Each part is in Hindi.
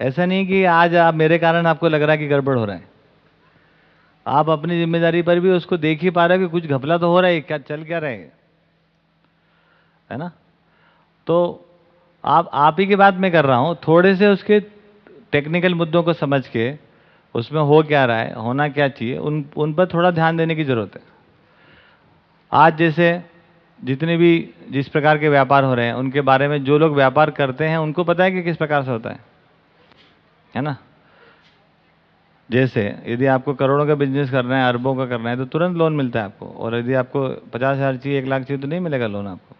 ऐसा नहीं कि आज आप, मेरे कारण आपको लग रहा है कि गड़बड़ हो रहा है। आप अपनी ज़िम्मेदारी पर भी उसको देख ही पा रहे हो कि कुछ घपला तो हो रहा है, क्या चल क्या रहे है? ना? तो आप आप ही की बात मैं कर रहा हूँ। थोड़े से उसके टेक्निकल मुद्दों को समझ के उसमें हो क्या रहा है, होना क्या चाहिए, उन उन पर थोड़ा ध्यान देने की ज़रूरत है। आज जैसे जितने भी जिस प्रकार के व्यापार हो रहे हैं, उनके बारे में जो लोग व्यापार करते हैं, उनको पता है कि किस प्रकार से होता है। है ना? जैसे, यदि आपको करोड़ों का बिज़नेस करना है, अरबों का करना है तो तुरंत लोन मिलता है आपको। और यदि आपको पचास हज़ार चाहिए, एक लाख चाहिए तो नहीं मिलेगा लोन आपको।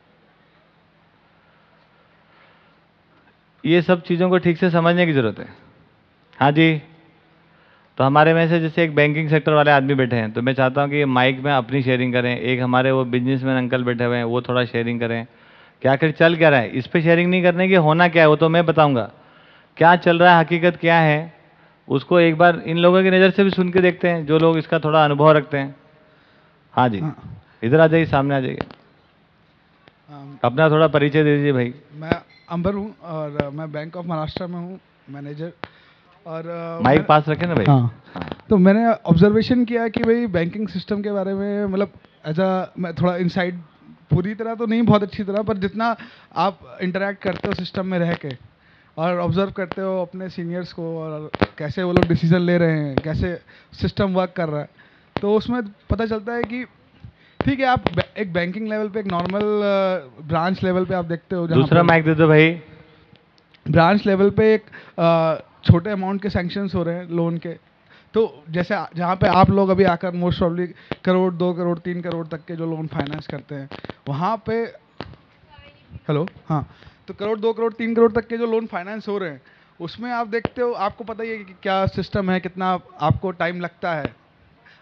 ये सब चीज़ों को ठीक से समझने की ज़रूरत है। हाँ जी? तो हमारे में से जैसे एक बैंकिंग सेक्टर वाले आदमी बैठे हैं तो मैं चाहता हूँ कि माइक में अपनी शेयरिंग करें। एक हमारे वो बिजनेसमैन अंकल बैठे हुए हैं, वो थोड़ा शेयरिंग करें। क्या आखिर चल क्या रहा है? इस पर शेयरिंग नहीं करने की होना क्या है, वो तो मैं बताऊँगा। क्या चल रहा है हकीकत क्या है? उसको एक बार इन लोगों की नज़र से भी सुन के देखते हैं जो लोग इसका थोड़ा अनुभव रखते हैं। हाँ जी हाँ। इधर आ जाइए सामने आ जाइए। अपना थोड़ा परिचय दे दीजिए भाई। मैं अंबर हूँ और मैं बैंक ऑफ़ महाराष्ट्र में हूँ मैनेजर। और माइक पास रखें ना भाई। हाँ। हाँ। तो मैंने ऑब्जर्वेशन किया कि भाई बैंकिंग सिस्टम के बारे में मतलब एज अ मैं थोड़ा इनसाइड पूरी तरह तो नहीं बहुत अच्छी तरह पर जितना आप इंटरेक्ट करते हो सिस्टम में रह के और ऑब्ज़र्व करते हो अपने सीनियर्स को और कैसे वो लोग डिसीज़न ले रहे हैं कैसे सिस्टम वर्क कर रहा है। तो उसमें पता चलता है कि ठीक है आप एक बैंकिंग लेवल पे एक नॉर्मल ब्रांच लेवल पे आप देखते हो जहाँ दूसरा माइक दे दो भाई। ब्रांच लेवल पे एक छोटे अमाउंट के सैंक्शंस हो रहे हैं लोन के। तो जैसे जहाँ पे आप लोग अभी आकर मोस्ट प्रॉब्ली करोड़ दो करोड़ तीन करोड़ तक के जो लोन फाइनेंस करते हैं वहाँ पे हेलो हाँ। तो करोड़ दो करोड़ तीन करोड़ तक के जो लोन फाइनेंस हो रहे हैं उसमें आप देखते हो आपको पता ही है कि क्या सिस्टम है कितना आपको टाइम लगता है।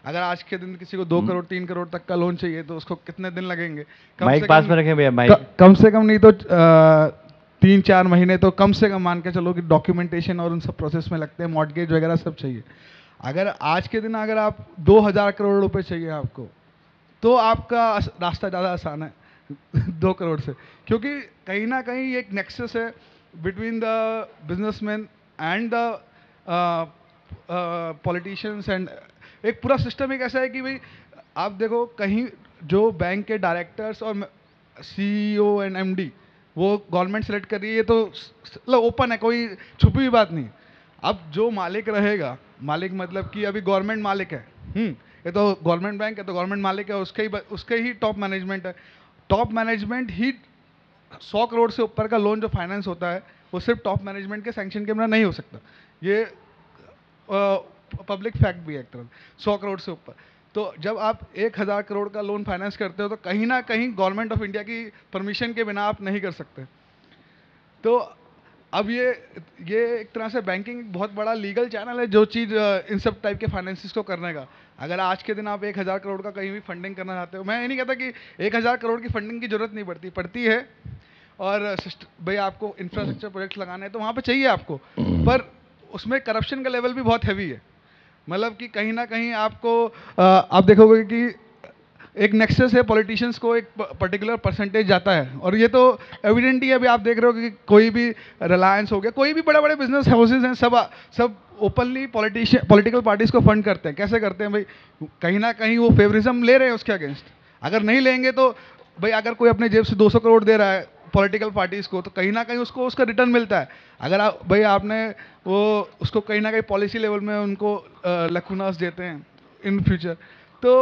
अगर आज के दिन किसी को दो करोड़ तीन करोड़ तक का लोन चाहिए तो उसको कितने दिन लगेंगे? कम माइक से पास कम- में रखें भैया माइक। कम से कम नहीं तो तीन चार महीने तो कम से कम मान के चलो कि डॉक्यूमेंटेशन और उन सब प्रोसेस में लगते हैं मॉडगेज वगैरह सब चाहिए। अगर आज के दिन अगर आप दो हज़ार करोड़ रुपए चाहिए आपको तो आपका रास्ता ज़्यादा आसान है। दो करोड़ से। क्योंकि कहीं ना कहीं एक नेक्सस है between the businessman and the politicians and एक पूरा सिस्टम एक ऐसा है कि भाई, आप देखो कहीं जो बैंक के डायरेक्टर्स और सीईओ एंड एमडी वो गवर्नमेंट सेलेक्ट कर रही है तो मतलब ओपन है, कोई छुपी हुई बात नहीं। अब जो मालिक रहेगा, मालिक मतलब कि अभी गवर्नमेंट मालिक है हम्म ये तो गवर्नमेंट बैंक है तो गवर्नमेंट मालिक है, उसके ही उसके ही टॉप मैनेजमेंट है। टॉप मैनेजमेंट ही सौ करोड़ से ऊपर का लोन जो फाइनेंस होता है, वो सिर्फ़ टॉप मैनेजमेंट के सैंक्शन के बिना नहीं हो सकता। ये पब्लिक फैक्ट भी है एक तरह सौ करोड़ से ऊपर। तो जब आप एक हज़ार करोड़ का लोन फाइनेंस करते हो तो कहीं ना कहीं गवर्नमेंट ऑफ़ इंडिया की परमिशन के बिना आप नहीं कर सकते। तो अब ये ये एक तरह से बैंकिंग बहुत बड़ा लीगल चैनल है जो चीज़ इन सब टाइप के फाइनेंसिस को करने का। अगर आज के दिन आप एक हज़ार करोड़ का कहीं भी फंडिंग करना चाहते हो, मैं ये नहीं कहता कि एक हज़ार करोड़ की फंडिंग की ज़रूरत नहीं पड़ती पड़ती है। और भाई आपको इंफ्रास्ट्रक्चर प्रोजेक्ट्स लगाने हैं तो वहाँ पर चाहिए आपको। पर उसमें करप्शन का लेवल भी बहुत हैवी है। मतलब कि कहीं ना कहीं आपको आप देखोगे कि एक नेक्सस है पॉलिटिशियंस को एक पर्टिकुलर परसेंटेज जाता है। और ये तो एविडेंट ही अभी आप देख रहे हो कि कोई भी रिलायंस हो गया, कोई भी बड़े बड़े बिज़नेस हाउसेज हैं, सब सब ओपनली पॉलिटिशियन पॉलिटिकल पार्टीज़ को फंड करते हैं। कैसे करते हैं भाई? कहीं ना कहीं वो फेवरिज्म ले रहे हैं उसके अगेंस्ट अगर नहीं लेंगे तो भाई, अगर कोई अपने जेब से 200 करोड़ दे रहा है पॉलिटिकल पार्टीज़ को तो कहीं ना कहीं उसको, उसका रिटर्न मिलता है। अगर आप, भाई, आपने वो, उसको कहीं ना कहीं पॉलिसी लेवल में उनको लकुनास देते हैं इन फ्यूचर तो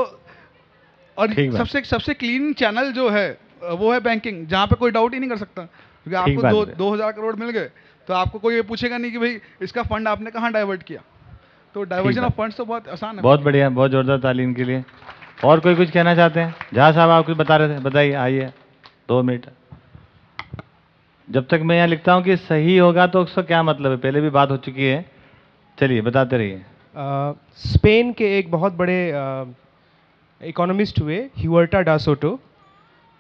और सबसे सबसे क्लीन चैनल जो है वो है बैंकिंग जहाँ पे कोई डाउट ही नहीं कर सकता। क्योंकि आपको दो दो हज़ार करोड़ मिल गए तो आपको कोई ये पूछेगा नहीं कि भाई इसका फंड आपने कहाँ डाइवर्ट किया? तो डाइवर्जन ऑफ़ फंड्स तो बहुत आसान है। बहुत बढ़िया बहुत जोरदार तालीम के लिए। और कोई कुछ कहना चाहते हैं? जहाँ साहब आप कुछ बता रहे थे बताइए आइए दो मिनट। जब तक मैं यहाँ लिखता हूँ कि सही होगा तो उसका क्या मतलब है? पहले भी बात हो चुकी है। चलिए बताते रहिए। स्पेन के एक बहुत बड़े इकोनॉमिस्ट हुए ह्यूअर्टा डासोटो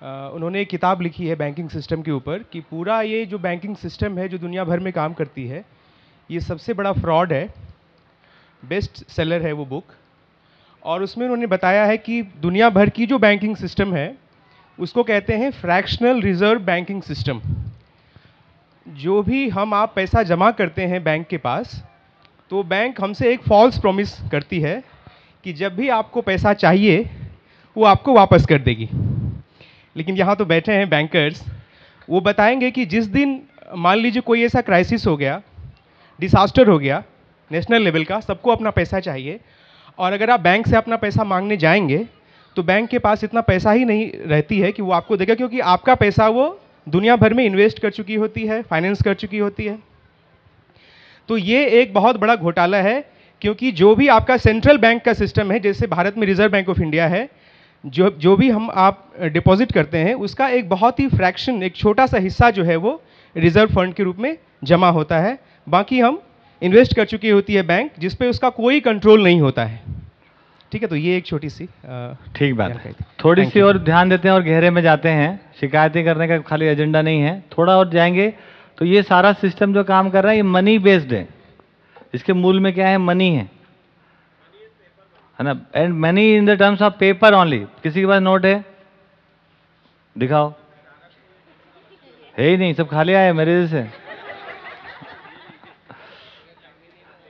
उन्होंने एक किताब लिखी है बैंकिंग सिस्टम के ऊपर कि पूरा ये जो बैंकिंग सिस्टम है, जो दुनिया भर में काम करती है, ये सबसे बड़ा फ्रॉड है बेस्ट सेलर है वो बुक और उसमें उन्होंने बताया है कि दुनिया भर की जो बैंकिंग सिस्टम है, उसको कहते हैं फ्रैक्शनल रिज़र्व बैंकिंग सिस्टम जो भी हम आप पैसा जमा करते हैं बैंक के पास तो बैंक हमसे एक फॉल्स प्रॉमिस करती है कि जब भी आपको पैसा चाहिए, वो आपको वापस कर देगी। लेकिन यहाँ तो बैठे हैं बैंकर्स वो बताएँगे कि जिस दिन, मान लीजिए कोई ऐसा क्राइसिस हो गया डिसास्टर हो गया नेशनल लेवल का, सबको अपना पैसा चाहिए, और अगर आप बैंक से अपना पैसा मांगने जाएँगे तो बैंक के पास इतना पैसा ही नहीं रहती है कि वो आपको देगा, क्योंकि आपका पैसा वो दुनिया भर में इन्वेस्ट कर चुकी होती है फाइनेंस कर चुकी होती है। तो ये एक बहुत बड़ा घोटाला है क्योंकि जो भी आपका सेंट्रल बैंक का सिस्टम है जैसे भारत में रिज़र्व बैंक ऑफ़ इंडिया है जो जो भी हम आप डिपॉजिट करते हैं उसका एक बहुत ही फ्रैक्शन एक छोटा सा हिस्सा जो है वो रिज़र्व फंड के रूप में जमा होता है। बाकी हम इन्वेस्ट कर चुकी होती है बैंक जिस पे उसका कोई कंट्रोल नहीं होता है। ठीक है तो ये एक छोटी सी ठीक बात है। थोड़ी सी और ध्यान देते हैं और गहरे में जाते हैं। शिकायतें करने का खाली एजेंडा नहीं है। थोड़ा और जाएँगे तो ये सारा सिस्टम जो काम कर रहा है ये मनी बेस्ड है। इसके मूल में क्या है? मनी है। है ना? And money in the terms of paper only किसी के पास नोट है? दिखाओ। है ही नहीं, सब खाली आए मेरे जैसे।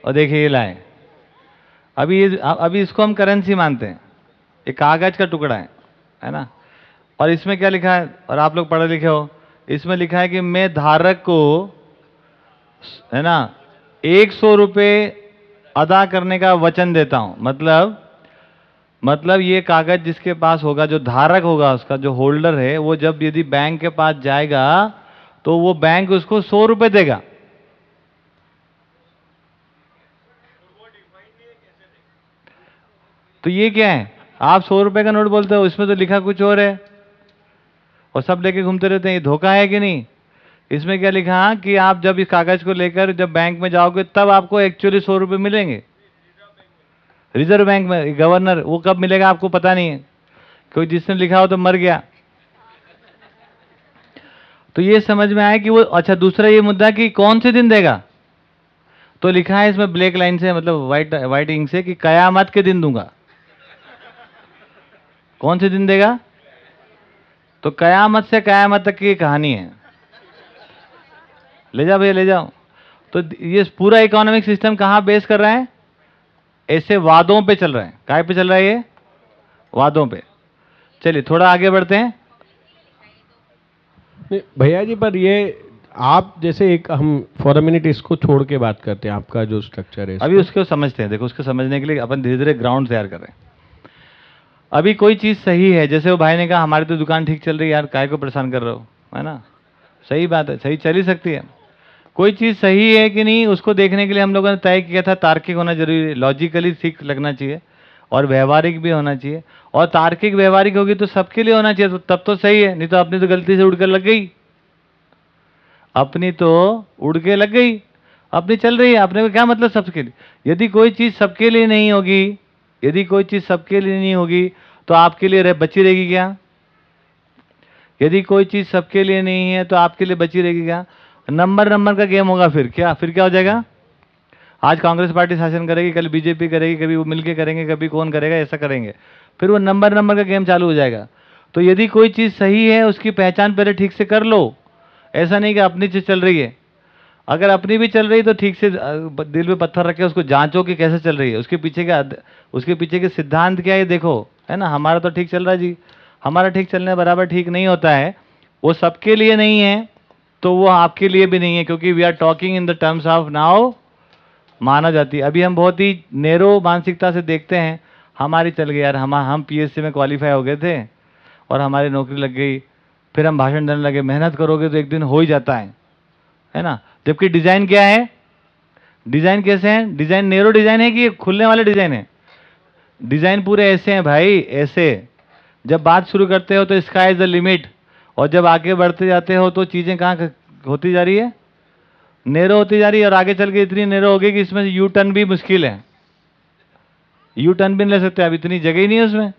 और देखिए ये लाए। अभी ये, अभी इसको हम करेंसी मानते हैं। ये कागज़ का टुकड़ा है है ना? और इसमें क्या लिखा है? और आप लोग पढ़े लिखे हो। इसमें लिखा है कि मैं धारक को, है ना? एक सौ रुपये अदा करने का वचन देता हूँ। मतलब मतलब ये कागज़ जिसके पास होगा, जो धारक होगा उसका, जो होल्डर है, वो जब यदि बैंक के पास जाएगा तो वो बैंक उसको सौ रुपये देगा। तो ये क्या है? आप सौ रुपए का नोट बोलते हो इसमें तो लिखा कुछ और है। और सब लेके घूमते रहते हैं, ये धोखा है कि नहीं? इसमें क्या लिखा कि आप जब इस कागज़ को लेकर जब बैंक में जाओगे, तब आपको एक्चुअली सौ रुपये मिलेंगे। रिज़र्व बैंक में गवर्नर वो कब मिलेगा आपको पता नहीं है। क्योंकि जिसने लिखा हो तो मर गया। तो ये समझ में आया कि वो अच्छा दूसरा ये मुद्दा कि कौन से दिन देगा? तो लिखा है इसमें ब्लैक लाइन से मतलब व्हाइट व्हाइट इंक से कि कयामत के दिन दूँगा। कौन से दिन देगा? तो कयामत से कयामत तक की कहानी है। ले जाओ भैया ले जाओ। तो ये पूरा इकोनॉमिक सिस्टम कहाँ बेस कर रहा है? ऐसे वादों पे चल रहा है। काय पे चल रहा है ये? वादों पे। चलिए थोड़ा आगे बढ़ते हैं। भैया जी पर ये आप जैसे एक हम फॉर अ मिनट इसको छोड़ के बात करते हैं आपका जो स्ट्रक्चर है अभी उसको समझते हैं। देखो उसको समझने के लिए अपन धीरे धीरे ग्राउंड तैयार कर रहे हैं। अभी कोई चीज़ सही है? जैसे वो भाई ने कहा हमारी तो दुकान ठीक चल रही है यार काय को परेशान कर रहे हो? है ना? सही बात है सही चल ही सकती है। कोई चीज़ सही है कि नहीं उसको देखने के लिए हम लोगों ने तय किया था तार्किक होना ज़रूरी है लॉजिकली ठीक लगना चाहिए और व्यवहारिक भी होना चाहिए और तार्किक व्यवहारिक होगी तो सबके लिए होना चाहिए तो तब तो सही है नहीं तो अपनी तो गलती से उड़कर लग गई। अपनी तो उड़ के लग गई अपनी चल रही है अपने को क्या मतलब सबके लिए? यदि कोई चीज़ सबके लिए नहीं होगी यदि कोई चीज़ सबके लिए नहीं होगी तो आपके लिए रह, बची रहेगी क्या? यदि कोई चीज़ सबके लिए नहीं है तो आपके लिए बची रहेगी क्या? नंबर नंबर का गेम होगा फिर। क्या? फिर क्या हो जाएगा? आज कांग्रेस पार्टी शासन करेगी, कल बीजेपी करेगी, कभी वो मिलके करेंगे, कभी कौन करेगा, ऐसा करेंगे। फिर वो नंबर नंबर का गेम चालू हो जाएगा। तो यदि कोई चीज़ सही है, उसकी पहचान पहले ठीक से कर लो। ऐसा नहीं कि अपनी चीज़ चल रही है। अगर अपनी भी चल रही तो ठीक से दिल पे पत्थर रख के उसको जांचो कि कैसे चल रही है। उसके पीछे का उसके पीछे के सिद्धांत क्या है देखो, है ना? हमारा तो ठीक चल रहा है जी। हमारा ठीक चलने बराबर ठीक नहीं होता है। वो सबके लिए नहीं है। तो वो आपके लिए भी नहीं है, क्योंकि we are talking in the terms of now माना जाती है। अभी हम बहुत ही नेरो मानसिकता से देखते हैं, हमारी चल गई यार, हम हम पीएससी में क्वालिफाई हो गए थे और हमारी नौकरी लग गई, फिर हम भाषण देने लगे, मेहनत करोगे तो एक दिन हो ही जाता है है ना? जबकि डिज़ाइन क्या है? डिज़ाइन कैसे हैं? डिज़ाइन नेरो डिज़ाइन है कि खुलने वाले डिज़ाइन है? डिज़ाइन पूरे ऐसे हैं भाई, ऐसे। जब बात शुरू करते हो तो स्काई इज़ द लिमिट और जब आगे बढ़ते जाते हो तो चीज़ें कहाँ होती जा रही है? नेरो होती जा रही है और आगे चल के इतनी नेरो हो गई कि इसमें यू टर्न भी मुश्किल है। यू टर्न भी नहीं ले सकते, अब इतनी जगह ही नहीं है उसमें।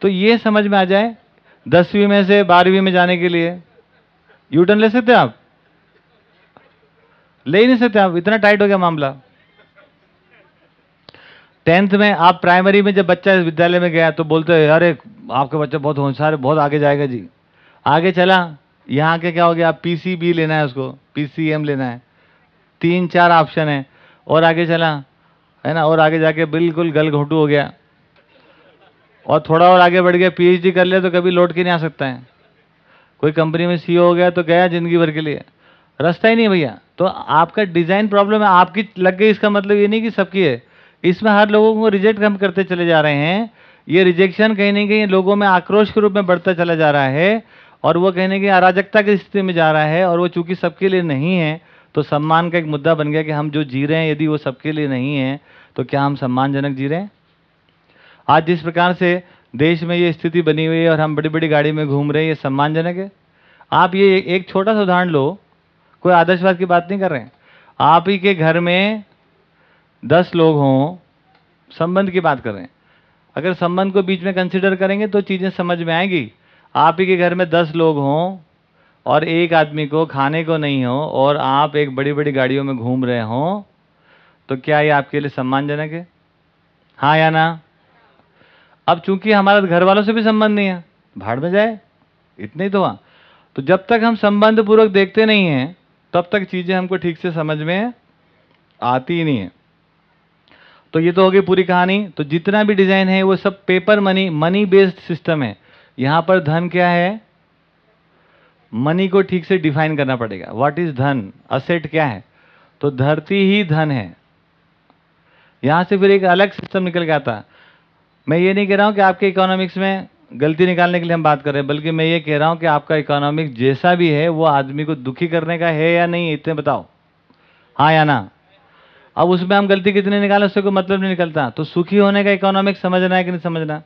तो ये समझ में आ जाए, दसवीं में से बारहवीं में जाने के लिए यू टर्न ले सकते हैं आप? ले ही नहीं सकते आप, इतना टाइट हो गया मामला। टेंथ में आप प्राइमरी में जब बच्चा इस विद्यालय में गया तो बोलते हैं, अरे, आपका बच्चा बहुत होशियार है बहुत आगे जाएगा जी। आगे चला, यहाँ के क्या हो गया? पीसीबी लेना है उसको पीसीएम लेना है। तीन चार ऑप्शन है। और आगे चला, है ना? और आगे जाके बिल्कुल गल घोटू हो गया। और थोड़ा और आगे बढ़ गया पीएचडी कर लिया तो कभी लौट के नहीं आ सकता है। कोई कंपनी में सीईओ हो गया तो गया ज़िंदगी भर के लिए। रास्ता ही नहीं भैया। तो आपका डिज़ाइन प्रॉब्लम है, आपकी लग गई, इसका मतलब ये नहीं कि सबकी है। इसमें हर लोगों को रिजेक्ट हम करते चले जा रहे हैं। ये रिजेक्शन कहीं ना कहीं लोगों में आक्रोश के रूप में बढ़ता चला जा रहा है। और वो कहने की अराजकता की स्थिति में जा रहा है और वो चूँकि सबके लिए नहीं है तो सम्मान का एक मुद्दा बन गया कि हम जो जी रहे हैं, यदि वो सबके लिए नहीं है तो क्या हम सम्मानजनक जी रहे हैं? आज जिस प्रकार से देश में ये स्थिति बनी हुई है और हम बड़ी बड़ी गाड़ी में घूम रहे हैं, ये सम्मानजनक है? आप ये एक छोटा सा उदाहरण लो, कोई आदर्शवाद की बात नहीं कर रहे हैं। आप ही के घर में दस लोग हों, संबंध की बात कर रहे हैं। अगर संबंध को बीच में कंसिडर करेंगे तो चीज़ें समझ में आएगी। आप ही के घर में दस लोग हों और एक आदमी को खाने को नहीं हो और आप एक बड़ी बड़ी गाड़ियों में घूम रहे हों तो क्या ये आपके लिए सम्मानजनक है? हाँ या ना? अब चूँकि हमारा घर वालों से भी संबंध नहीं है, भाड़ में जाए, इतने ही तो वहाँ। तो जब तक हम संबंध पूर्वक देखते नहीं हैं, तब तक चीज़ें हमको ठीक से समझ में आती ही नहीं है। तो ये तो हो गई पूरी कहानी। तो जितना भी डिज़ाइन है, वो सब paper money money based system है। यहाँ पर धन क्या है? मनी को ठीक से डिफाइन करना पड़ेगा। व्हाट इज़ धन? असेट क्या है? तो धरती ही धन है। यहाँ से फिर एक अलग सिस्टम निकल के आता। मैं ये नहीं कह रहा हूँ कि आपके इकोनॉमिक्स में गलती निकालने के लिए हम बात कर रहे हैं, बल्कि मैं ये कह रहा हूँ कि आपका इकोनॉमिक्स जैसा भी है, वो आदमी को दुखी करने का है या नहीं, इतने बताओ। हाँ या ना? अब उसमें हम गलती कितनी निकालें, उससे कोई मतलब नहीं निकलता। तो सुखी होने का इकोनॉमिक्स समझना है कि नहीं समझना?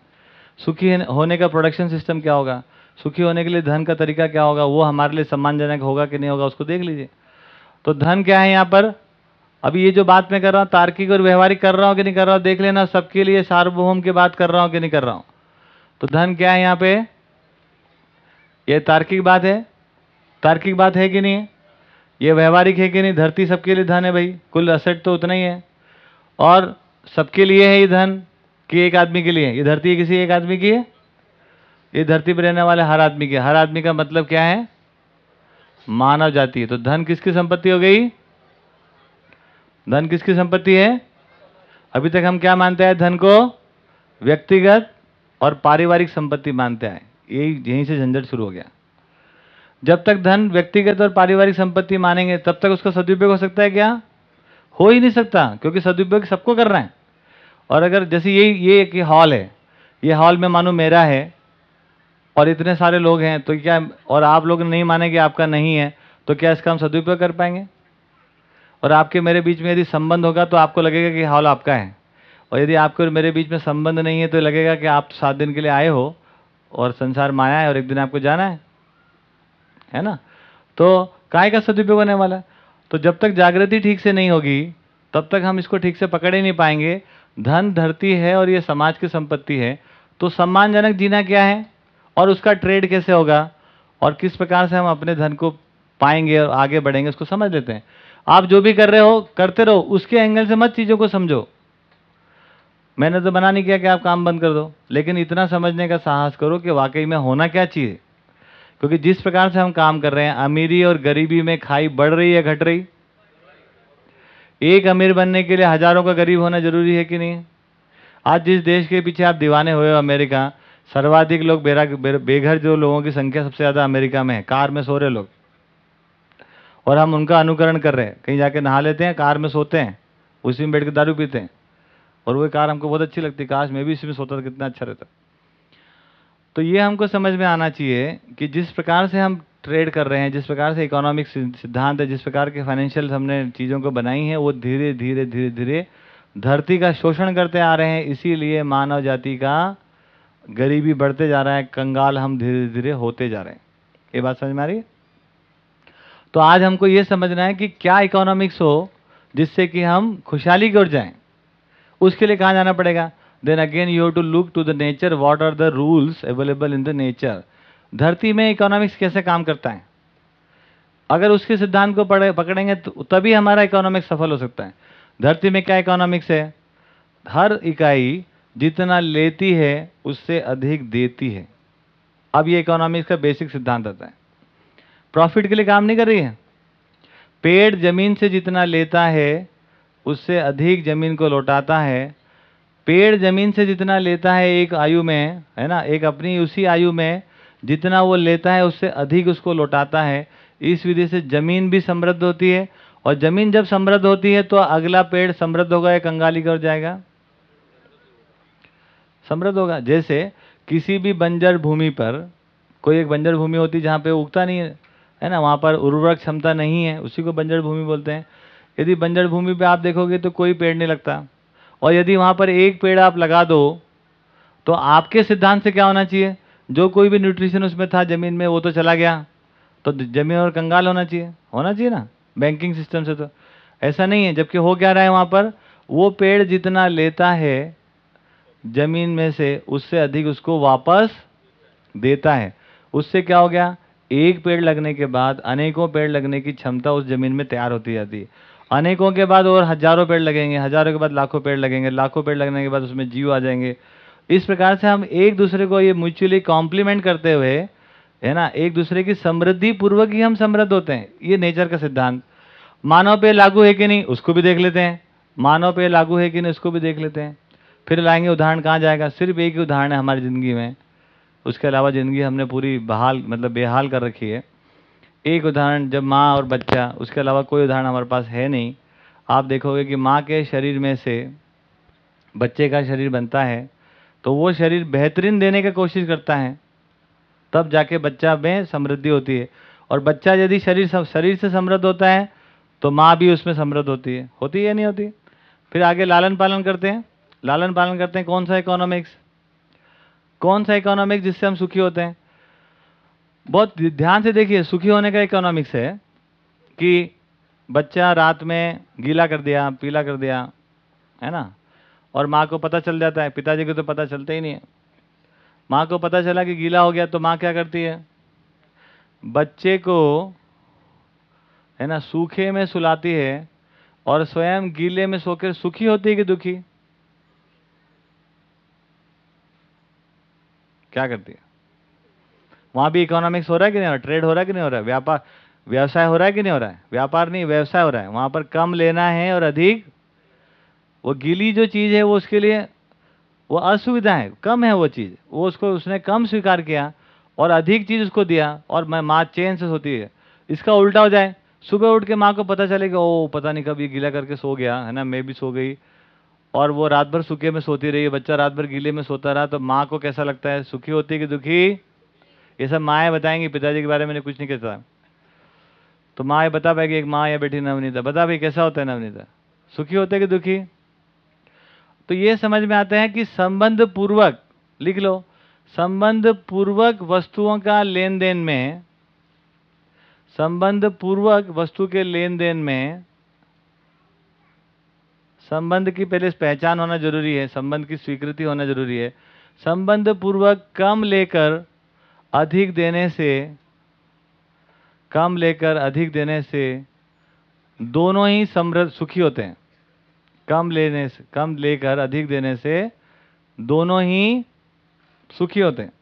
सुखी होने का प्रोडक्शन सिस्टम क्या होगा? सुखी होने के लिए धन का तरीका क्या होगा? वो हमारे लिए सम्मानजनक होगा कि नहीं होगा, उसको देख लीजिए। तो धन क्या है यहाँ पर? अभी ये जो बात मैं कर रहा हूँ, तार्किक और व्यवहारिक कर रहा हूँ कि नहीं कर रहा हूँ, देख लेना, सबके लिए सार्वभौम की बात कर रहा हूँ कि नहीं कर रहा हूँ। तो धन क्या है यहाँ पे? ये तार्किक बात है। तार्किक बात है कि नहीं? ये व्यवहारिक है कि नहीं? धरती सबके लिए धन है भाई। कुल असेट तो उतना ही है। और सबके लिए है ये धन। कि एक आदमी के लिए? ये धरती किसी एक आदमी की? है ये धरती पर रहने वाले हर आदमी की। हर आदमी का मतलब क्या है? मानव जाति तो धन किसकी संपत्ति हो गई? धन किसकी संपत्ति है? अभी तक हम क्या मानते हैं? धन को व्यक्तिगत और पारिवारिक संपत्ति मानते हैं। यही यहीं से झंझट शुरू हो गया। जब तक धन व्यक्तिगत और पारिवारिक संपत्ति मानेंगे, तब तक उसका सदुपयोग हो सकता है क्या? हो ही नहीं सकता, क्योंकि सदुपयोग सबको कर रहे हैं। और अगर जैसे ये ये एक हॉल है, ये हॉल में मानो मेरा है, और इतने सारे लोग हैं तो क्या, और आप लोग नहीं माने कि आपका नहीं है तो क्या इसका हम सदुपयोग कर पाएँगे? और आपके मेरे बीच में यदि संबंध होगा तो आपको लगेगा कि हॉल आपका है। और यदि आपके और मेरे बीच में संबंध नहीं है तो लगेगा कि आप सात दिन के लिए आए हो, और संसार माया है, और एक दिन आपको जाना है। है ना? तो काय का सदुपयोग होने वाला? तो जब तक जागृति ठीक से नहीं होगी, तब तक हम इसको ठीक से पकड़ ही नहीं पाएँगे धन धरती है और ये समाज की संपत्ति है तो सम्मानजनक जीना क्या है? और उसका ट्रेड कैसे होगा? और किस प्रकार से हम अपने धन को पाएँगे और आगे बढ़ेंगे, उसको समझ लेते हैं। आप जो भी कर रहे हो, करते रहो। उसके एंगल से मत चीज़ों को समझो। मैंने तो बना नहीं किया कि आप काम बंद कर दो, लेकिन इतना समझने का साहस करो कि वाकई में होना क्या चाहिए। क्योंकि जिस प्रकार से हम काम कर रहे हैं, अमीरी और गरीबी में खाई बढ़ रही है, घट रही। एक अमीर बनने के लिए हज़ारों का गरीब होना ज़रूरी है कि नहीं? आज जिस देश के पीछे आप दीवाने हुए हो, अमेरिका, सर्वाधिक लोग बेरा बेघर जो लोगों की संख्या सबसे ज़्यादा अमेरिका में है, कार में सो रहे लोग। और हम उनका अनुकरण कर रहे हैं, कहीं जाके नहा लेते हैं, कार में सोते हैं, उसी में बैठ के दारू पीते हैं। और वो कार हमको बहुत अच्छी लगती, काश मैं भी इसी में सोता तो कितना अच्छा रहता। तो ये हमको समझ में आना चाहिए कि जिस प्रकार से हम ट्रेड कर रहे हैं, जिस प्रकार से इकोनॉमिक सिद्धांत है, जिस प्रकार के फाइनेंशियल हमने चीज़ों को बनाई हैं, वो धीरे धीरे धीरे धीरे धरती का शोषण करते आ रहे हैं। इसीलिए मानव जाति का गरीबी बढ़ते जा रहा है, कंगाल हम धीरे धीरे होते जा रहे हैं। ये बात समझ में आ रही है? तो आज हमको ये समझना है कि क्या इकोनॉमिक्स हो जिससे कि हम खुशहाली की ओर जाएँ। उसके लिए कहाँ जाना पड़ेगा? Then again you have to look to the nature what are the rules available in the nature धरती में इकोनॉमिक्स कैसे काम करता है? अगर उसके सिद्धांत को पढ़े, पकड़ेंगे तो तभी हमारा इकोनॉमिक्स सफल हो सकता है। धरती में क्या इकोनॉमिक्स है? हर इकाई जितना लेती है, उससे अधिक देती है। अब ये इकोनॉमिक्स का बेसिक सिद्धांत आता है। प्रॉफिट के लिए काम नहीं कर रही है। पेड़ ज़मीन से जितना लेता है, उससे अधिक ज़मीन को लौटाता है। पेड़ ज़मीन से जितना लेता है एक आयु में, है ना? एक अपनी उसी आयु में जितना वो लेता है, उससे अधिक उसको लौटाता है। इस विधि से ज़मीन भी समृद्ध होती है और ज़मीन जब समृद्ध होती है तो अगला पेड़ समृद्ध होगा या कंगाली कर जाएगा। समृद्ध होगा। जैसे किसी भी बंजर भूमि पर, कोई एक बंजर भूमि होती जहाँ पे उगता नहीं है है ना? वहाँ पर उर्वरक क्षमता नहीं है, उसी को बंजर भूमि बोलते हैं। यदि बंजर भूमि पे आप देखोगे तो कोई पेड़ नहीं लगता। और यदि वहाँ पर एक पेड़ आप लगा दो तो आपके सिद्धांत से क्या होना चाहिए? जो कोई भी न्यूट्रिशन उसमें था ज़मीन में, वो तो चला गया। तो ज़मीन और कंगाल होना चाहिए। होना चाहिए ना? बैंकिंग सिस्टम से तो। ऐसा नहीं है, जबकि हो क्या रहा है वहाँ पर? वो पेड़ जितना लेता है, ज़मीन में से, उससे अधिक उसको वापस देता है। उससे क्या हो गया? एक पेड़ लगने के बाद, अनेकों पेड़ लगने की क्षमता उस ज़मीन में तैयार होती जाती है। अनेकों के बाद और हज़ारों पेड़ लगेंगे, हज़ारों के बाद लाखों पेड़ लगेंगे, लाखों पेड़ लगने के बाद उसमें जीव आ जाएँगे। इस प्रकार से हम एक दूसरे को ये म्यूचुअली कॉम्प्लीमेंट करते हुए, है ना, एक दूसरे की समृद्धि पूर्वक ही हम समृद्ध होते हैं। ये नेचर का सिद्धांत। मानव पे लागू है कि नहीं, उसको भी देख लेते हैं। मानव पे लागू है कि नहीं, उसको भी देख लेते हैं। फिर लाएँगे, उदाहरण कहाँ जाएगा? सिर्फ़ एक ही उदाहरण है हमारी ज़िंदगी में। उसके अलावा ज़िंदगी हमने पूरी बहाल मतलब बेहाल कर रखी है। एक उदाहरण, जब माँ और बच्चा, उसके अलावा कोई उदाहरण हमारे पास है नहीं। आप देखोगे कि माँ के शरीर में से बच्चे का शरीर बनता है। तो वो शरीर बेहतरीन देने की कोशिश करता है। तब जाके बच्चा में समृद्धि होती है। और बच्चा यदि शरीर शरीर से समृद्ध होता है तो माँ भी उसमें समृद्ध होती है। होती है नहीं होती? फिर आगे लालन पालन करते हैं। लालन पालन करते हैं कौन सा इकोनॉमिक्स कौन सा इकोनॉमिक्स जिससे हम सुखी होते हैं? बहुत ध्यान से देखिए, सुखी होने का इकोनॉमिक्स है कि बच्चा रात में गीला कर दिया, पीला कर दिया, है ना? और माँ को पता चल जाता है, पिताजी को तो पता चलता ही नहीं है। माँ को पता चला कि गीला हो गया तो माँ क्या करती है? बच्चे को, है ना, सूखे में सुलाती है और स्वयं गीले में सोकर सुखी होती है कि दुखी? क्या करती है? वहाँ भी इकोनॉमिक्स हो रहा है कि नहीं हो रहा? ट्रेड हो रहा है कि नहीं हो रहा? है व्यापार, व्यवसाय हो रहा है कि नहीं हो रहा है? व्यापार नहीं, व्यवसाय हो रहा है। वहाँ पर कम लेना है और अधिक वो गीली जो चीज़ है वो उसके लिए, वो असुविधा है, कम है वो चीज़। वो उसको, उसने कम स्वीकार किया और अधिक चीज़ उसको दिया और मैं माँ चैन से सोती है। इसका उल्टा हो जाए, सुबह उठ के माँ को पता चलेगा ओ, पता नहीं कब ये गीला करके सो गया, है ना, मैं भी सो गई। और वो रात भर सूखे में सोती रही बच्चा रात भर गीले में सोता रहा तो माँ को कैसा लगता है? सुखी होती है कि दुखी? ये सब माएँ बताएँगी, पिताजी के बारे में कुछ नहीं कहता। तो माँ ये बता पाएगी, एक माँ या बेटी नवनीता, बता भाई कैसा होता है नवनीता? सुखी होते कि दुखी? तो ये समझ में आता है कि संबंध पूर्वक लिख लो संबंध पूर्वक वस्तुओं का लेन देन में संबंध पूर्वक वस्तु के लेन देन में, संबंध की पहले पहचान होना ज़रूरी है, संबंध की स्वीकृति होना ज़रूरी है। संबंध पूर्वक कम लेकर अधिक देने से, कम लेकर अधिक देने से दोनों ही समृद्ध, सुखी होते हैं। कम लेने से, कम लेकर अधिक देने से दोनों ही सुखी होते हैं।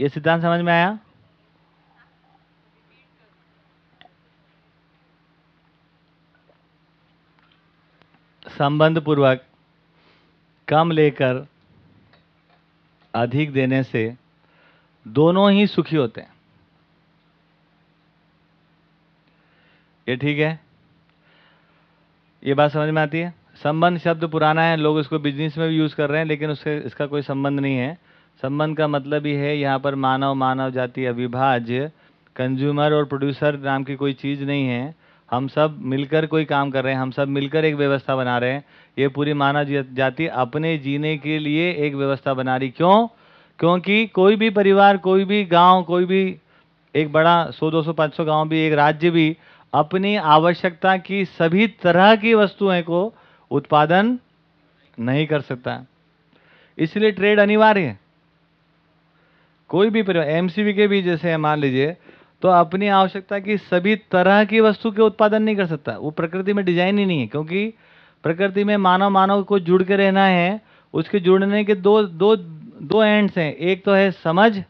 ये सिद्धांत समझ में आया? संबंध पूर्वक कम लेकर अधिक देने से दोनों ही सुखी होते हैं। ये ठीक है? ये बात समझ में आती है? संबंध शब्द पुराना है, लोग इसको बिज़नेस में भी यूज़ कर रहे हैं, लेकिन उससे इसका कोई संबंध नहीं है। संबंध का मतलब ही है, यहाँ पर मानव मानव जाति, अविभाज्य कंज्यूमर और प्रोड्यूसर नाम की कोई चीज़ नहीं है। हम सब मिलकर कोई काम कर रहे हैं, हम सब मिलकर एक व्यवस्था बना रहे हैं। ये पूरी मानव जाति अपने जीने के लिए एक व्यवस्था बना रही। क्यों? क्योंकि कोई भी परिवार, कोई भी गाँव, कोई भी एक बड़ा सौ, दो सौ, पाँच सौ गाँव भी, एक राज्य भी अपनी आवश्यकता की सभी तरह की वस्तुएँ को उत्पादन नहीं कर सकता। इसलिए ट्रेड अनिवार्य है। कोई भी परिवार एमसीबी के भी जैसे मान लीजिए तो अपनी आवश्यकता की सभी तरह की वस्तु के उत्पादन नहीं कर सकता। वो प्रकृति में डिज़ाइन ही नहीं है, क्योंकि प्रकृति में मानव मानव को जुड़ के रहना है। उसके जुड़ने के दो दो दो एंड्स हैं। एक तो है समझ,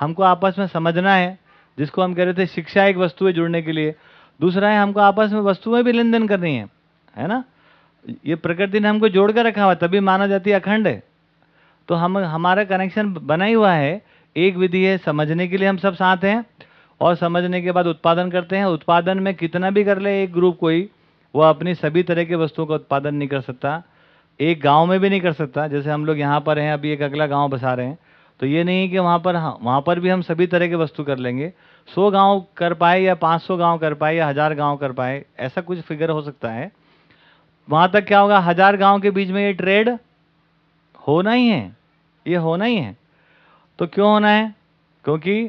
हमको आपस में समझना है, जिसको हम कह रहे थे शिक्षा एक वस्तु है जुड़ने के लिए। दूसरा है हमको आपस में वस्तुएँ भी लेन देन करनी है है ना? ये प्रकृति ने हमको जोड़ कर रखा हुआ तभी मानव जाति अखंड है। तो हम, हमारा कनेक्शन बना ही हुआ है, एक विधि है समझने के लिए हम सब साथ हैं, और समझने के बाद उत्पादन करते हैं। उत्पादन में कितना भी कर ले एक ग्रुप कोई वह अपनी सभी तरह के वस्तुओं का उत्पादन नहीं कर सकता। एक गाँव में भी नहीं कर सकता। जैसे हम लोग यहाँ पर हैं अभी एक अगला गाँव बसा रहे हैं। तो ये नहीं कि वहाँ पर हाँ, वहाँ पर भी हम सभी तरह के वस्तु कर लेंगे। सौ गाँव कर पाए या पाँच सौ गाँव कर पाए या हज़ार गाँव कर पाए ऐसा कुछ फिगर हो सकता है। वहाँ तक क्या होगा हज़ार गाँव के बीच में ये ट्रेड होना ही है। ये होना ही है। तो क्यों होना है? क्योंकि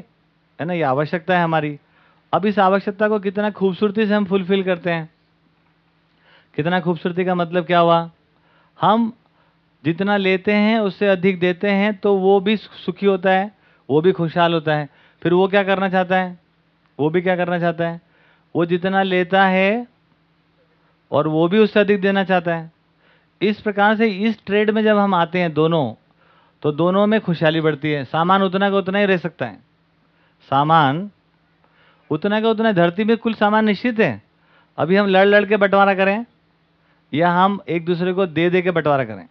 है ना ये आवश्यकता है हमारी। अब इस आवश्यकता को कितना खूबसूरती से हम फुलफिल करते हैं। कितना खूबसूरती का मतलब क्या हुआ? हम जितना लेते हैं, उससे अधिक देते हैं तो वो भी सुखी होता है, वो भी खुशहाल होता है। फिर वो क्या करना चाहता है? वो भी क्या करना चाहता है? वो जितना लेता है और वो भी उससे अधिक देना चाहता है। इस प्रकार से इस ट्रेड में जब हम आते हैं दोनों तो दोनों में खुशहाली बढ़ती है। सामान उतना का उतना ही रह सकता है। सामान उतना का उतना, धरती में कुल सामान निश्चित है। अभी हम लड़ लड़ के बंटवारा करें। या हम एक दूसरे को दे दे के बंटवारा करें।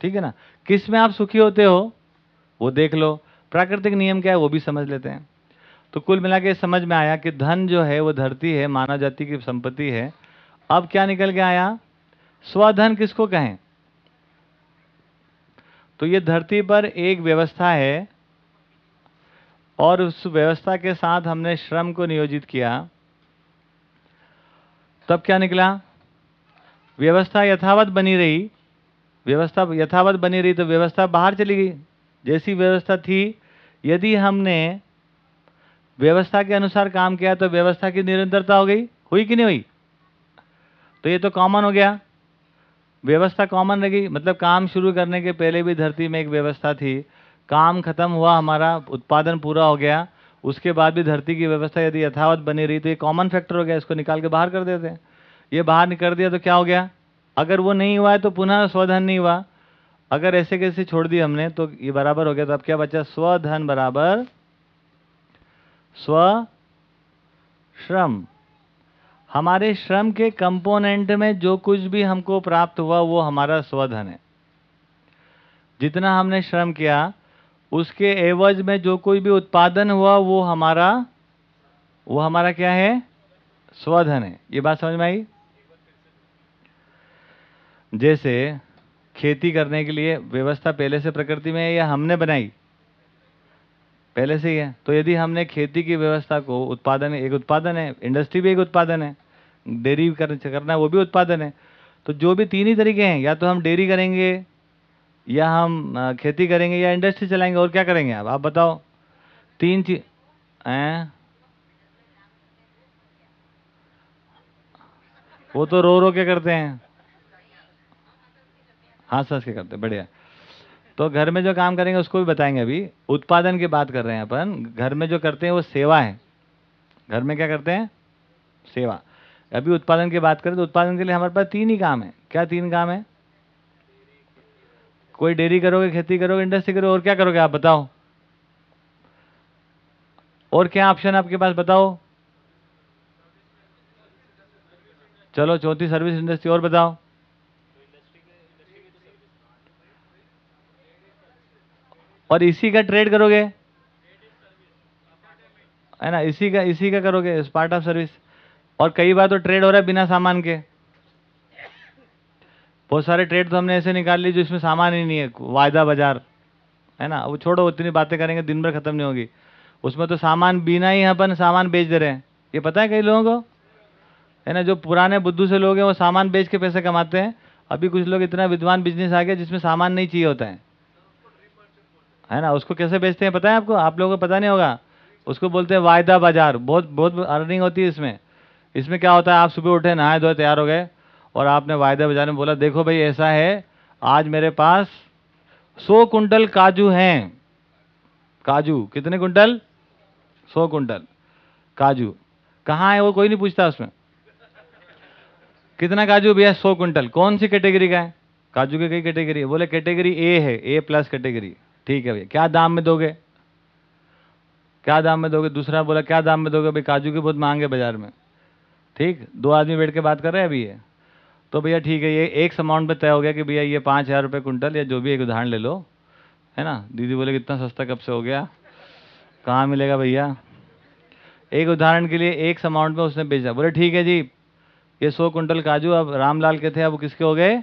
ठीक है ना? किसमें आप सुखी होते हो, वो देख लो। प्राकृतिक नियम क्या है, वो भी समझ लेते हैं। तो कुल मिला के समझ में आया कि धन जो है, वो धरती है, मानव जाति की संपत्ति है। अब क्या निकल के आया? स्वधन किसको कहें? तो ये धरती पर एक व्यवस्था है और उस व्यवस्था के साथ हमने श्रम को नियोजित किया। तब क्या निकला? व्यवस्था यथावत बनी रही, व्यवस्था यथावत बनी रही तो व्यवस्था बाहर चली गई। जैसी व्यवस्था थी, यदि हमने व्यवस्था के अनुसार काम किया तो व्यवस्था की निरंतरता हो गई। हुई कि नहीं हुई? तो ये तो कॉमन हो गया। व्यवस्था कॉमन रह गई। मतलब काम शुरू करने के पहले भी धरती में एक व्यवस्था थी। काम खत्म हुआ, हमारा उत्पादन पूरा हो गया। उसके बाद भी धरती की व्यवस्था यदि यथावत बनी रही तो ये कॉमन फैक्टर हो गया। इसको निकाल के बाहर कर देते हैं। ये बाहर निकल दिया तो क्या हो गया? अगर वो नहीं हुआ है तो पुनः स्वधन नहीं हुआ। अगर ऐसे कैसे छोड़ दिया हमने तो ये बराबर हो गया तो अब क्या बचा? स्वधन बराबर। स्व श्रम हमारे श्रम के कंपोनेंट में जो कुछ भी हमको प्राप्त हुआ, वो हमारा स्वधन है। जितना हमने श्रम किया, उसके एवज में जो कोई भी उत्पादन हुआ, वो हमारा वो हमारा क्या है? स्वधन है। ये बात समझ में आई? जैसे खेती करने के लिए व्यवस्था पहले से प्रकृति में है या हमने बनाई? पहले से ही है। तो यदि हमने खेती की व्यवस्था को उत्पादन एक उत्पादन है इंडस्ट्री भी एक उत्पादन है डेयरी कर, करना है वो भी उत्पादन है तो जो भी तीन ही तरीके हैं या तो हम डेयरी करेंगे या हम खेती करेंगे या इंडस्ट्री चलाएँगे और क्या करेंगे आप? आप बताओ। तीन चीज़ वो तो रो रो के करते हैं। हाँ सच के करते बढ़िया। तो घर में जो काम करेंगे उसको भी बताएँगे अभी। उत्पादन की बात कर रहे हैं अपन। घर में जो करते हैं वो सेवा है। घर में क्या करते हैं? सेवा। अभी उत्पादन की बात करें तो उत्पादन के लिए हमारे पास तीन ही काम है। क्या तीन काम है? कोई डेयरी करोगे, खेती करोगे, इंडस्ट्री करोगे, और क्या करोगे आप बताओ? और क्या ऑप्शन आपके पास बताओ? चलो चौथी सर्विस इंडस्ट्री और बताओ। और इसी का ट्रेड करोगे? है ना, इसी का इसी का करोगे पार्ट ऑफ़ सर्विस और कई बार तो ट्रेड हो रहा है बिना सामान के। बहुत सारे ट्रेड तो हमने ऐसे निकाल ली जो इसमें सामान ही नहीं है, वायदा बाज़ार। है ना, वो छोड़ो, उतनी बातें करेंगे, दिन भर खत्म नहीं होगी। उसमें तो सामान बिना ही अपन सामान बेच दे रहे हैं। ये पता है कई लोगों को? है ना, जो पुराने बुद्धू से लोग हैं, वो सामान बेच के पैसे कमाते हैं। अभी कुछ लोग इतना विद्वान बिज़नेस आ गया जिसमें सामान नहीं चाहिए होता है। है ना? उसको कैसे बेचते हैं पता है आपको? आप लोगों को पता नहीं होगा। उसको बोलते हैं वायदा बाज़ार। बहुत बहुत अर्निंग होती है इसमें। इसमें क्या होता है? आप सुबह उठे, नहाए धोए, तैयार हो गए और आपने वायदा बाज़ार में बोला, देखो भाई, ऐसा है, आज मेरे पास सौ कुंटल काजू हैं। काजू? कितने कुंटल? सौ कुंटल। काजू। कहाँ है वो? कोई नहीं पूछता उसमें। कितना काजू भैया? सौ कुंटल। कौन सी कैटेगरी का है? काजू की कई कैटेगरी बोले, कैटेगरी ए है। ए प्लस कैटेगरी ठीक है भैया। क्या दाम में दोगे? क्या दाम में दोगे? दूसरा बोला, क्या दाम में दोगे? भाई, काजू की बहुत मांग है बाज़ार में। ठीक? दो आदमी बैठ के बात कर रहे हैं अभी ये। तो भैया, ठीक है, ये एक अमाउंट पे तय हो गया कि भैया, ये पाँच हज़ार रुपये कुंटल या जो भी एक उदाहरण ले लो। है ना? दीदी बोले, कितना सस्ता कब से हो गया? कहाँ मिलेगा भैया? एक उदाहरण के लिए एक अमाउंट में उसने बेचा। बोले, ठीक है जी, ये सौ कुंटल काजू अब रामलाल के थे, अब किसके हो गए?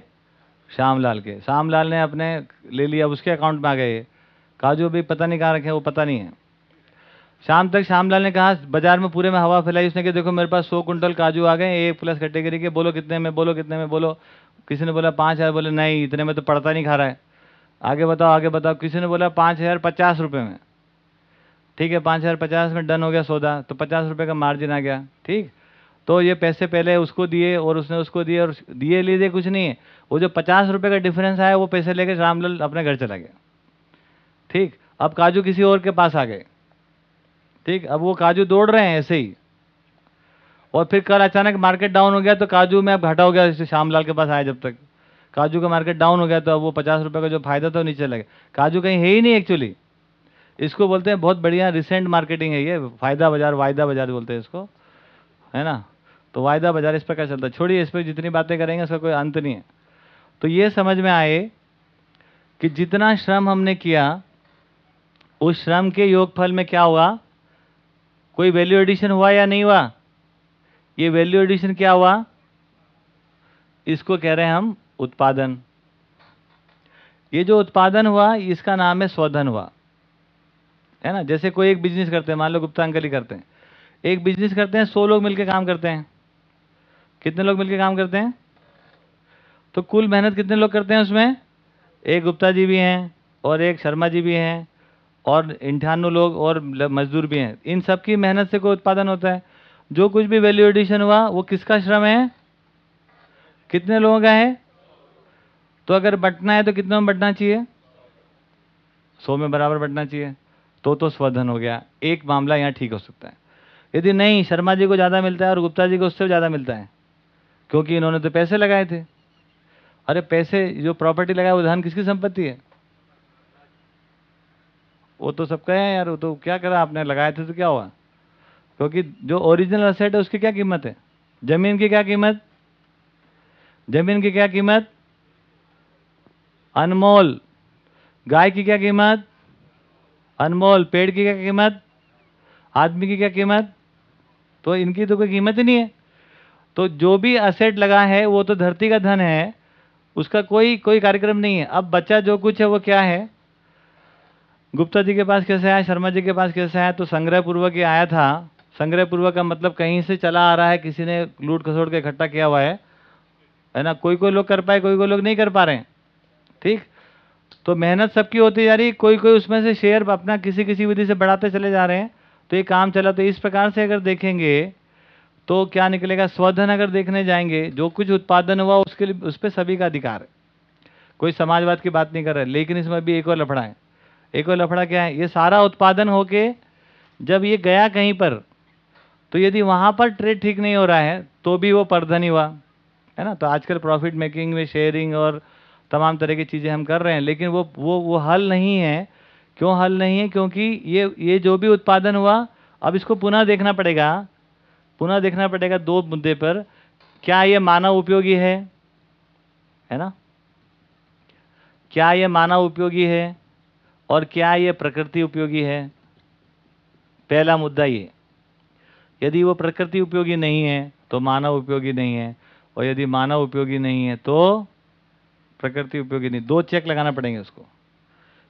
श्यामलाल के। श्यामलाल ने अपने, ले लिया, अब उसके अकाउंट में आ गए काजू अभी पता नहीं कहाँ रखे हैं, वो पता नहीं है। शाम तक श्यामलाल ने कहा बाज़ार में पूरे में हवा फैलाई उसने कि देखो मेरे पास सौ कुंटल काजू आ गए ए प्लस कैटेगरी के बोलो कितने में बोलो कितने में बोलो। किसी ने बोला पाँच हज़ार बोले नहीं इतने में तो पड़ता नहीं खा रहा है। आगे बताओ आगे बताओ किसी ने बोला पाँच हज़ार पचास रुपये में। ठीक है पाँच हज़ार पचास में डन हो गया सौदा तो पचास रुपये का मार्जिन आ गया ठीक। तो ये पैसे पहले उसको दिए और उसने उसको दिए और दिए लीजिए कुछ नहीं है। वो जो पचास रुपये का डिफरेंस आया वो पैसे लेके रामलाल अपने घर चला गया। ठीक, अब काजू किसी और के पास आ गए। ठीक, अब वो काजू दौड़ रहे हैं ऐसे ही। और फिर कल अचानक मार्केट डाउन हो गया तो काजू में अब घाटा हो गया, जैसे श्यामलाल के पास आया जब तक। काजू का मार्केट डाउन हो गया तो अब वो पचास रुपये का जो फ़ायदा था वो नीचे लगे। काजू कहीं है ही नहीं एक्चुअली इसको बोलते हैं बहुत बढ़िया रिसेंट मार्केटिंग है ये, फ़ायदा बाज़ार, वायदा बाज़ार बोलते हैं इसको। है ना? तो वायदा बाज़ार इस प्रकार चलता है। छोड़िए, इस पर जितनी बातें करेंगे उसका कोई अंत नहीं है। तो ये समझ में आए कि जितना श्रम हमने किया उस श्रम के योगफल में क्या हुआ? कोई वैल्यू एडिशन हुआ या नहीं हुआ? ये वैल्यू एडिशन क्या हुआ? इसको कह रहे हैं हम उत्पादन। ये जो उत्पादन हुआ, इसका नाम है स्वधन हुआ। है ना? जैसे कोई एक बिज़नेस करते हैं, मान लो गुप्ता अंकल ही करते हैं। एक बिज़नेस करते हैं, सौ लोग मिलकर काम करते हैं। कितने लोग मिलकर काम करते हैं? तो कुल मेहनत कितने लोग करते हैं उसमें? एक गुप्ता जी भी हैं और एक शर्मा जी भी हैं। और इंठानवे लोग और मजदूर भी हैं। इन सब की मेहनत से कोई उत्पादन होता है। जो कुछ भी वैल्यू एडिशन हुआ, वो किसका श्रम है? कितने लोगों का है? तो अगर बटना है तो कितने में बटना चाहिए? सौ में बराबर बटना चाहिए। तो तो स्वधन हो गया। एक मामला यहाँ ठीक हो सकता है। यदि नहीं, शर्मा जी को ज़्यादा मिलता है और गुप्ता जी को उससे ज़्यादा मिलता है। क्योंकि इन्होंने तो पैसे लगाए थे। अरे पैसे, जो प्रॉपर्टी लगाए, वो धन किसकी संपत्ति है? वो तो सबका है यार, वो तो क्या करा आपने? लगाए थे तो क्या हुआ? क्योंकि जो ओरिजिनल असेट है उसकी क्या कीमत है? ज़मीन की क्या कीमत? ज़मीन की क्या कीमत? अनमोल। गाय की क्या कीमत? अनमोल। पेड़ की क्या कीमत? आदमी की क्या कीमत? तो इनकी तो कोई कीमत ही नहीं है। तो जो भी असेट लगा है, वो तो धरती का धन है, उसका कोई कोई कार्यक्रम नहीं है। अब बच्चा जो कुछ है, वो क्या है? गुप्ता जी के पास कैसे आया? शर्मा जी के पास कैसे आया? तो संग्रह पूर्वक ही आया था। संग्रह पूर्वक का मतलब कहीं से चला आ रहा है, किसी ने लूट खसोट के इकट्ठा किया हुआ है। है ना? कोई कोई लोग कर पाए कोई कोई लोग नहीं कर पा रहे हैं। ठीक? तो मेहनत सबकी होती जा रही कोई कोई उसमें से शेयर अपना किसी किसी विधि से बढ़ाते चले जा रहे हैं। तो ये काम चला तो इस प्रकार से अगर देखेंगे तो क्या निकलेगा? स्वधन अगर देखने जाएँगे, जो कुछ उत्पादन हुआ, उसके लिए, उस पर सभी का अधिकार है। कोई समाजवाद की बात नहीं कर रहा है लेकिन इसमें भी एक और लफड़ा है। एक और लफड़ा क्या है? ये सारा उत्पादन होके जब ये गया कहीं पर तो यदि वहाँ पर ट्रेड ठीक नहीं हो रहा है तो भी वो परधन ही हुआ, है ना? तो आजकल प्रॉफिट मेकिंग में शेयरिंग और तमाम तरह की चीज़ें हम कर रहे हैं, लेकिन वो वो वो हल नहीं है। क्यों हल नहीं है? क्योंकि ये ये जो भी उत्पादन हुआ, अब इसको पुनः देखना पड़ेगा। पुनः देखना पड़ेगा दो मुद्दे पर। क्या ये मानव उपयोगी है? है ना? क्या ये मानव उपयोगी है? और क्या ये प्रकृति उपयोगी है? पहला मुद्दा ये, यदि वो प्रकृति उपयोगी नहीं है तो मानव उपयोगी नहीं है, और यदि मानव उपयोगी नहीं है तो प्रकृति उपयोगी नहीं। दो चेक लगाना पड़ेंगे उसको।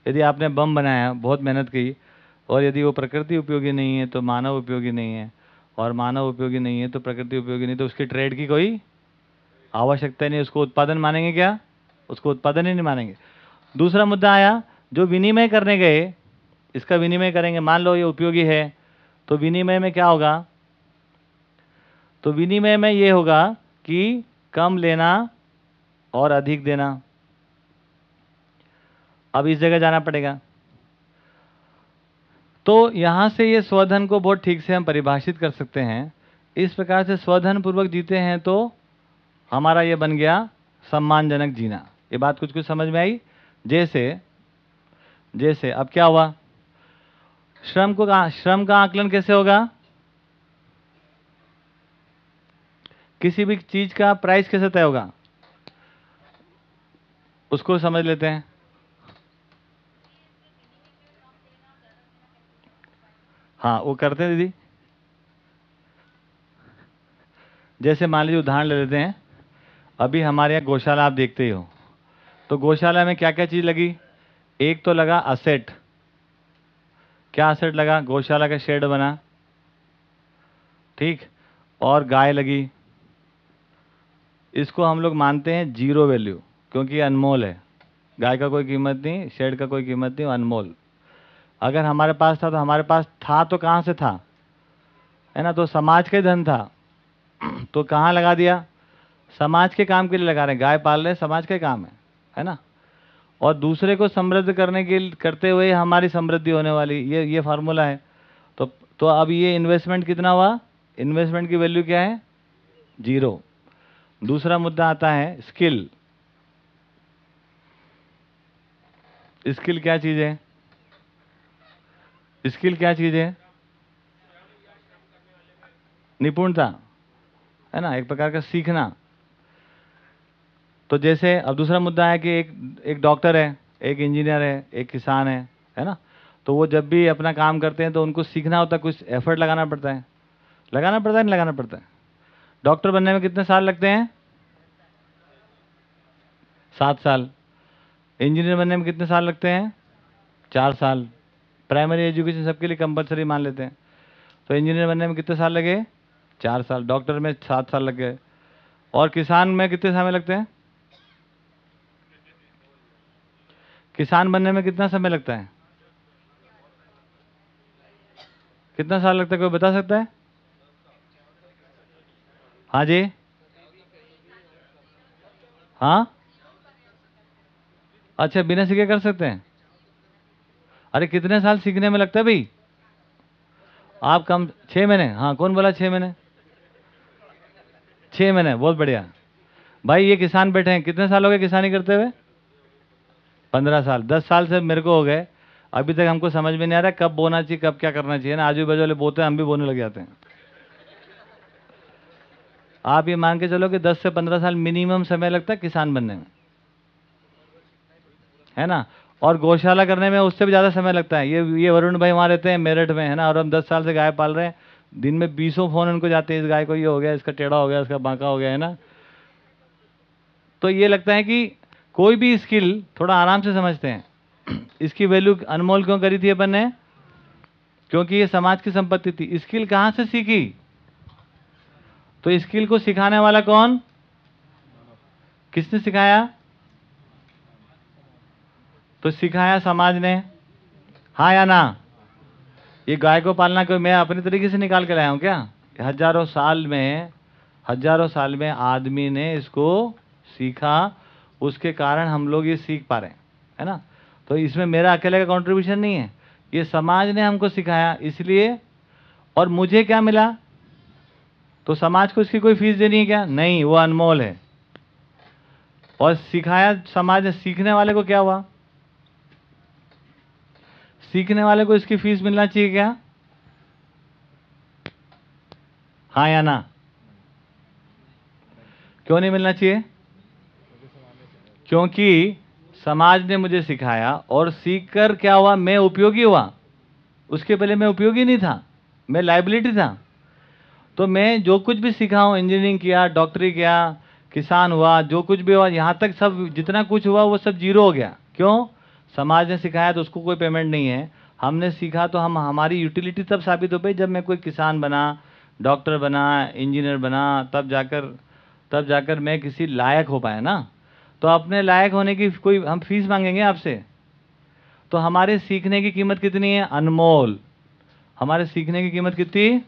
यदि आपने बम बनाया, बहुत मेहनत की, और यदि वो प्रकृति उपयोगी नहीं है तो मानव उपयोगी नहीं है, और मानव उपयोगी नहीं है तो प्रकृति उपयोगी नहीं तो उसकी ट्रेड की कोई आवश्यकता नहीं, उसको उत्पादन मानेंगे क्या? उसको उत्पादन ही नहीं मानेंगे। दूसरा मुद्दा आया जो विनिमय करने गए, इसका विनिमय करेंगे। मान लो ये उपयोगी है तो विनिमय में क्या होगा? तो विनिमय में ये होगा कि कम लेना और अधिक देना। अब इस जगह जाना पड़ेगा। तो यहाँ से ये स्वधन को बहुत ठीक से हम परिभाषित कर सकते हैं। इस प्रकार से स्वधन पूर्वक जीते हैं तो हमारा ये बन गया सम्मानजनक जीना। ये बात कुछ कुछ समझ में आई? जैसे जैसे अब क्या हुआ? श्रम को कहा श्रम का आकलन कैसे होगा? किसी भी चीज़ का प्राइस कैसे तय होगा? उसको समझ लेते हैं। हाँ वो करते हैं दीदी। जैसे मान लीजिए उदाहरण ले लेते हैं। अभी हमारे यहाँ गौशाला आप देखते ही हो। तो गौशाला में क्या क्या चीज़ लगी? एक तो लगा असेट क्या असेट लगा? गौशाला का शेड बना। ठीक? और गाय लगी। इसको हम लोग मानते हैं ज़ीरो वैल्यू क्योंकि अनमोल है। गाय का कोई कीमत नहीं शेड का कोई कीमत नहीं, अनमोल। अगर हमारे पास था तो हमारे पास था तो कहाँ से था? है ना? तो समाज का धन था। तो कहाँ लगा दिया? समाज के काम के लिए लगा रहे हैं। गाय पाल रहे समाज का काम है। है ना? और दूसरे को समृद्ध करने के करते हुए हमारी समृद्धि होने वाली, ये ये फार्मूला है। तो तो अब ये इन्वेस्टमेंट कितना हुआ? इन्वेस्टमेंट की वैल्यू क्या है? ज़ीरो दूसरा मुद्दा आता है स्किल स्किल क्या चीज़ है? स्किल क्या चीज़ है? निपुणता. है ना? एक प्रकार का सीखना. तो जैसे अब दूसरा मुद्दा है कि एक एक डॉक्टर है, एक इंजीनियर है, एक किसान है है ना? तो वो जब भी अपना काम करते हैं तो उनको सीखना होता है, कुछ एफर्ट लगाना पड़ता है। लगाना पड़ता है, नहीं लगाना पड़ता है? डॉक्टर बनने में कितने साल लगते हैं? सात साल। इंजीनियर बनने में कितने साल लगते हैं? चार साल। प्राइमरी एजुकेशन सबके लिए कंपलसरी मान लेते हैं। तो इंजीनियर बनने में कितने साल लगे? चार साल। डॉक्टर में सात साल लग गए। और किसान में कितने समय लगते हैं? किसान बनने में कितना समय लगता है? कितना साल लगता है? कोई बता सकता है? हाँ जी। हाँ? अच्छा बिना सीखे कर सकते हैं? अरे, कितने साल सीखने में लगता है भाई? आप कम छः महीने। हाँ कौन बोला छः महीने? छः महीने, बहुत बढ़िया। भाई, ये किसान बैठे हैं। कितने साल हो गए किसानी करते हुए? पंद्रह साल, दस साल से मेरे को हो गए। अभी तक हमको समझ में नहीं आ रहा कब बोना चाहिए, कब क्या करना चाहिए ना। आजू बाजू वाले बोते हैं, हम भी बोने लग जाते हैं। आप ये मान के चलो कि दस से पंद्रह साल मिनिमम समय लगता है किसान बनने में। है ना? और गौशाला करने में उससे भी ज़्यादा समय लगता है। ये ये वरुण भाई वहाँ रहते हैं, मेरठ में, है ना? और हम दस साल से गाय पाल रहे हैं। दिन में बीसों फ़ोन उनको जाते हैं, इस गाय को ये हो गया, इसका टेढ़ा हो गया, इसका बांका हो गया, है ना? तो ये लगता है कि कोई भी स्किल थोड़ा आराम से समझते हैं। इसकी वैल्यू अनमोल क्यों करी थी अपन ने? क्योंकि ये समाज की संपत्ति थी। स्किल कहाँ से सीखी? तो स्किल को सिखाने वाला कौन? किसने सिखाया? तो सिखाया समाज ने। हाँ या ना? ये गाय को पालना कोई मैं अपने तरीके से निकाल के लाया हूँ क्या? हज़ारों साल में, हज़ारों साल में आदमी ने इसको सीखा उसके कारण हम लोग ये सीख पा रहे हैं, है ना? तो इसमें मेरा अकेले का कंट्रीब्यूशन नहीं है। ये समाज ने हमको सिखाया, इसलिए और मुझे क्या मिला? तो समाज को इसकी कोई फ़ीस देनी है क्या? नहीं, वो अनमोल है। और सिखाया समाज ने, सीखने वाले को क्या हुआ? सीखने वाले को इसकी फ़ीस मिलना चाहिए क्या? हाँ या ना? क्यों नहीं मिलना चाहिए? क्योंकि समाज ने मुझे सिखाया और सीखकर क्या हुआ? मैं उपयोगी हुआ। उसके पहले मैं उपयोगी नहीं था। मैं लाइबिलिटी था। तो मैं जो कुछ भी सीखा हूँ इंजीनियरिंग किया डॉक्टरी किया, किसान हुआ, जो कुछ भी हुआ, यहाँ तक सब, जितना कुछ हुआ, वो सब ज़ीरो हो गया। क्यों? समाज ने सिखाया तो उसको कोई पेमेंट नहीं है। हमने सीखा तो हम, हमारी यूटिलिटी तब साबित हो पाई जब मैं कोई किसान बना डॉक्टर बना इंजीनियर बना, तब जाकर तब जाकर मैं किसी लायक हो पाया ना। तो अपने लायक होने की कोई हम फ़ीस मांगेंगे आपसे? तो हमारे सीखने की कीमत कितनी है? अनमोल। हमारे सीखने की कीमत कितनी?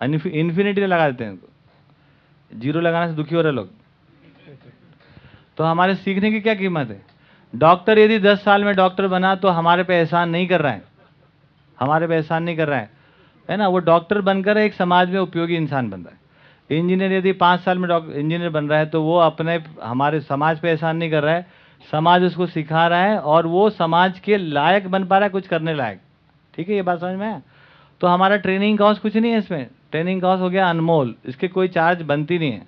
इन्फिनिटी लगा देते हैं ज़ीरो लगाने से दुखी हो रहे लोग। तो हमारे सीखने की क्या कीमत है? डॉक्टर यदि दस साल में डॉक्टर बना तो हमारे पे एहसान नहीं कर रहा है। हमारे पे एहसान नहीं कर रहा है। है ना? वो डॉक्टर बनकर एक समाज में उपयोगी इंसान बन रहा है। इंजीनियर यदि पाँच साल में डॉक्टर इंजीनियर बन रहा है तो वो अपने, हमारे समाज पे एहसान नहीं कर रहा है। समाज उसको सिखा रहा है और वो समाज के लायक बन पा रहा है कुछ करने लायक। ठीक है, ये बात समझ में तो हमारा ट्रेनिंग कॉस्ट कुछ नहीं है इसमें। ट्रेनिंग कॉस्ट हो गया अनमोल। इसके कोई चार्ज बनती नहीं है।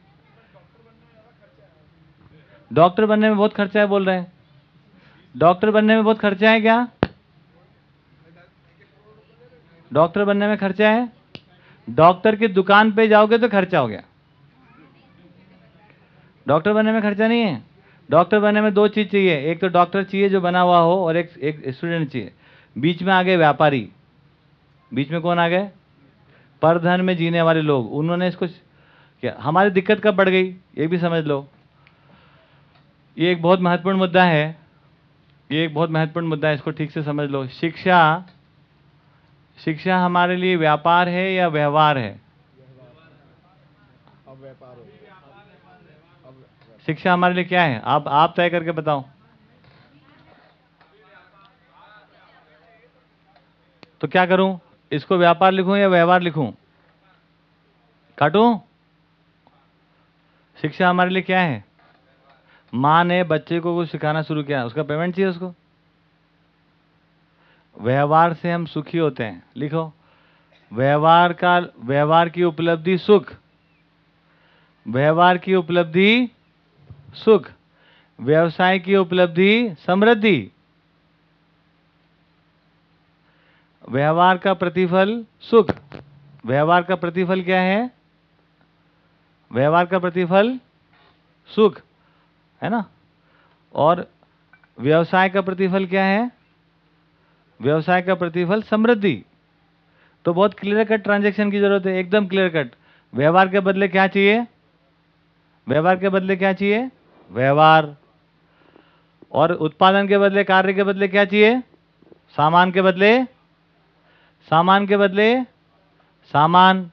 डॉक्टर बनने में बहुत खर्चा है बोल रहे हैं। डॉक्टर बनने में बहुत खर्चा है क्या? डॉक्टर बनने में खर्चा है? डॉक्टर की दुकान पे जाओगे तो खर्चा हो गया। डॉक्टर बनने में खर्चा नहीं है। डॉक्टर बनने में दो चीज़ चाहिए। एक तो डॉक्टर चाहिए जो बना हुआ हो और एक एक स्टूडेंट चाहिए। बीच में आ गए व्यापारी। बीच में कौन आ गए? परधन में जीने वाले लोग। उन्होंने इसको क्या? हमारी दिक्कत कब बढ़ गई? ये भी समझ लो। ये एक बहुत महत्वपूर्ण मुद्दा है। ये एक बहुत महत्वपूर्ण मुद्दा है, इसको ठीक से समझ लो। शिक्षा शिक्षा हमारे लिए व्यापार है या व्यवहार है? शिक्षा हमारे लिए क्या है? आप आप तय करके बताओ। तो क्या करूँ? इसको व्यापार लिखूं या व्यवहार लिखूं? काटूं? शिक्षा हमारे लिए क्या है? माँ ने बच्चे को कुछ सिखाना शुरू किया। उसका पेमेंट चाहिए उसको? व्यवहार से हम सुखी होते हैं। लिखो, व्यवहार का, व्यवहार की उपलब्धि सुख। व्यवहार की उपलब्धि सुख। व्यवसाय की उपलब्धि समृद्धि। व्यवहार का प्रतिफल सुख। व्यवहार का प्रतिफल क्या है? व्यवहार का प्रतिफल सुख, है ना? और व्यवसाय का प्रतिफल क्या है? व्यवसाय का प्रतिफल समृद्धि। तो बहुत क्लियर कट ट्रांजेक्शन की ज़रूरत है, एकदम क्लियर कट व्यवहार के बदले क्या चाहिए? व्यवहार के बदले क्या चाहिए? व्यवहार। और उत्पादन के बदले, कार्य के बदले क्या चाहिए? सामान के बदले? सामान के बदले? सामान।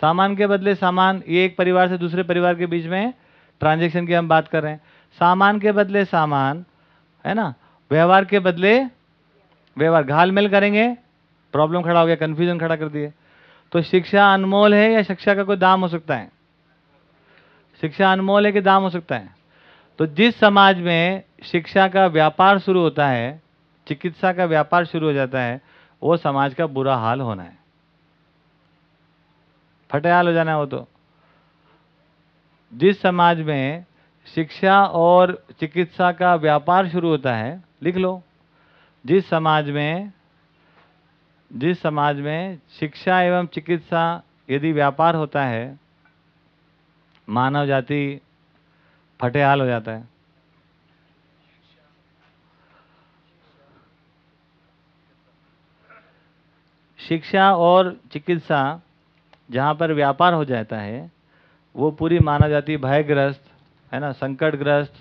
सामान के बदले सामान, ये एक परिवार से दूसरे परिवार के बीच में ट्रांजेक्शन की हम बात कर रहे हैं। सामान के बदले सामान, है ना? व्यवहार के बदले व्यवहार घालमेल करेंगे प्रॉब्लम खड़ा हो गया कंफ्यूजन खड़ा कर दिए। तो शिक्षा अनमोल है या शिक्षा का कोई दाम हो सकता है? शिक्षा अनमोल है कि दाम हो सकता है? तो जिस समाज में शिक्षा का व्यापार शुरू होता है, चिकित्सा का व्यापार शुरू हो जाता है, वो समाज का बुरा हाल होना है। फटेहाल हो जाना है वो तो। जिस समाज में शिक्षा और चिकित्सा का व्यापार शुरू होता है, लिख लो। जिस समाज में, जिस समाज में शिक्षा एवं चिकित्सा यदि व्यापार होता है, मानव जाति फटेहाल हो जाता है। शिक्षा और चिकित्सा जहाँ पर व्यापार हो जाता है, वो पूरी मानव जाति भयग्रस्त, है ना, संकटग्रस्त,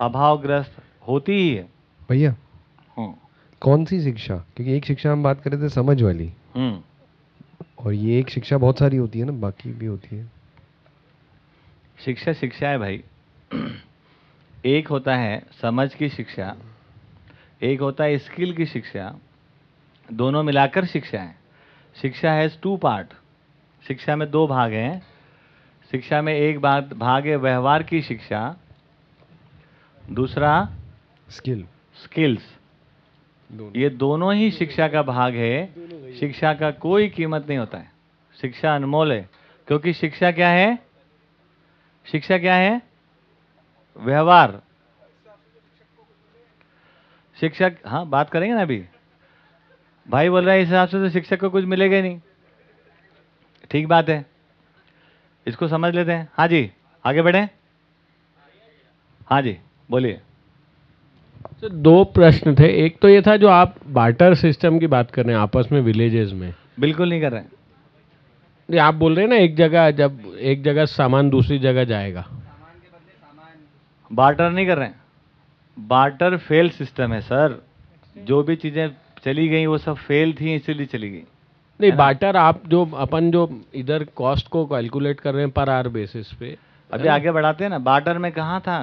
अभावग्रस्त होती ही है। भैया कौन सी शिक्षा? क्योंकि एक शिक्षा हम बात कर रहे थे समझ वाली। हम्म। और ये एक शिक्षा बहुत सारी होती है ना बाकी भी होती है। शिक्षा शिक्षा है भाई। एक होता है समझ की शिक्षा एक होता है स्किल की शिक्षा। दोनों मिलाकर शिक्षा है। शिक्षा हैज़ टू पार्ट शिक्षा में दो भाग हैं। शिक्षा में एक भाग भाग है व्यवहार की शिक्षा। दूसरा स्किल स्किल्स ये दोनों ही शिक्षा का भाग है। शिक्षा का कोई कीमत नहीं होता है। शिक्षा अनमोल है। क्योंकि शिक्षा क्या है? शिक्षा क्या है? व्यवहार। शिक्षक हाँ बात करेंगे ना अभी? भाई बोल रहा है, इस हिसाब से तो शिक्षक को कुछ मिलेगा नहीं। ठीक बात है। इसको समझ लेते हैं। हाँ जी, आगे बढ़े। हाँ जी, बोलिए। तो दो प्रश्न थे। एक तो ये था जो आप बार्टर सिस्टम की बात कर रहे हैं आपस में विलेजेस में। बिल्कुल नहीं कर रहे हैं। आप बोल रहे हैं ना एक जगह जब एक जगह सामान दूसरी जगह जाएगा। बार्टर नहीं कर रहे हैं। बार्टर फेल सिस्टम है सर जो भी चीज़ें चली गई वो सब फेल थी इसीलिए चली गई। नहीं बार्टर आप जो अपन जो इधर कॉस्ट को कैलकुलेट कर रहे हैं पर आर बेसिस पे अभी आगे बढ़ाते हैं ना। बार्टर में कहाँ था?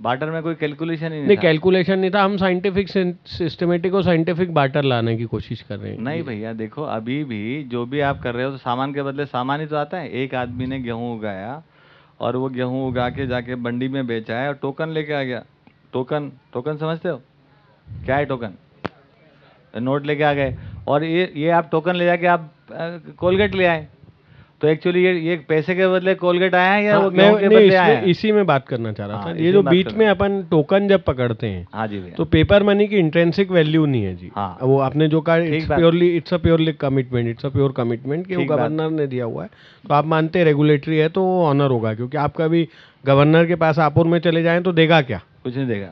बार्टर में कोई कैलकुलेशन ही नहीं नहीं कैलकुलेशन नहीं था। हम साइंटिफिक सिस्टमेटिक और साइंटिफिक बाटर लाने की कोशिश कर रहे हैं। नहीं भैया देखो अभी भी जो भी आप कर रहे हो तो सामान के बदले सामान ही तो आता है। एक आदमी ने गेहूँ उगाया और वो गेहूँ उगा के जाके मंडी में बेचा है और टोकन लेके आ गया। टोकन टोकन समझते हो? क्या है टोकन नोट लेके आ गए। और ये ये आप टोकन ले जाके आप कोलगेट ले आए। तो एक्चुअली ये ये पैसे के बदले कोलगेट आया है या हाँ, वो मैं गेहूँ के बदले आया है? इसी में बात करना चाह रहा हाँ, था। ये जो बीच में अपन टोकन जब पकड़ते हैं हाँ जी तो पेपर मनी की इंट्रेंसिक वैल्यू नहीं है जी। हाँ। वो आपने जो कहा it's purely it's a purely commitment it's a pure commitment कि वो गवर्नर ने दिया हुआ है। तो आप मानते हैं रेगुलेटरी है तो वो ऑनर होगा क्योंकि आप कभी गवर्नर के पास आपुर में चले जाएँ तो देगा क्या? कुछ नहीं देगा।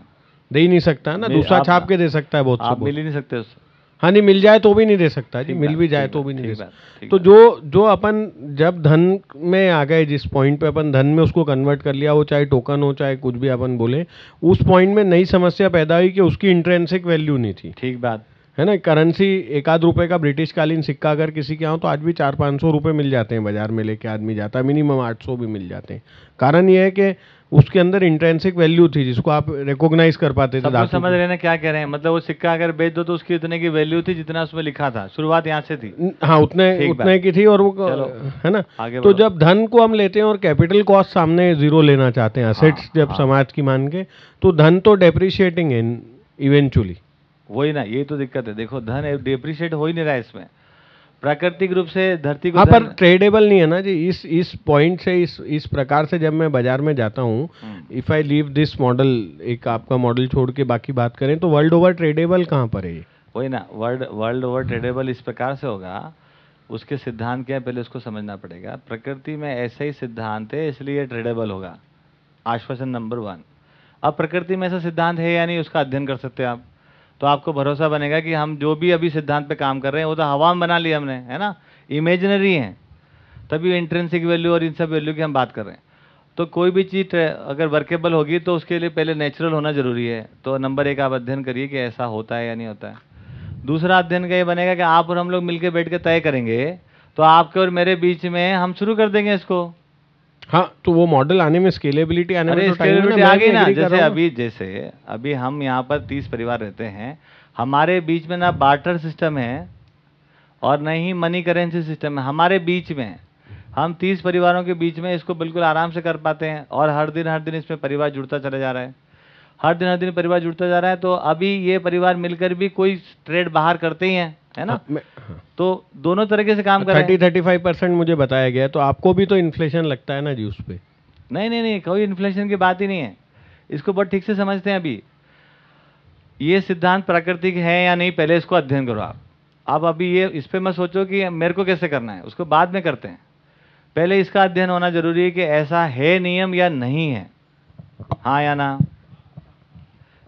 दे ही नहीं सकता ना दूसरा छाप के दे सकता है बहुत आप बहुत। मिल ही नहीं सकते उससे। हाँ नहीं मिल जाए तो भी नहीं दे सकता जी मिल भी जाए तो भी नहीं दे सकता। तो जो जो अपन जब धन में आ गए जिस पॉइंट पे अपन धन में उसको कन्वर्ट कर लिया वो चाहे टोकन हो चाहे कुछ भी अपन बोले उस पॉइंट में नई समस्या पैदा हुई कि उसकी इंट्रेंसिक वैल्यू नहीं थी। ठीक बात। है ना करेंसी एक आध रुपए का ब्रिटिश कालीन सिक्का अगर किसी के यहाँ तो आज भी चार पाँच सौ रुपये मिल जाते हैं बाज़ार में लेके आदमी जाता है मिनिमम आठ सौ भी मिल जाते हैं। कारण ये है कि उसके अंदर इंट्रेंसिक वैल्यू थी जिसको आप रिकॉग्नाइज कर पाते थे समझ रहे हैं ना क्या कह रहे हैं? मतलब वो सिक्का अगर बेच दो तो उसकी उतने की वैल्यू थी जितना उसमें लिखा था। शुरुआत यहाँ से थी। हाँ उतने उतने की थी और वो है ना? तो जब धन को हम लेते हैं और कैपिटल कॉस्ट सामने ज़ीरो लेना चाहते हैं असेट्स हाँ, जब हाँ। समाज की मान के तो धन तो डेप्रिशिएटिंग है इवेंचुअली वही ना ये तो दिक्कत है। देखो धन डिप्रिशिएट हो ही नहीं रहा है इसमें। प्राकृतिक रूप से धरती को हाँ पर ट्रेडेबल नहीं है ना जी। इस इस पॉइंट से इस इस प्रकार से जब मैं बाज़ार में जाता हूँ। If I leave this model एक आपका मॉडल छोड़ के बाकी बात करें तो वर्ल्ड ओवर ट्रेडेबल कहाँ पर है ये? वही ना वर्ल्ड वर्ल्ड ओवर ट्रेडेबल इस प्रकार से होगा उसके सिद्धांत क्या है पहले उसको समझना पड़ेगा। प्रकृति में ऐसे ही सिद्धांत है इसलिए ट्रेडेबल होगा। आश्वासन नंबर वन अब प्रकृति में ऐसा सिद्धांत है या नहीं उसका अध्ययन कर सकते हैं आप। तो आपको भरोसा बनेगा कि हम जो भी अभी सिद्धांत पे काम कर रहे हैं, वो तो हवा में बना लिया हमने, है ना? इमेजिनरी है। तभी इंट्रेंसिक वैल्यू और इन सब वैल्यू की हम बात कर रहे हैं। तो कोई भी चीज़ अगर वर्केबल होगी तो उसके लिए पहले नेचुरल होना ज़रूरी है। तो नंबर एक आप अध्ययन करिए कि ऐसा होता है या नहीं होता है। दूसरा अध्ययन का ये बनेगा कि आप और हम लोग मिलके बैठ के तय करेंगे तो आपके और मेरे बीच में हम शुरू कर देंगे इसको। हाँ तो वो मॉडल आने में स्केलेबिलिटी आने में तो स्केलेबिलिटी आ गई ना जैसे अभी जैसे अभी हम यहाँ पर तीस परिवार रहते हैं हमारे बीच में ना बार्टर सिस्टम है और न ही मनी करेंसी सिस्टम है हमारे बीच में। हम तीस परिवारों के बीच में इसको बिल्कुल आराम से कर पाते हैं और हर दिन हर दिन इसमें परिवार जुड़ता चला जा रहा है। हर दिन हर दिन परिवार जुड़ता जा रहा है तो अभी ये परिवार मिलकर भी कोई ट्रेड बाहर करते ही हैं है ना? हाँ, हाँ। तो दोनों तरीके से काम कर रहे हैं। थर्टी फाइव परसेंट मुझे बताया गया तो आपको भी तो इन्फ्लेशन लगता है ना जी उस पर नहीं नहीं नहीं कोई इन्फ्लेशन की बात ही नहीं है। इसको बहुत ठीक से समझते हैं अभी। ये सिद्धांत प्राकृतिक है या नहीं पहले इसको अध्ययन करो आप। अब अभी ये इस पर मत सोचो कि मेरे को कैसे करना है उसको बाद में करते हैं। पहले इसका अध्ययन होना ज़रूरी है कि ऐसा है नियम या नहीं है। हाँ या ना?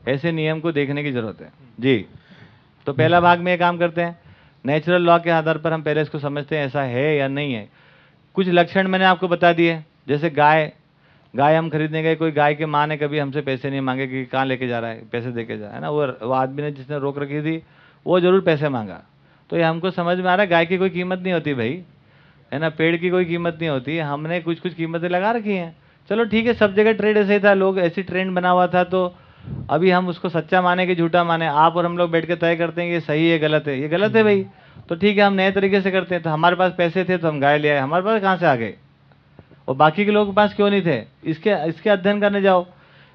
ऐसे नियम को देखने की ज़रूरत है। जी। तो पहला भाग में ये काम करते हैं। नेचुरल लॉ के आधार पर हम पहले इसको समझते हैं, ऐसा है या नहीं है। कुछ लक्षण मैंने आपको बता दिए, जैसे गाय। गाय हम खरीदने गए, कोई गाय के माँ ने कभी हमसे पैसे नहीं मांगे कि कहाँ लेके जा रहा है, पैसे दे के जा है ना? वो वो आदमी ने जिसने रोक रखी थी, वो ज़रूर पैसे मांगा। तो ये हमको समझ में आ रहा है, गाय की कोई कीमत नहीं होती भाई, है ना? पेड़ की कोई कीमत नहीं होती। हमने कुछ कुछ कीमतें लगा रखी हैं। चलो ठीक है, सब जगह ट्रेड ऐसे ही था, लोग ऐसी ट्रेंड बना हुआ था तो अभी हम उसको सच्चा माने कि झूठा माने, आप और हम लोग बैठ के तय करते हैं ये सही है, गलत है। ये गलत है भाई। तो ठीक है, हम नए तरीके से करते हैं। तो हमारे पास पैसे थे तो हम गाय ले आए। हमारे पास कहाँ से आ गए? और बाकी के लोगों के पास क्यों नहीं थे? इसके इसके अध्ययन करने जाओ।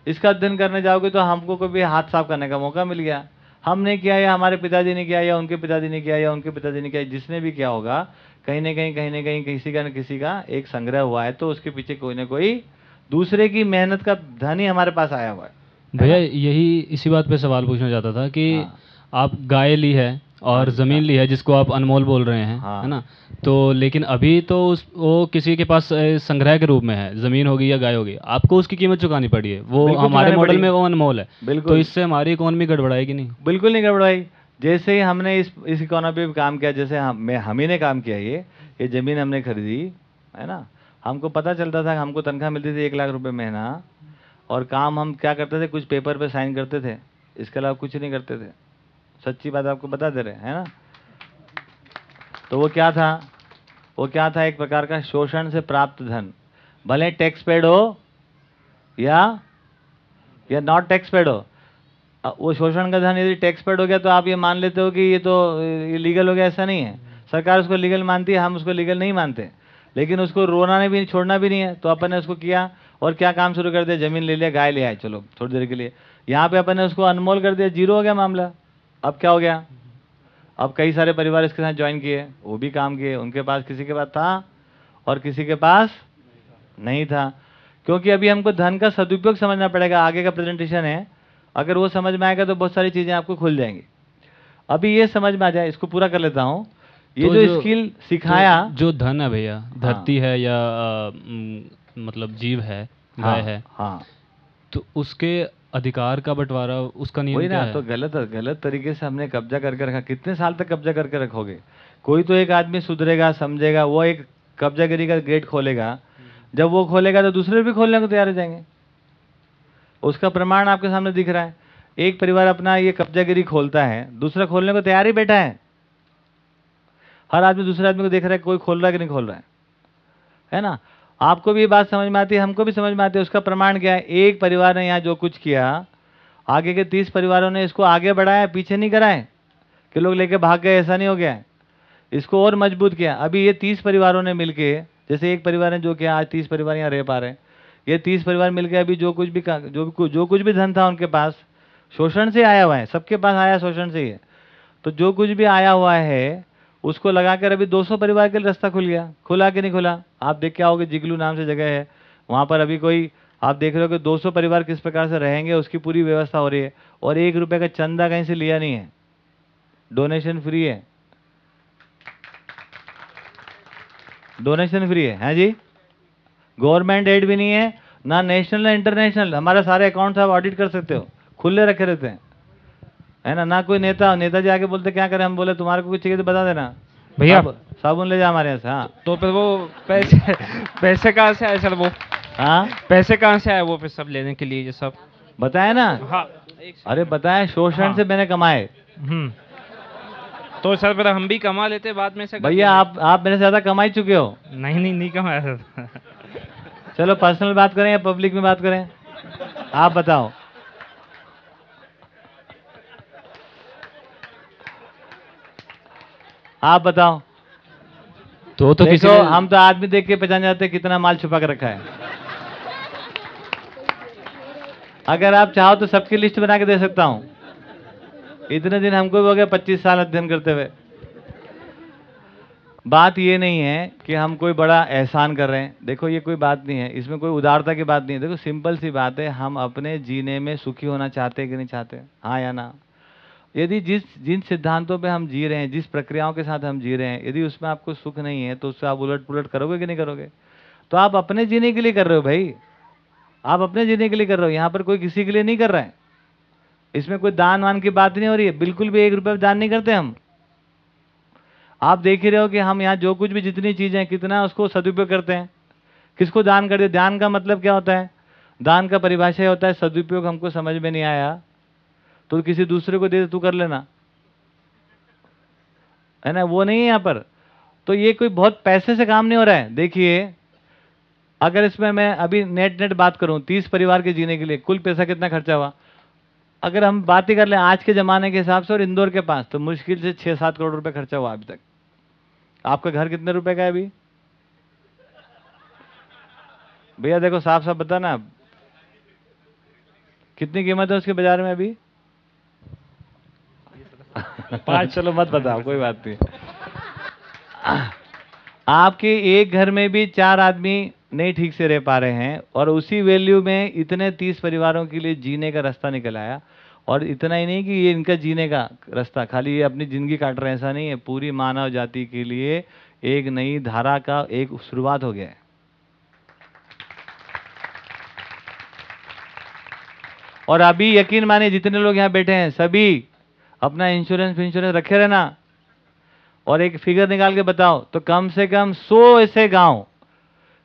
इसका अध्ययन करने जाओगे तो हमको कभी हाथ साफ़ करने का मौका मिल गया। हमने किया या हमारे पिताजी ने किया या उनके पिताजी ने किया या उनके पिताजी ने किया, जिसने भी किया होगा, कहीं ना कहीं कहीं ना कहीं, किसी का न किसी का एक संग्रह हुआ है। तो उसके पीछे कोई ना कोई दूसरे की मेहनत का धन ही हमारे पास आया हुआ है। भैया यही इसी बात पे सवाल पूछना चाहता था कि हाँ। आप गाय ली है और ज़मीन ली है जिसको आप अनमोल बोल रहे हैं हाँ। है ना? तो लेकिन अभी तो उस वो किसी के पास संग्रह के रूप में है ज़मीन होगी या गाय होगी आपको उसकी कीमत चुकानी पड़ी है। वो हमारे मॉडल में वो अनमोल है। बिल्कुल। तो इससे हमारी इकोनॉमी गड़बड़ाएगी नहीं। बिल्कुल नहीं गड़बड़ाई। जैसे ही हमने इस इस इकोनॉमी पे काम किया जैसे हम मैं हम ही ने काम किया ये ये ज़मीन हमने खरीदी है ना? हमको पता चलता था हमको तनख्वाह मिलती थी एक लाख रुपये महीना। और काम हम क्या करते थे? कुछ पेपर पे साइन करते थे। इसके अलावा कुछ नहीं करते थे। सच्ची बात आपको बता दे रहे हैं ना? तो वो क्या था? वो क्या था? एक प्रकार का शोषण से प्राप्त धन। भले टैक्स पेड हो या या नॉट टैक्स पेड हो। वो शोषण का धन यदि टैक्स पेड हो गया तो आप ये मान लेते हो कि ये तो लीगल हो गया, ऐसा नहीं है। सरकार उसको लीगल मानती है, हम उसको लीगल नहीं मानते। लेकिन उसको रोना नहीं भी छोड़ना भी नहीं है। तो अपन ने उसको किया। और क्या काम शुरू कर दिया? ज़मीन ले लिया गाय ले आए चलो थोड़ी देर के लिए। यहाँ पे अपन ने उसको अनमोल कर दिया ज़ीरो हो गया मामला। अब क्या हो गया? अब कई सारे परिवार इसके साथ ज्वाइन किए वो भी काम किए उनके पास किसी के पास था और किसी के पास नहीं था। क्योंकि अभी हमको धन का सदुपयोग समझना पड़ेगा आगे का प्रेजेंटेशन है। अगर वो समझ में आएगा तो बहुत सारी चीज़ें आपको खुल जाएँगी। अभी ये समझ में आ जाए इसको पूरा कर लेता हूँ। ये तो जो जो- स्किल सिखाया जो, जो धन है भैया धरती है। या अ, म, मतलब जीव है गाय हाँ, है। हाँ तो उसके अधिकार का बंटवारा उसका नियम वही क्या ना है? तो गलत गलत तरीके से हमने कब्जा करके रखा। कितने साल तक कब्जा करके रखोगे? कोई तो एक आदमी सुधरेगा समझेगा वो एक कब्जागिरी का गेट खोलेगा। जब वो खोलेगा तो दूसरे भी खोलने को तैयार हो जाएँगे। उसका प्रमाण आपके सामने दिख रहा है। एक परिवार अपना ये कब्जागिरी खोलता है दूसरा खोलने को तैयार ही बैठा है। हर आदमी दूसरे आदमी को देख रहा है कोई खोल रहा है कि नहीं खोल रहा है? है ना? आपको भी बात समझ में आती है, हमको भी समझ में आती है, उसका प्रमाण क्या है? एक परिवार ने यहाँ जो कुछ किया, आगे के तीस परिवारों ने इसको आगे बढ़ाया, पीछे नहीं कराए, कि लोग लेके भाग गए, ऐसा नहीं हो गया। इसको और मज़बूत किया। अभी ये तीस परिवारों ने मिलके, जैसे एक परिवार ने जो किया, आज तीस परिवार यहाँ रह पा रहे हैं। ये तीस परिवार मिलके अभी जो कुछ भी जो जो कुछ भी धन था उनके पास, शोषण से आया हुआ है, सबके पास आया शोषण से ही है। तो जो कुछ भी आया हुआ है उसको लगाकर अभी 200 परिवार के लिए रास्ता खुल गया। खुला कि नहीं खुला? आप देख के आओगे, जिगलू नाम से जगह है। वहाँ पर अभी कोई, आप देख रहे हो कि 200 परिवार किस प्रकार से रहेंगे, उसकी पूरी व्यवस्था हो रही है। और एक रुपये का चंदा कहीं से लिया नहीं है। डोनेशन फ्री है। डोनेशन फ्री है, हैं जी? गवर्नमेंट एड भी नहीं है, ना नेशनल, ना इंटरनेशनल। हमारे सारे अकाउंट्स आप ऑडिट कर सकते हो। खुले रखे रहते हैं। है ना? ना कोई नेता नेता जी आके बोलते क्या करें? हम बोले तुम्हारे को कुछ चाहिए तो बता देना। भैया। साबुन ले जा हमारे यहाँ से हाँ। तो फिर वो पैसे पैसे कहाँ से आए सर वो? हाँ? पैसे कहाँ से आए वो फिर सब लेने के लिए ये सब? बताया ना? हाँ। अरे बताया शोषण हाँ। से मैंने कमाए। हम्म। तो सर फिर हम भी कमा लेते बाद में से? भैया आप आप मेरे से ज़्यादा कमाई चुके हो। नहीं नहीं नहीं कमाया। सर चलो पर्सनल बात करें या पब्लिक में बात करें? आप बताओ। आप बताओ। तो तो किसी ने- हम तो आदमी देख के पहचान जाते कितना माल छुपा के रखा है। अगर आप चाहो तो सबकी लिस्ट बना के दे सकता हूँ। इतने दिन हमको भी हो गया पच्चीस साल अध्ययन करते हुए। बात ये नहीं है कि हम कोई बड़ा एहसान कर रहे हैं। देखो ये कोई बात नहीं है। इसमें कोई उदारता की बात नहीं है। देखो सिंपल सी बात है हम अपने जीने में सुखी होना चाहते हैं कि नहीं चाहते हाँ या ना? यदि जिस, जिन सिद्धांतों पे हम जी रहे हैं, जिस प्रक्रियाओं के साथ हम जी रहे हैं, यदि उसमें आपको सुख नहीं है तो उससे आप उलट पुलट करोगे कि नहीं करोगे? तो आप अपने जीने के लिए कर रहे हो भाई। आप अपने जीने के लिए कर रहे हो। यहाँ पर कोई किसी के लिए नहीं कर रहा है। इसमें कोई दान वान की बात नहीं हो रही है। बिल्कुल भी एक रुपये दान नहीं करते हम। आप देख ही रहे हो कि हम यहाँ जो कुछ भी जितनी चीज़ें कितना उसको सदुपयोग करते हैं। किसको दान करते दान का मतलब क्या होता है? दान का परिभाषा होता है, सदुपयोग हमको समझ में नहीं आया। तो किसी दूसरे को दे दे, तू कर लेना। है ना? वो नहीं है यहाँ पर। तो ये कोई बहुत पैसे से काम नहीं हो रहा है। देखिए अगर इसमें मैं अभी नेट नेट बात करूँ तीस परिवार के जीने के लिए कुल पैसा कितना खर्चा हुआ? अगर हम बात ही कर लें आज के ज़माने के हिसाब से और इंदौर के पास तो मुश्किल से छः सात करोड़ रुपए खर्चा हुआ अभी तक। आपका घर कितने रुपए का है अभी? भैया देखो साफ़ साफ़ बता ना आप। कितनी कीमत है उसके बाज़ार में अभी? पाँच चलो मत बताओ, कोई बात नहीं। आपके एक घर में भी चार आदमी नहीं ठीक से रह पा रहे हैं और उसी वैल्यू में इतने तीस परिवारों के लिए जीने का रास्ता निकल आया। और इतना ही नहीं कि ये इनका जीने का रास्ता, खाली ये अपनी ज़िंदगी काट रहे हैं, ऐसा नहीं है। पूरी मानव जाति के लिए एक नई धारा का एक शुरुआत हो गया है। और अभी यकीन माने जितने लोग यहाँ बैठे हैं, सभी अपना इंश्योरेंस इंश्योरेंस रखे रहना। और एक फिगर निकाल के बताओ तो कम से कम सौ ऐसे गाँव,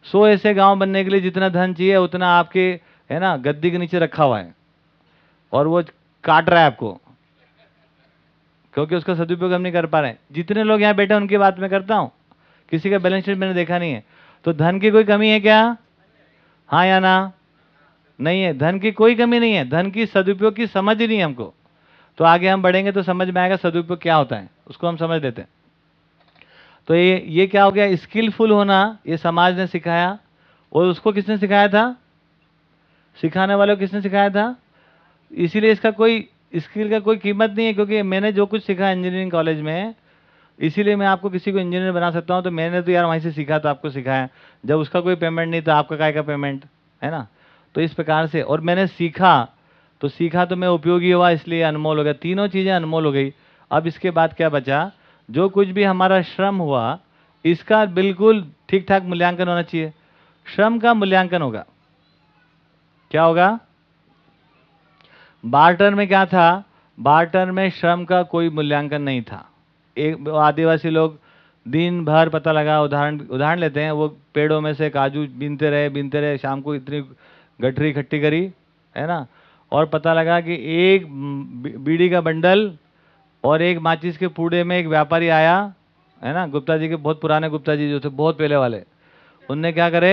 सौ ऐसे गाँव बनने के लिए जितना धन चाहिए, उतना आपके, है ना, गद्दी के नीचे रखा हुआ है। और वो काट रहा है आपको, क्योंकि उसका सदुपयोग हम नहीं कर पा रहे जितने लोग यहाँ बैठे उनकी बात मैं करता हूँ। किसी का बैलेंस शीट मैंने देखा नहीं है। तो धन की कोई कमी है क्या? हाँ या ना? नहीं है। धन की कोई कमी नहीं है। धन की सदुपयोग की समझ ही नहीं है हमको। तो आगे हम बढ़ेंगे तो समझ में आएगा सदुपयोग क्या होता है। उसको हम समझ लेते हैं। तो ये ये क्या हो गया? स्किलफुल होना, ये समाज ने सिखाया। और उसको किसने सिखाया था? सिखाने वाले को किसने सिखाया था? इसीलिए इसका कोई स्किल का कोई कीमत नहीं है, क्योंकि मैंने जो कुछ सीखा इंजीनियरिंग कॉलेज में, इसीलिए मैं आपको किसी को इंजीनियर बना सकता हूँ। तो मैंने तो यार वहीं से सीखा तो आपको सिखाया। जब उसका कोई पेमेंट नहीं तो आपका काय का पेमेंट है ना? तो इस प्रकार से, और मैंने सीखा तो सीखा तो मैं उपयोगी हुआ, इसलिए अनमोल हो गया। तीनों चीज़ें अनमोल हो गई। अब इसके बाद क्या बचा? जो कुछ भी हमारा श्रम हुआ, इसका बिल्कुल ठीक ठाक मूल्यांकन होना चाहिए। श्रम का मूल्यांकन होगा। क्या होगा? बार्टर में क्या था? बार्टर में श्रम का कोई मूल्यांकन नहीं था। एक आदिवासी लोग दिन भर पता लगा, उदाहरण उदाहरण लेते हैं, वो पेड़ों में से काजू बीनते रहे बीनते रहे, शाम को इतनी गठरी इकट्ठी करी, है ना? और पता लगा कि एक बीड़ी का बंडल और एक माचिस के पूड़े में एक व्यापारी आया है ना? गुप्ता जी के बहुत पुराने गुप्ता जी जो थे बहुत पहले वाले। उनने क्या करे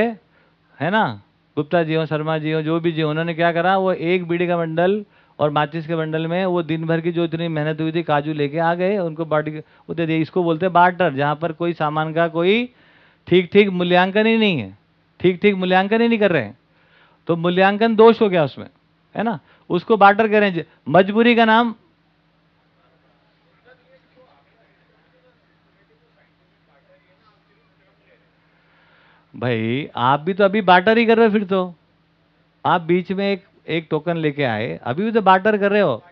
है ना? गुप्ता जी हो शर्मा जी हो जो भी जी हो, उन्होंने क्या करा वो एक बीड़ी का बंडल और माचिस के बंडल में वो दिन भर की जो इतनी मेहनत हुई थी काजू लेके आ गए उनको बाटी वो दे दिए। इसको बोलते बार्टर जहाँ पर कोई सामान का कोई ठीक ठीक मूल्यांकन ही नहीं है। ठीक ठीक मूल्यांकन ही नहीं कर रहे हैं। तो मूल्यांकन दोष हो गया उसमें। है ना? उसको बार्टर करें मजबूरी का नाम? भाई, आप भी तो अभी बार्टर ही कर रहे हो फिर तो। आप बीच में एक एक टोकन लेके आए, अभी भी तो बार्टर कर रहे हो।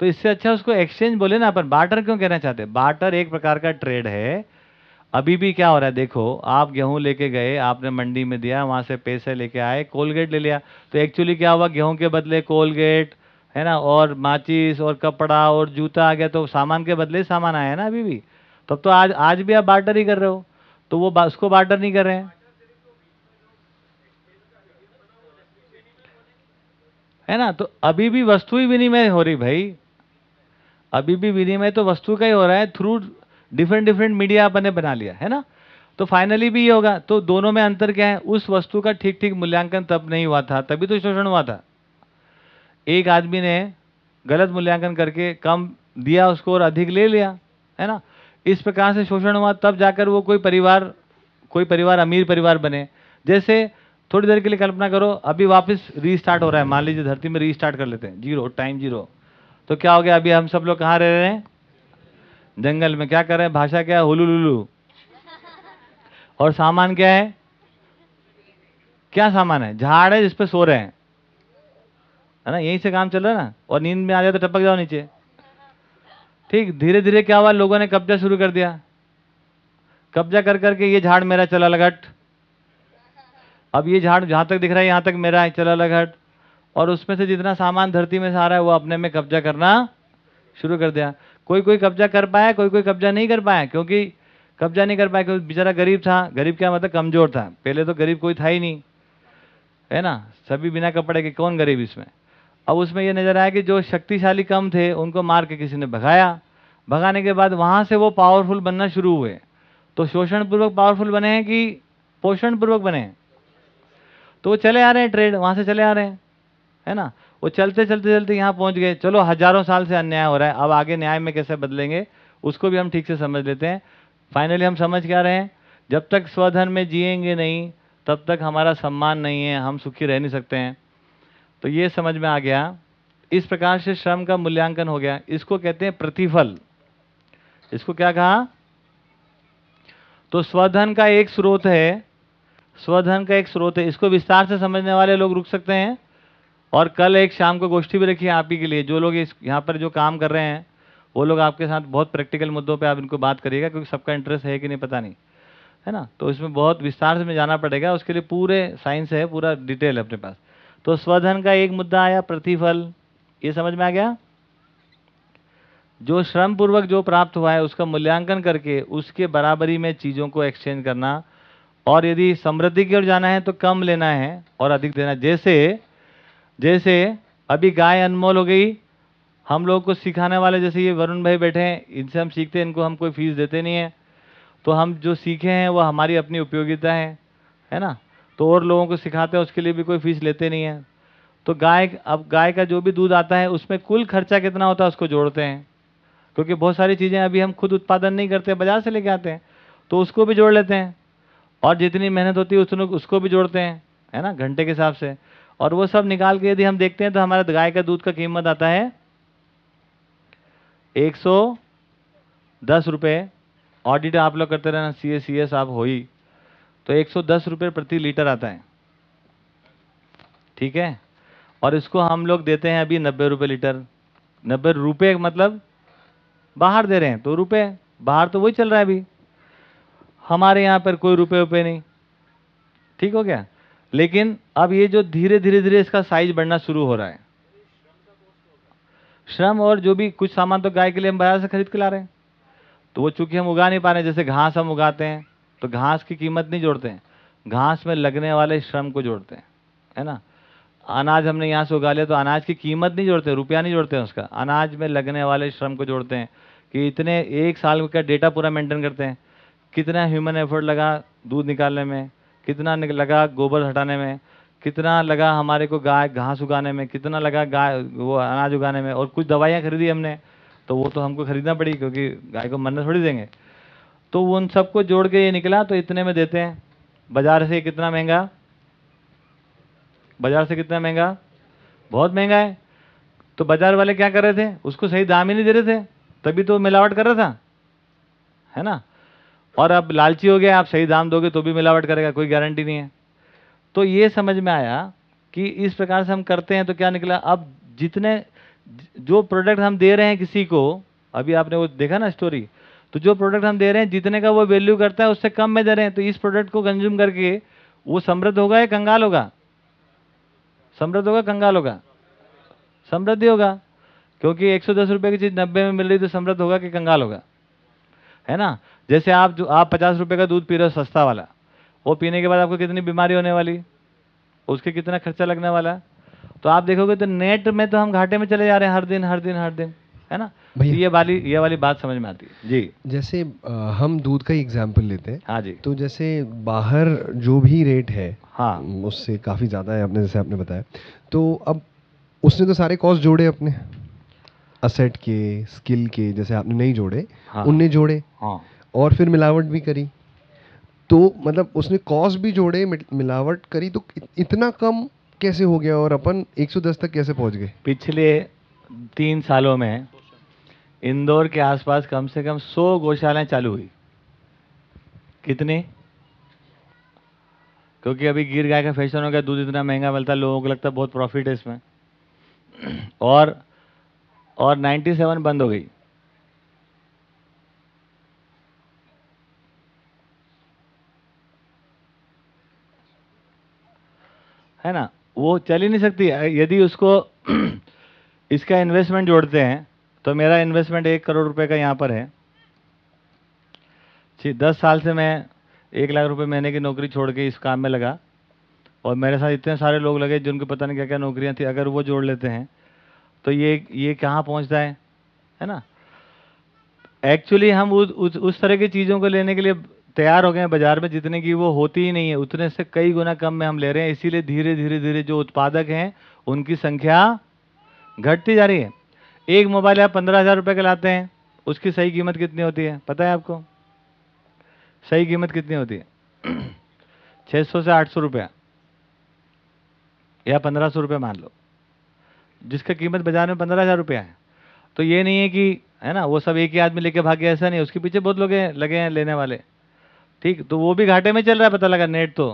तो इससे अच्छा उसको एक्सचेंज बोले ना अपन। बार्टर क्यों कहना चाहते हैं? बार्टर एक प्रकार का ट्रेड है। अभी भी क्या हो रहा है? देखो, आप गेहूँ लेके गए, आपने मंडी में दिया, वहाँ से पैसे लेके आए, कोलगेट ले लिया। तो एक्चुअली क्या हुआ? गेहूँ के बदले कोलगेट, है ना? और माचिस, और कपड़ा, और जूता आ गया तो सामान के बदले सामान आया ना अभी भी? तब तो आज आज भी आप बार्टर ही कर रहे हो। तो वो बा- उसको बार्टर नहीं कर रहे हैं। है ना? तो अभी भी वस्तु ही विनिमय हो रही भाई। अभी भी विनिमय तो वस्तु का ही हो रहा है। थ्रू डिफरेंट डिफरेंट मीडिया अपन ने बना लिया, है ना? तो फाइनली भी ये होगा। तो दोनों में अंतर क्या है? उस वस्तु का ठीक ठीक मूल्यांकन तब नहीं हुआ था, तभी तो शोषण हुआ था। एक आदमी ने गलत मूल्यांकन करके कम दिया उसको और अधिक ले लिया, है ना? इस प्रकार से शोषण हुआ, तब जाकर वो कोई परिवार कोई परिवार, अमीर परिवार बने। जैसे थोड़ी देर के लिए कल्पना करो, अभी वापस रीस्टार्ट हो रहा है। मान लीजिए धरती में रीस्टार्ट कर लेते हैं। ज़ीरो टाइम ज़ीरो तो क्या हो गया? अभी हम सब लोग कहाँ रह रहे हैं? जंगल में क्या कर रहे हैं? भाषा क्या है? हुलू और सामान क्या है? क्या सामान है? झाड़ है जिसपे सो रहे हैं। है ना? यहीं से काम चल रहा है ना? और नींद में आ जाए तो टपक जाओ नीचे। ठीक धीरे धीरे क्या हुआ? लोगों ने कब्जा शुरू कर दिया। कब्जा कर करके ये झाड़ मेरा चला लगट अब ये झाड़ जहाँ तक दिख रहा है, यहाँ तक मेरा है चला लगट और उसमें से जितना सामान धरती में से आ रहा है, वो अपने में कब्जा करना शुरू कर दिया। कोई कोई कब्जा कर पाया कोई कोई कब्जा नहीं कर पाया, क्योंकि कब्जा नहीं कर पाया, क्योंकि बेचारा गरीब था। गरीब क्या मतलब कमज़ोर था। पहले तो गरीब कोई था ही नहीं। है ना? सभी बिना कपड़े के, कौन गरीब इसमें? अब उसमें ये नज़र आया कि जो शक्तिशाली कम थे, उनको मार के किसी ने भगाया। भगाने के बाद वहाँ से वो पावरफुल बनना शुरू हुए। तो शोषण पूर्वक पावरफुल बने हैं कि पोषण पूर्वक बने हैं? तो वो चले आ रहे हैं ट्रेड वहाँ से चले आ रहे हैं। है ना? वो चलते चलते चलते यहाँ पहुँच गए। चलो हज़ारों साल से अन्याय हो रहा है। अब आगे न्याय में कैसे बदलेंगे, उसको भी हम ठीक से समझ लेते हैं। फाइनली हम समझ क्या रहे हैं? जब तक स्वधन में जिएँगे नहीं, तब तक हमारा सम्मान नहीं है, हम सुखी रह नहीं सकते हैं। तो ये समझ में आ गया। इस प्रकार से श्रम का मूल्यांकन हो गया। इसको कहते हैं प्रतिफल। इसको क्या कहा? तो स्वधन का एक स्रोत है। स्वधन का एक स्रोत है। इसको विस्तार से समझने वाले लोग रुक सकते हैं। और कल एक शाम को गोष्ठी भी रखी है आप ही के लिए। जो लोग इस यहाँ पर जो काम कर रहे हैं, वो लोग आपके साथ बहुत प्रैक्टिकल मुद्दों पे आप इनको बात करिएगा, क्योंकि सबका इंटरेस्ट है कि नहीं पता नहीं। है ना? तो इसमें बहुत विस्तार से में जाना पड़ेगा। उसके लिए पूरे साइंस है, पूरा डिटेल है अपने पास। तो स्वधन का एक मुद्दा आया, प्रतिफल। ये समझ में आ गया? जो श्रम पूर्वक जो प्राप्त हुआ है, उसका मूल्यांकन करके उसके बराबरी में चीज़ों को एक्सचेंज करना। और यदि समृद्धि की ओर जाना है तो कम लेना है और अधिक देना जैसे जैसे अभी गाय अनमोल हो गई, हम लोग को सिखाने वाले जैसे ये वरुण भाई बैठे हैं, इनसे हम सीखते हैं, इनको हम कोई फ़ीस देते नहीं है। तो हम जो सीखे हैं, वो हमारी अपनी उपयोगिता है है ना? तो और लोगों को सिखाते हैं, उसके लिए भी कोई फ़ीस लेते नहीं है। तो गाय, अब गाय का जो भी दूध आता है, उसमें कुल खर्चा कितना होता है, उसको जोड़ते हैं। क्योंकि बहुत सारी चीज़ें अभी हम खुद उत्पादन नहीं करते, बाज़ार से लेके आते हैं तो उसको भी जोड़ लेते हैं। और जितनी मेहनत होती है उसको भी जोड़ते हैं, है ना? घंटे के हिसाब से। और वो सब निकाल के यदि हम देखते हैं तो हमारा गाय का दूध का कीमत आता है एक सौ दस रुपये ऑडिट आप लोग करते रहना सी एस सी एस आप हो ही। तो एक सौ दस रुपये प्रति लीटर आता है। ठीक है? और इसको हम लोग देते हैं अभी नब्बे रुपये लीटर। नब्बे रुपये मतलब बाहर दे रहे हैं तो रुपये बाहर तो वही चल रहा है अभी। हमारे यहाँ पर कोई रुपये रुपये नहीं। ठीक हो गया? लेकिन अब ये जो धीरे धीरे धीरे इसका साइज़ बढ़ना शुरू हो रहा है। श्रम और जो भी कुछ सामान तो गाय के लिए हम बाज़ार से खरीद के ला रहे हैं। तो वो चूँकि हम उगा नहीं पा रहे जैसे घास हम उगाते हैं तो घास की कीमत नहीं जोड़ते हैं। घास में लगने वाले श्रम को जोड़ते हैं, है ना? अनाज हमने यहाँ से उगा लिया तो अनाज की कीमत नहीं जोड़ते, रुपया नहीं जोड़ते हैं उसका। अनाज में लगने वाले श्रम को जोड़ते हैं कि इतने एक साल का डेटा पूरा मेंटेन करते हैं। कितना ह्यूमन एफर्ट लगा दूध निकालने में कितना लगा गोबर हटाने में, कितना लगा हमारे को गाय, घास उगाने में, कितना लगा गाय, वो अनाज उगाने में, और कुछ दवाइयाँ खरीदी हमने तो वो तो हमको खरीदना पड़ी क्योंकि गाय को मरने थोड़ी देंगे। तो उन सबको जोड़ के ये निकला तो इतने में देते हैं। बाज़ार से कितना महँगा? बाज़ार से कितना महँगा? बहुत महँगा है। तो बाज़ार वाले क्या कर रहे थे? उसको सही दाम ही नहीं दे रहे थे। तभी तो मिलावट कर रहा था। है ना? और अब लालची हो गया आप सही दाम दोगे तो भी मिलावट करेगा, कोई गारंटी नहीं है। तो ये समझ में आया कि इस प्रकार से हम करते हैं तो क्या निकला? अब जितने जो प्रोडक्ट हम दे रहे हैं किसी को, अभी आपने वो देखा ना स्टोरी तो जो प्रोडक्ट हम दे रहे हैं, जितने का वो वैल्यू करता है, उससे कम में दे रहे हैं तो इस प्रोडक्ट को कंज्यूम करके वो समृद्ध होगा या कंगाल होगा? समृद्ध होगा, कंगाल होगा? समृद्धि होगा, क्योंकि एक सौ दस रुपये की चीज़ नब्बे में मिल रही तो समृद्ध होगा कि कंगाल होगा? है ना? जैसे आप जो आप पचास रुपये का दूध पी रहे हो सस्ता वाला वो पीने के बाद आपको कितनी बीमारी होने वाली? उसके कितना खर्चा लगने वाला? है तो आप देखोगे तो नेट में तो हम घाटे में चले जा रहे हैं हर दिन हर दिन हर दिन है ना? तो भैया। ये वाली ये वाली बात समझ में आती है। जी। जैसे अ, हम दूध का एग्ज़ाम्पल लेते हैं। हाँ जी। तो जैसे बाहर जो भी रेट है हाँ। उससे काफ़ी ज़्यादा है आपने जैसे आपने बताया। तो अब उसने तो सारे कॉस्ट जोड़े अपने। असेट के स्किल के जैसे आपने नहीं जोड़े हाँ। उनने जोड़े। हाँ। और फिर मिलावट भी करी। तो मतलब उसने कॉस्ट भी जोड़े मिलावट करी तो इतना कम कैसे हो गया और अपन 110 तक कैसे पहुँच गए? पिछले तीन सालों में इंदौर के आसपास कम से कम सौ गौशालाएँ चालू हुई। कितने? क्योंकि अभी गिर गाय का फ़ैशन हो गया, दूध इतना महँगा मिलता, लोगों को लगता है बहुत प्रॉफिट है इसमें। और और 97 बंद हो गई। है ना? वो चल ही नहीं सकती। यदि उसको इसका इन्वेस्टमेंट जोड़ते हैं तो मेरा इन्वेस्टमेंट एक करोड़ रुपए का यहाँ पर है। छी दस साल से मैं एक लाख रुपए महीने की नौकरी छोड़ के इस काम में लगा और मेरे साथ इतने सारे लोग लगे जिनको पता नहीं क्या क्या नौकरियाँ थी, अगर वो जोड़ लेते हैं तो ये ये कहाँ पहुँचता है? है ना? एक्चुअली हम उस उस तरह की चीज़ों को लेने के लिए तैयार हो गए हैं बाज़ार में, जितने की वो होती ही नहीं है। उतने से कई गुना कम में हम ले रहे हैं। इसीलिए धीरे धीरे धीरे जो उत्पादक हैं, उनकी संख्या घटती जा रही है। एक मोबाइल आप पंद्रह हज़ार रुपये का लाते हैं, उसकी सही कीमत कितनी होती है? पता है आपको? सही कीमत कितनी होती है? छः सौ से आठ सौ रुपया। या पंद्रह सौ रुपये मान लो। जिसका कीमत बाज़ार में पंद्रह हज़ार रुपया है। तो ये नहीं है कि, है ना, वो सब एक ही आदमी लेके भाग भागे ऐसा नहीं उसके पीछे बहुत लोग लगे हैं लेने वाले। ठीक तो वो भी घाटे में चल रहा है पता लगा, नेट तो।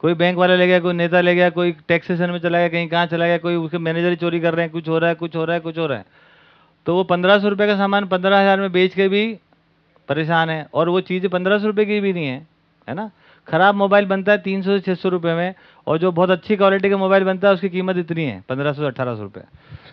कोई बैंक वाला ले गया, कोई नेता ले गया, कोई टैक्सेशन में चला गया, कहीं कहाँ चला गया, कोई उसके मैनेजर ही चोरी कर रहे हैं, कुछ हो रहा है, कुछ हो रहा है, कुछ हो रहा है। तो वो पंद्रह सौ रुपये का सामान पंद्रह हज़ार में बेच के भी परेशान है, और वो चीज़ पंद्रह सौ रुपये की भी नहीं है है ना? ख़राब मोबाइल बनता है तीन सौ से छः सौ रुपये में, और जो बहुत अच्छी क्वालिटी का मोबाइल बनता है, उसकी कीमत इतनी है, पंद्रह सौ अठारह सौ रुपये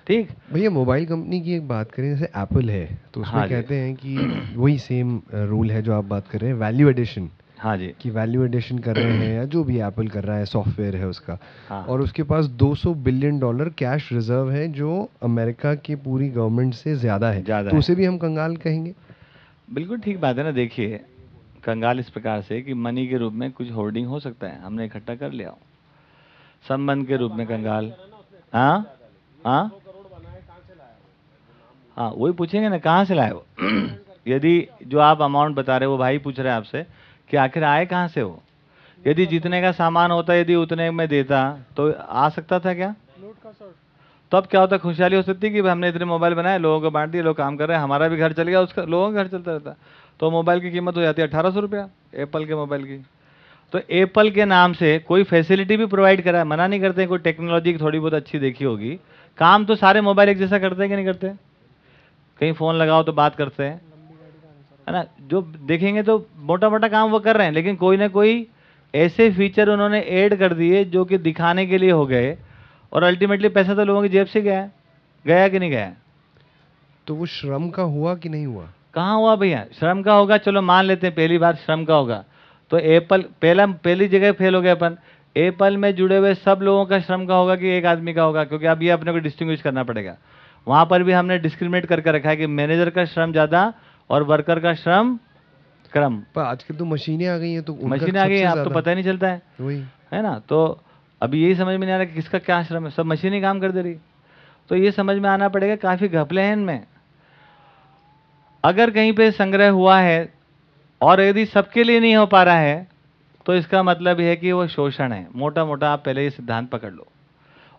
ठीक। भैया मोबाइल कंपनी की एक बात करें जैसे एप्पल है तो उसमें हाँ कहते हैं कि वही सेम रूल है जो आप बात कर रहे हैं वैल्यू एडिशन हाँ जी। कि वैल्यू एडिशन कर रहे हैं या जो भी एप्पल कर रहा है सॉफ्टवेयर है उसका। हाँ। और उसके पास 200 बिलियन डॉलर कैश रिज़र्व है जो अमेरिका की पूरी गवर्नमेंट से ज़्यादा है। ज़्यादा तो उसे भी हम कंगाल कहेंगे? बिल्कुल ठीक बात है ना देखिए कंगाल इस प्रकार से कि मनी के रूप में कुछ होर्डिंग हो सकता है हमने इकट्ठा कर लिया संबंध के रूप में कंगाल। हाँ? हाँ? हाँ वही पूछेंगे ना कहाँ से लाए हो यदि जो आप अमाउंट बता रहे हो वो भाई पूछ रहे हैं आपसे कि आखिर आए कहाँ से हो यदि जितने का सामान होता यदि उतने में देता तो आ सकता था क्या? तब क्या होता खुशहाली हो सकती कि हमने इतने मोबाइल बनाए लोगों को बांट दिए लोग काम कर रहे हैं हमारा भी घर चल गया उसका लोगों का घर चलता रहता। तो मोबाइल की कीमत हो जाती है अठारह सौ रुपया एप्पल के मोबाइल की। तो एप्पल के नाम से कोई फैसिलिटी भी प्रोवाइड करा है मना नहीं करते कोई टेक्नोलॉजी थोड़ी बहुत अच्छी देखी होगी। काम तो सारे मोबाइल एक जैसा करते हैं कि नहीं करते? कहीं फ़ोन लगाओ तो बात करते हैं। है ना? जो देखेंगे तो मोटा मोटा काम वो कर रहे हैं लेकिन कोई ना कोई ऐसे फीचर उन्होंने ऐड कर दिए जो कि दिखाने के लिए हो गए और अल्टीमेटली पैसा तो लोगों की जेब से गया गया कि नहीं गया? तो वो श्रम का हुआ कि नहीं हुआ? कहाँ हुआ भैया? श्रम का होगा चलो मान लेते हैं पहली बार श्रम का होगा। तो एप्पल पहला पहली जगह फेल हो गया अपन। एप्पल में जुड़े हुए सब लोगों का श्रम का होगा कि एक आदमी का होगा? क्योंकि अब ये अपने को डिस्टिंग्विश करना पड़ेगा। वहाँ पर भी हमने डिस्क्रिमिनेट करके रखा है कि मैनेजर का श्रम ज़्यादा और वर्कर का श्रम क्रम पर आजकल तो मशीनें आ गई हैं तो मशीनें आ गई है, तो पता ही नहीं चलता है। वही। है ना? तो अभी यही समझ में नहीं आ रहा कि किसका क्या श्रम है। सब मशीन ही काम कर दे रही तो ये समझ में आना पड़ेगा काफ़ी घपले हैं इनमें। अगर कहीं पे संग्रह हुआ है और यदि सबके लिए नहीं हो पा रहा है तो इसका मतलब यह है कि वो शोषण है। मोटा मोटा आप पहले ये सिद्धांत पकड़ लो।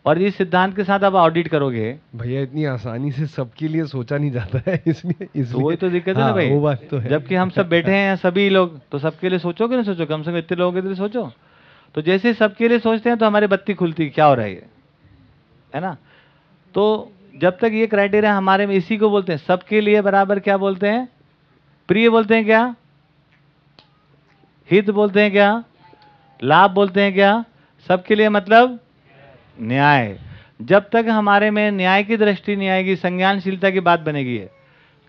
और इस सिद्धांत के साथ आप ऑडिट करोगे। भैया इतनी आसानी से सबके लिए सोचा नहीं जाता है इसलिए इसलिए वही तो दिक्कत है ना हाँ, भाई। वो बात तो है। जबकि हम सब बैठे हैं सभी लोग तो सबके लिए सोचो कि नहीं सोचो? कम से कम इतने लोगों के लिए सोचो। तो जैसे सबके लिए सोचते हैं तो हमारी बत्ती खुलती है, क्या हो रहा है ये? है ना? तो जब तक ये क्राइटेरिया हमारे में इसी को बोलते हैं सबके लिए बराबर क्या बोलते हैं? प्रिय बोलते हैं क्या? हित बोलते हैं क्या? लाभ बोलते हैं क्या? सबके लिए मतलब न्याय। जब तक हमारे में न्याय की दृष्टि नहीं आएगी, संज्ञानशीलता की बात बनेगी है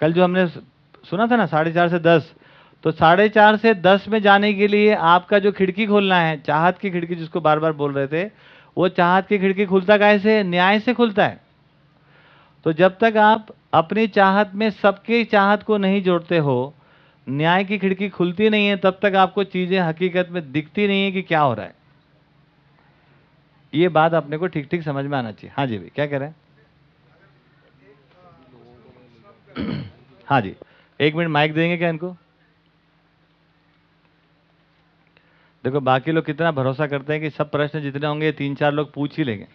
कल जो हमने सुना था ना, साढ़े चार से दस तो साढ़े चार से दस में जाने के लिए आपका जो खिड़की खोलना है, चाहत की खिड़की जिसको बार बार बोल रहे थे, वो चाहत की खिड़की खुलता कैसे न्याय से खुलता है। तो जब तक आप अपनी चाहत में सबके चाहत को नहीं जोड़ते हो, न्याय की खिड़की खुलती नहीं है, तब तक आपको चीज़ें हकीकत में दिखती नहीं है कि क्या हो रहा है। ये बात अपने को ठीक ठीक समझ में आना चाहिए। हाँ जी भाई क्या कह रहे हैं? हाँ जी। एक मिनट माइक देंगे क्या इनको? देखो बाकी लोग कितना भरोसा करते हैं कि सब प्रश्न जितने होंगे तीन चार लोग पूछ ही लेंगे।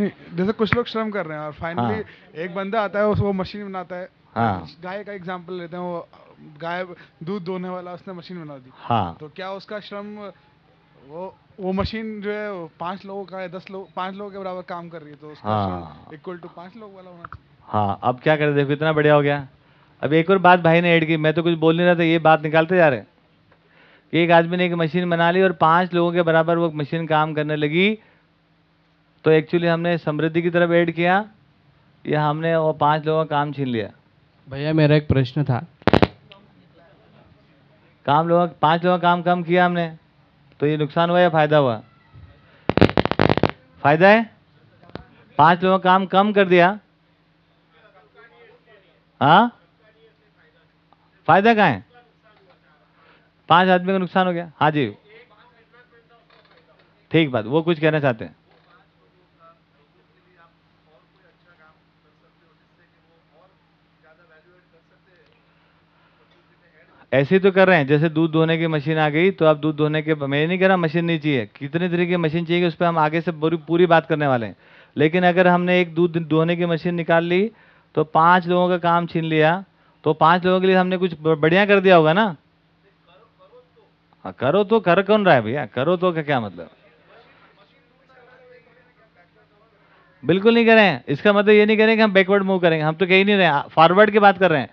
जैसे कुछ लोग श्रम कर रहे हैं और फाइनली हाँ। एक बंदा आता है उसको मशीन बनाता है। हाँ। गाय का एग्जांपल लेते हैं वो गाय दूध दोने वाला उसने मशीन बना दी। हाँ। तो क्या उसका श्रम वो वो मशीन जो है वो पाँच लोगों का है दस लोग पाँच लोगों के बराबर काम कर रही है तो उसका हाँ। इक्वल टू पाँच लोग वाला होना चाहिए। हाँ अब क्या करें देखो इतना बढ़िया हो गया। अब एक और बात भाई ने ऐड की मैं तो कुछ बोल नहीं रहा था ये बात निकालते जा रहे हैं। कि एक आदमी ने एक मशीन बना ली और पाँच लोगों के बराबर वो मशीन काम करने लगी। तो एक्चुअली हमने समृद्धि की तरफ़ ऐड किया या हमने वो पाँच लोगों का काम छीन लिया? भैया मेरा एक प्रश्न था। काम लोगों पाँच लोगों का काम कम किया हमने? तो ये नुकसान हुआ या फ़ायदा हुआ? फ़ायदा है? पाँच लोगों का काम कम कर दिया। हाँ? फ़ायदा कहाँ है? पाँच आदमी का नुकसान हो गया। हाँ जी। ठीक बात, वो कुछ कहना चाहते हैं। ऐसे तो कर रहे हैं, जैसे दूध धोने की मशीन आ गई तो आप दूध धोने के मैं नहीं कह रहा मशीन नहीं चाहिए, कितने तरीके की मशीन चाहिए उस पर हम आगे से पूरी पूरी बात करने वाले हैं। लेकिन अगर हमने एक दूध धोने की मशीन निकाल ली तो पाँच लोगों का काम छीन लिया तो पाँच लोगों के लिए हमने कुछ बढ़िया कर दिया होगा ना? हाँ करो तो कर कौन रहा है भैया? करो तो क्या मतलब? बिल्कुल नहीं करें, इसका मतलब ये नहीं करें कि हम बैकवर्ड मूव करेंगे, हम तो कह ही नहीं रहे फॉरवर्ड की बात कर रहे हैं।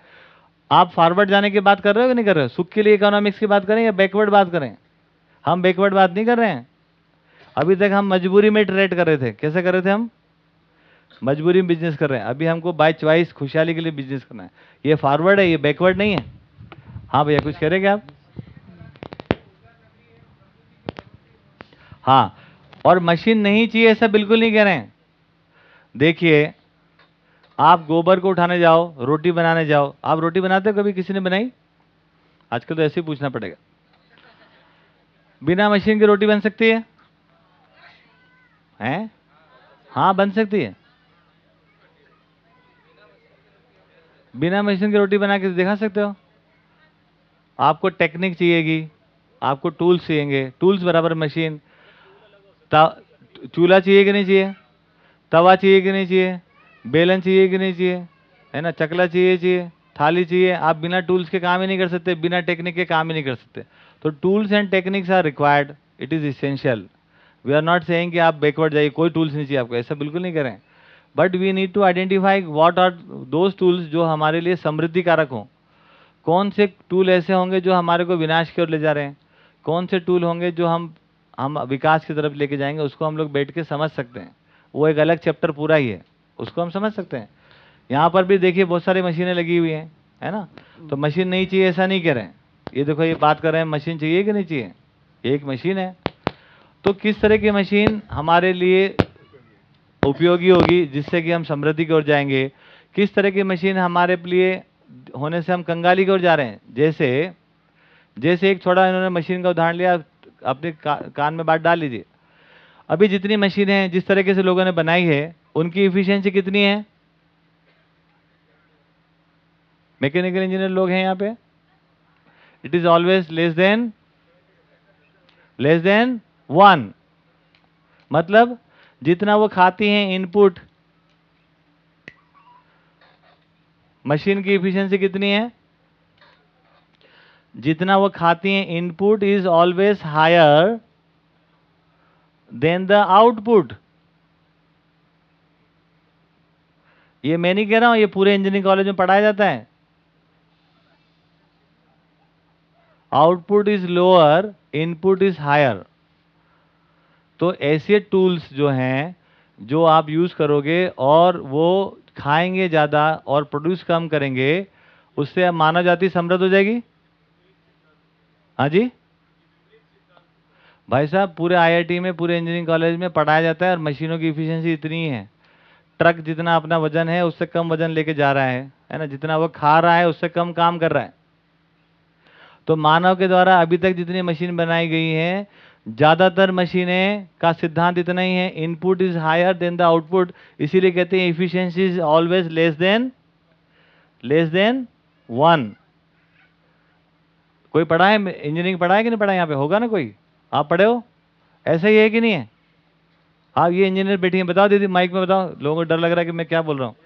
आप फॉरवर्ड जाने की बात कर रहे हो कि नहीं कर रहे हो? सुख के लिए इकोनॉमिक्स की बात करें या बैकवर्ड बात करें? हम बैकवर्ड बात नहीं कर रहे हैं। अभी तक हम मजबूरी में ट्रेड कर रहे थे। कैसे कर रहे थे हम? मजबूरी में बिज़नेस कर रहे हैं। अभी हमको बाई चॉइस खुशहाली के लिए बिज़नेस करना है। ये फॉरवर्ड है, ये बैकवर्ड नहीं है। हाँ भैया, कुछ करेंगे आप? हाँ और मशीन नहीं चाहिए, ऐसा बिल्कुल नहीं कह रहे हैं। देखिए आप गोबर को उठाने जाओ, रोटी बनाने जाओ। आप रोटी बनाते हो कभी? किसी ने बनाई? आजकल तो ऐसे ही पूछना पड़ेगा। बिना मशीन की रोटी बन सकती है? हैं? हाँ बन सकती है। बिना मशीन की रोटी बना के दिखा सकते हो। आपको टेक्निक चाहिएगी, आपको टूल्स चाहिएँगे। टूल्स बराबर मशीन। चूल्हा चाहिए कि नहीं चाहिए? तवा चाहिए कि नहीं चाहिए? बेलन चाहिए कि नहीं चाहिए? है ना? चकला चाहिए चाहिए। थाली चाहिए। आप बिना टूल्स के काम ही नहीं कर सकते, बिना टेक्निक के काम ही नहीं कर सकते। तो tools and techniques are required it is essential we are not saying कि आप बैकवर्ड जाइए, कोई टूल्स नहीं चाहिए आपको। ऐसा बिल्कुल नहीं करें। But we need to identify what are those tools जो हमारे लिए समृद्धि कारक हों। कौन से टूल ऐसे होंगे जो हमारे को विनाश की ओर ले जा रहे हैं? कौन से टूल होंगे जो हम हम विकास की तरफ़ लेके जाएँगे? उसको हम लोग बैठ के समझ सकते हैं। वो एक अलग चैप्टर पूरा ही है। उसको हम समझ सकते हैं। यहाँ पर भी देखिए बहुत सारी मशीनें लगी हुई हैं है ना? तो मशीन नहीं चाहिए ऐसा नहीं कह रहे हैं। ये देखो ये बात कर रहे हैं मशीन चाहिए कि नहीं चाहिए? एक मशीन है। तो किस तरह की मशीन हमारे लिए उपयोगी होगी जिससे कि हम समृद्धि की ओर जाएँगे? किस तरह की मशीन हमारे लिए होने से हम कंगाली की ओर जा रहे हैं? जैसे जैसे एक थोड़ा इन्होंने मशीन का उदाहरण लिया अपने का, कान में बात डाल लीजिए। अभी जितनी मशीनें हैं जिस तरीके से लोगों ने बनाई है उनकी इफिशियंसी कितनी है? मैकेनिकल इंजीनियर लोग हैं यहाँ पे। It is always less than less than one मतलब जितना वो खाती हैं इनपुट मशीन की इफिशियंसी कितनी है? जितना वो खाती हैं input is always higher than the output ये मैं नहीं कह रहा हूँ, ये पूरे इंजीनियरिंग कॉलेज में पढ़ाया जाता है। Output is lower input is higher तो ऐसे टूल्स जो हैं, जो आप यूज़ करोगे और वो खाएँगे ज़्यादा और प्रोड्यूस कम करेंगे, उससे मानव जाति समृद्ध हो जाएगी? हाँ जी? भाई साहब, पूरे आईआईटी में, पूरे इंजीनियरिंग कॉलेज में पढ़ाया जाता है और मशीनों की इफिशियंसी इतनी है। ट्रक जितना अपना वज़न है, उससे कम वज़न लेके जा रहा है है ना? जितना वो खा रहा है, उससे कम काम कर रहा है। तो मानव के द्वारा अभी तक जितनी मशीन बनाई गई हैं, ज़्यादातर मशीनें का सिद्धांत इतना ही है input is higher than the output इसीलिए कहते हैं efficiency is always less than less than one कोई पढ़ा है? इंजीनियरिंग पढ़ा है कि नहीं पढ़ा? है यहाँ पे होगा ना कोई? आप पढ़े हो? ऐसा ही है कि नहीं है? आप ये इंजीनियर बैठी हैं बताओ दीदी माइक में बताओ। लोगों को डर लग रहा है कि मैं क्या बोल रहा हूँ।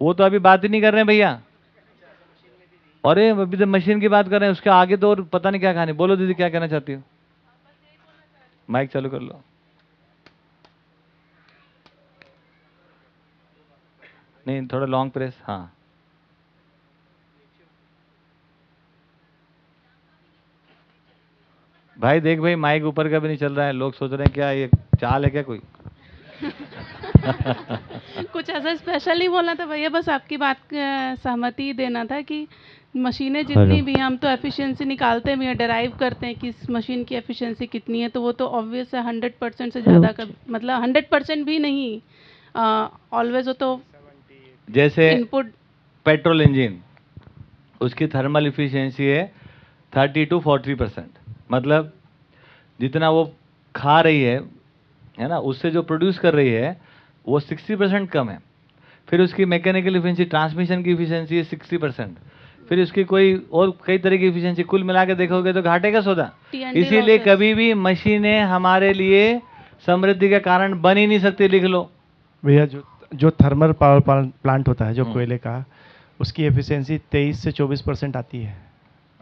वो तो अभी बात ही नहीं कर रहे हैं भैया। अरे, अभी तो मशीन की बात कर रहे हैं, उसके आगे तो और पता नहीं क्या कहानी। बोलो दीदी, क्या कहना चाहती हो? माइक चालू कर लो। नहीं, थोड़ा लॉन्ग प्रेस हाँ। भाई देख भाई माइक ऊपर का भी नहीं चल रहा है। लोग सोच रहे हैं क्या ये चाल है क्या कोई? कुछ ऐसा स्पेशल नहीं बोलना था भैया बस आपकी बात सहमति देना था कि मशीनें जितनी भी हैं हम तो एफिशिएंसी निकालते भी हैं डराइव करते हैं कि इस मशीन की एफिशिएंसी कितनी है तो वो तो ऑब्वियस है हंड्रेड परसेंट से ज़्यादा कर मतलब हंड्रेड परसेंट भी नहीं ऑलवेज वो तो जैसे इनपुट पेट्रोल इंजन उसकी थर्मल इफिशियंसी है थर्टी टू फोर्टी परसेंट मतलब जितना वो खा रही है है ना उससे जो प्रोड्यूस कर रही है वो सिक्सटी परसेंट कम है। फिर उसकी मैकेनिकल इफिशियंसी ट्रांसमिशन की इफिशियंसी है सिक्सटी परसेंट फिर उसकी कोई और कई तरह की इफिशियंसी कुल मिला के देखोगे तो घाटे का सौदा। इसीलिए कभी भी मशीनें हमारे लिए समृद्धि का कारण बन ही नहीं सकती लिख लो। भैया जो जो थर्मल पावर प्लांट होता है जो हम्म। कोयले का उसकी एफिशिएंसी 23 से 24 परसेंट आती है।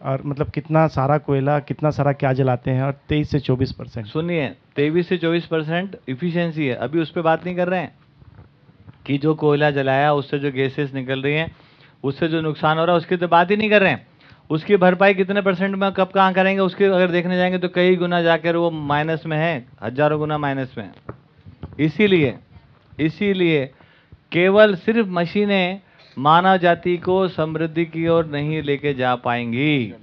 और मतलब कितना सारा कोयला, कितना सारा क्या जलाते हैं और 23 से 24 परसेंट। सुनिए, तेईस से चौबीस परसेंट इफिशियंसी है। अभी उस पर बात नहीं कर रहे हैं कि जो कोयला जलाया, उससे जो गैसेस निकल रही हैं, उससे जो नुकसान हो रहा है, उसकी तो बात ही नहीं कर रहे हैं। उसकी भरपाई कितने परसेंट में कब कहाँ करेंगे, उसके अगर देखने जाएँगे तो कई गुना जाकर वो माइनस में है, हज़ारों गुना माइनस में है। इसीलिए इसीलिए केवल सिर्फ़ मशीनें मानव जाति को समृद्धि की ओर नहीं लेके जा पाएँगी।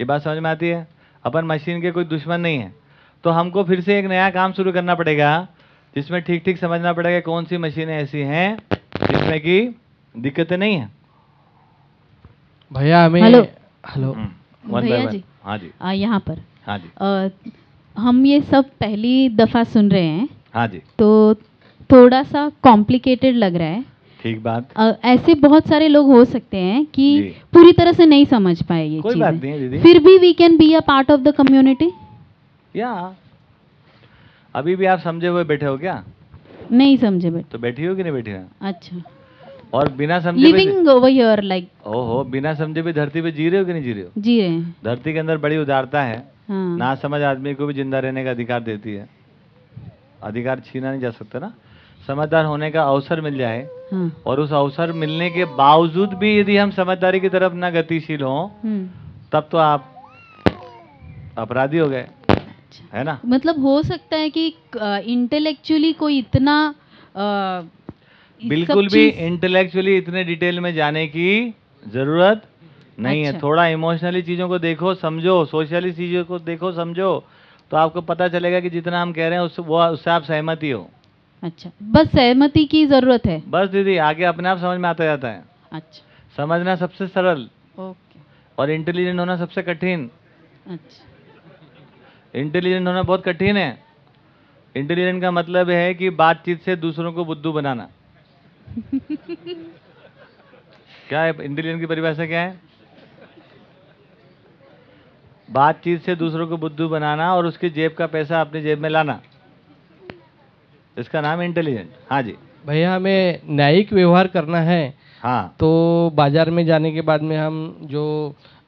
ये बात समझ में आती है? अपन मशीन के कोई दुश्मन नहीं है। तो हमको फिर से एक नया काम शुरू करना पड़ेगा जिसमें ठीक ठीक समझना पड़ेगा कौन सी मशीनें ऐसी हैं जिसमें कि दिक्कतें नहीं है। भैया हमें हेलो। हेलो। हम्म, भैया जी। हाँ जी। आ, यहाँ पर। हाँ जी। अ, हम ये सब पहली दफ़ा सुन रहे हैं। हाँ जी। तो थोड़ा सा कॉम्प्लिकेटेड लग रहा है। ठीक बात। अ, ऐसे बहुत सारे लोग हो सकते हैं कि पूरी तरह से नहीं समझ पाए ये कोई बात नहीं दीदी। फिर भी we can be a part of the community या। अभी भी आप समझे हुए बैठे हो क्या? नहीं समझे बेटा तो बैठी हो कि नहीं बैठी हो? अच्छा। और बिना समझे लिविंग ओवर हियर लाइक ओहो बिना समझे भी धरती पे जी रहे हो कि नहीं जी रहे हो? जी रहे हैं। धरती के अंदर बड़ी उदारता है। हाँ। ना समझ आदमी को भी ज़िंदा रहने का अधिकार देती है। अधिकार छीना नहीं जा सकता ना। समझदार होने का अवसर मिल जाए हाँ और उस अवसर मिलने के बावजूद भी यदि हम समझदारी की तरफ़ ना गतिशील हों हम्म। तब तो आप अपराधी हो गए। है ना? मतलब हो सकता है कि इंटेलेक्चुअली कोई इतना सब बिल्कुल भी इंटेलेक्चुअली इतने डिटेल में जाने की ज़रूरत नहीं अच्छा। है। अच्छा। थोड़ा इमोशनली चीज़ों को देखो समझो। सोशली चीज़ों को देखो समझो। तो आपको पता चलेगा कि जितना हम कह रहे हैं उस वो उससे आप सहमत ही हो। अच्छा। बस सहमति की ज़रूरत है। बस दीदी आगे अपने आप समझ में आता जाता है। अच्छा। समझना सबसे सरल। ओके। और इंटेलिजेंट होना सबसे कठिन। अच्छा। इंटेलिजेंट होना बहुत कठिन है। इंटेलिजेंट का मतलब है कि बातचीत से दूसरों को बुद्धू बनाना। क्या है इंटेलिजेंट की परिभाषा क्या है? बातचीत से दूसरों को बुद्धू बनाना और उसकी जेब का पैसा अपनी जेब में लाना। इसका नाम इंटेलिजेंट हाँ जी। भैया हमें न्यायिक व्यवहार करना है। हाँ। तो बाज़ार में जाने के बाद में हम जो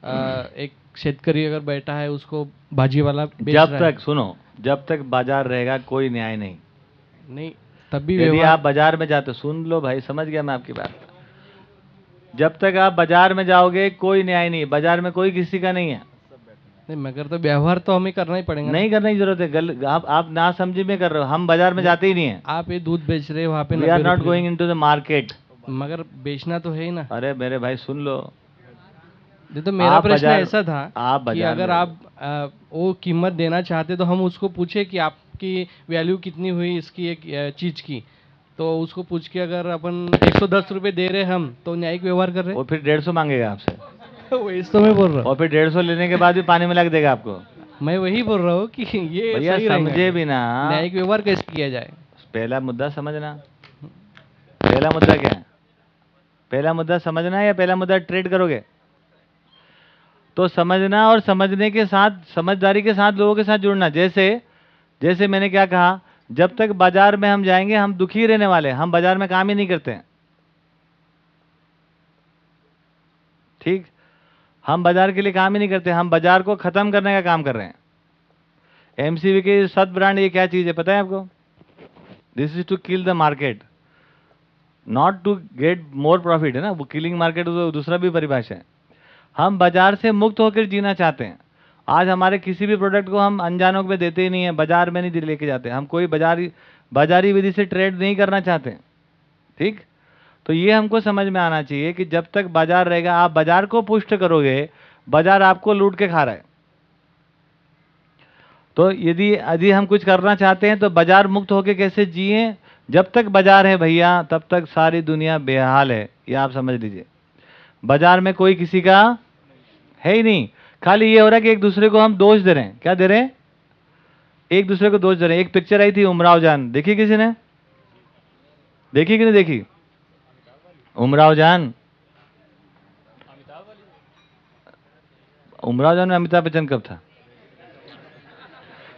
अ, एक शेतकरी अगर बैठा है उसको भाजी वाला बेच जब रहा है। तक सुनो जब तक बाज़ार रहेगा कोई न्याय नहीं। नहीं तब भी यदि आप बाज़ार में जाते सुन लो भाई समझ गया मैं आपकी बात। जब तक आप बाज़ार में जाओगे कोई न्याय नहीं बाज़ार में कोई किसी का नहीं है। नहीं मगर तो व्यवहार तो हमें करना ही पड़ेगा नहीं करने की ज़रूरत है। गल आप आप ना समझी में कर रहे हो। हम बाज़ार में जाते ही नहीं है। आप ये दूध बेच रहे हो वहाँ पे we are not going into the market मगर बेचना तो है ही ना। अरे मेरे भाई सुन लो। तो मेरा प्रश्न ऐसा था आप कि अगर आप अ, वो कीमत देना चाहते तो हम उसको पूछे कि आपकी वैल्यू कितनी हुई इसकी एक चीज़ की। तो उसको पूछ के अगर अपन 110 रुपए दे रहे हम तो न्यायिक व्यवहार कर रहे हैं। वो फिर डेढ़ सौ मांगेगा आपसे। वही तो मैं बोल रहा हूँ। और फिर डेढ़ सौ लेने के बाद भी पानी में लग देगा आपको। मैं वही बोल रहा हूँ कि ये भैया समझे भी ना। न्यायिक व्यवहार कैसे किया जाए? पहला मुद्दा समझना। पहला मुद्दा क्या है? पहला मुद्दा समझना है या पहला मुद्दा ट्रेड करोगे? तो समझना और समझने के साथ समझदारी के साथ लोगों के साथ जुड़ना। जैसे जैसे मैंने क्या कहा जब तक बाज़ार में हम जाएँगे हम दुखी रहने वाले हम बाज़ार में काम ही नहीं करते ठीक? हम बाज़ार के लिए काम ही नहीं करते, हम बाज़ार को खत्म करने का काम कर रहे हैं। एमसीवी के सत ब्रांड ये क्या चीज़ है, पता है आपको? This is to kill the market not to get more profit है ना? वो किलिंग मार्केट तो दूसरा भी परिभाषा है। हम बाज़ार से मुक्त होकर जीना चाहते हैं। आज हमारे किसी भी प्रोडक्ट को हम अनजानों में देते ही नहीं है, बाज़ार में नहीं लेके जाते। हम कोई बाजारी बाजारी विधि से ट्रेड नहीं करना चाहते। ठीक? तो ये हमको समझ में आना चाहिए कि जब तक बाज़ार रहेगा, आप बाज़ार को पुष्ट करोगे, बाज़ार आपको लूट के खा रहा है। तो यदि यदि हम कुछ करना चाहते हैं तो बाज़ार मुक्त होकर कैसे जिए? जब तक बाज़ार है भैया, तब तक सारी दुनिया बेहाल है, ये आप समझ लीजिए। बाज़ार में कोई किसी का है ही नहीं। खाली ये हो रहा है कि एक दूसरे को हम दोष दे रहे हैं। क्या दे रहे हैं? एक दूसरे को दोष दे रहे हैं। एक पिक्चर आई थी उमराव जान। देखी किसी ने? देखी कि नहीं देखी? उमराव जान। उमराव जान में अमिताभ बच्चन कब था?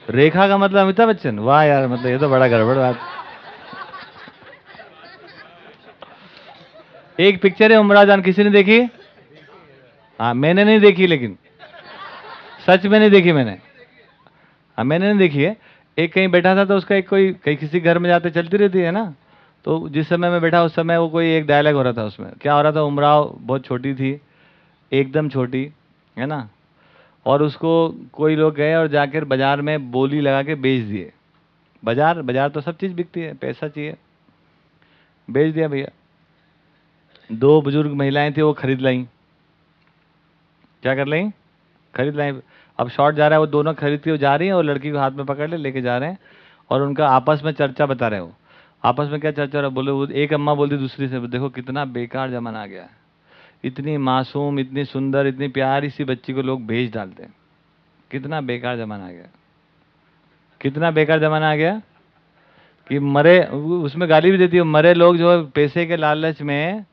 रेखा का मतलब अमिताभ बच्चन? वाह यार मतलब ये तो बड़ा गड़बड़ बात। एक पिक्चर है उमराव जान, किसी ने देखी? हाँ मैंने नहीं देखी, लेकिन सच में नहीं देखी मैंने। हाँ मैंने नहीं देखी है। एक कहीं बैठा था तो उसका एक कोई, कहीं किसी घर में जाते चलती रहती है ना? तो जिस समय मैं बैठा, उस समय वो कोई एक डायलॉग हो रहा था उसमें। क्या हो रहा था? उमराव बहुत छोटी थी, एकदम छोटी, है ना? और उसको कोई लोग गए और जाकर बाज़ार में बोली लगा के बेच दिए। बाज़ार बाज़ार तो सब चीज़ बिकती है, पैसा चाहिए। बेच दिया भैया। दो बुज़ुर्ग महिलाएँ थी, वो खरीद लाई। क्या कर लाई? खरीद लाई। अब शॉर्ट जा रहा है, वो दोनों खरीद के जा रही है और लड़की को हाथ में पकड़ ले, लेके जा रहे हैं और उनका आपस में चर्चा बता रहे हैं वो। आपस में क्या चर्चा रहा बोले, वो एक अम्मा बोलती, दूसरी से, देखो कितना बेकार जमाना आ गया इतनी मासूम, इतनी सुंदर, इतनी प्यारी सी बच्ची को लोग भेज डालते हैं। कितना बेकार जमाना आ गया कितना बेकार जमाना आ गया कि मरे, उसमें गाली भी देती है, मरे लोग जो पैसे के लालच में,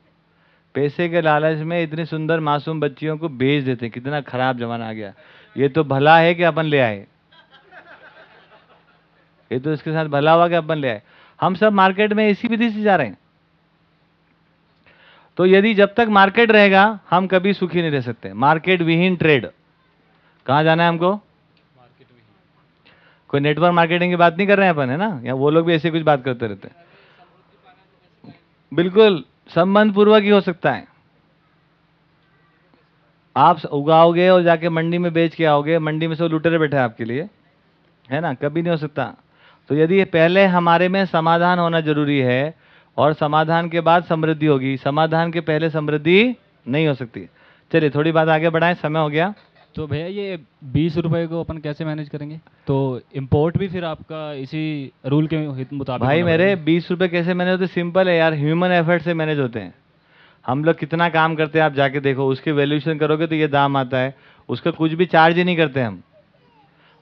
पैसे के लालच में इतनी सुंदर मासूम बच्चियों को भेज देते हैं। कितना खराब जमाना आ गया ये तो भला है कि अपन ले आए? ये तो इसके साथ भला हुआ कि अपन ले आए? हम सब मार्केट में इसी विधि से जा रहे हैं। तो यदि जब तक मार्केट रहेगा, हम कभी सुखी नहीं रह सकते। मार्केट विहीन ट्रेड कहाँ जाना है हमको? कोई नेटवर्क मार्केटिंग की बात नहीं कर रहे हैं अपन, है ना? या वो लोग भी ऐसे कुछ बात करते रहते हैं। बिल्कुल संबंध पूर्वक ही हो सकता है। आप उगाओगे और जाके मंडी में बेच के आओगे, मंडी में सब लुटेरे बैठे हैं आपके लिए। है ना? कभी नहीं हो सकता। तो यदि पहले हमारे में समाधान होना ज़रूरी है और समाधान के बाद समृद्धि होगी समाधान के पहले समृद्धि नहीं हो सकती। चलिए थोड़ी बात आगे बढ़ाएँ समय हो गया। तो भैया ये बीस रुपए को अपन कैसे मैनेज करेंगे? तो इम्पोर्ट भी फिर आपका इसी रूल के मुताबिक भाई मेरे बीस रुपए कैसे मैनेज होते? सिंपल है यार ह्यूमन एफर्ट से मैनेज होते हैं। हम लोग कितना काम करते हैं आप जाके देखो उसके वैल्यूशन करोगे तो ये दाम आता है। उसका कुछ भी चार्ज ही नहीं करते हम।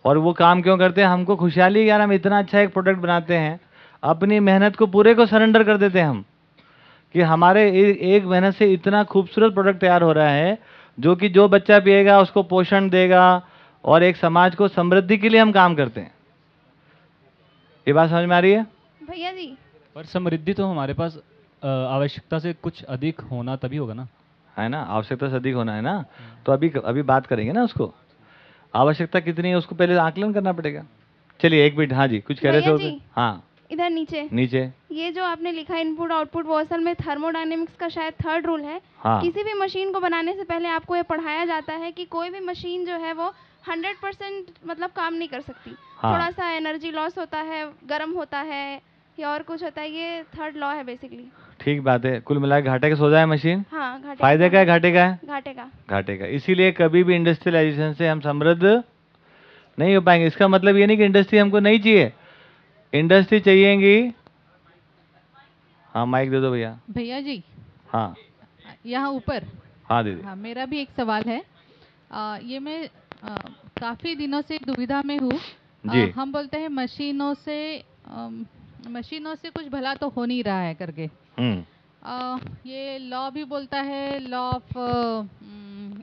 और वो काम क्यों करते हैं? हमको खुशहाली यार हम इतना अच्छा एक प्रोडक्ट बनाते हैं। अपनी मेहनत को पूरे को सरेंडर कर देते हैं हम। कि हमारे ए- एक मेहनत से इतना खूबसूरत प्रोडक्ट तैयार हो रहा है जो कि जो बच्चा पिएगा उसको पोषण देगा और एक समाज को समृद्धि के लिए हम काम करते हैं। ये बात समझ में आ रही है? भैया जी। पर समृद्धि तो हमारे पास आवश्यकता से कुछ अधिक होना तभी होगा ना। है ना? आवश्यकता से अधिक होना है ना? तो अभी अभी बात करेंगे ना उसको। आवश्यकता कितनी है उसको पहले आकलन करना पड़ेगा। चलिए एक मिनट हाँ जी कुछ कह रहे थे हाँ। इधर नीचे। नीचे। ये जो आपने लिखा इनपुट आउटपुट वो असल में थर्मोडायनेमिक्स का शायद थर्ड रूल है। हाँ। किसी भी मशीन को बनाने से पहले आपको ये पढ़ाया जाता है कि कोई भी मशीन जो है वो हंड्रेड परसेंट मतलब काम नहीं कर सकती। हाँ। थोड़ा सा एनर्जी लॉस होता है गर्म होता है या और कुछ होता है ये थर्ड लॉ है बेसिकली ठीक बात है। कुल मिला घाटे का सौदा है मशीन हाँ घाटे फ़ायदे का है घाटे का है? घाटे का। घाटे का। इसीलिए कभी भी इंडस्ट्रियलाइजेशन से हम समृद्ध नहीं हो पाएँगे। इसका मतलब ये नहीं कि इंडस्ट्री हमको नहीं चाहिए। इंडस्ट्री चाहिएगी हाँ माइक दे दो भैया। भैया जी। हाँ। यहाँ ऊपर। हाँ दीदी। हाँ मेरा भी एक सवाल है। आ, ये मैं आ, काफ़ी दिनों से दुविधा में हूँ। जी। हम बोलते हैं मशीनों से अम, मशीनों से कुछ भला तो हो नहीं रहा है करके। हम्म। आ, ये लॉ भी बोलता है law of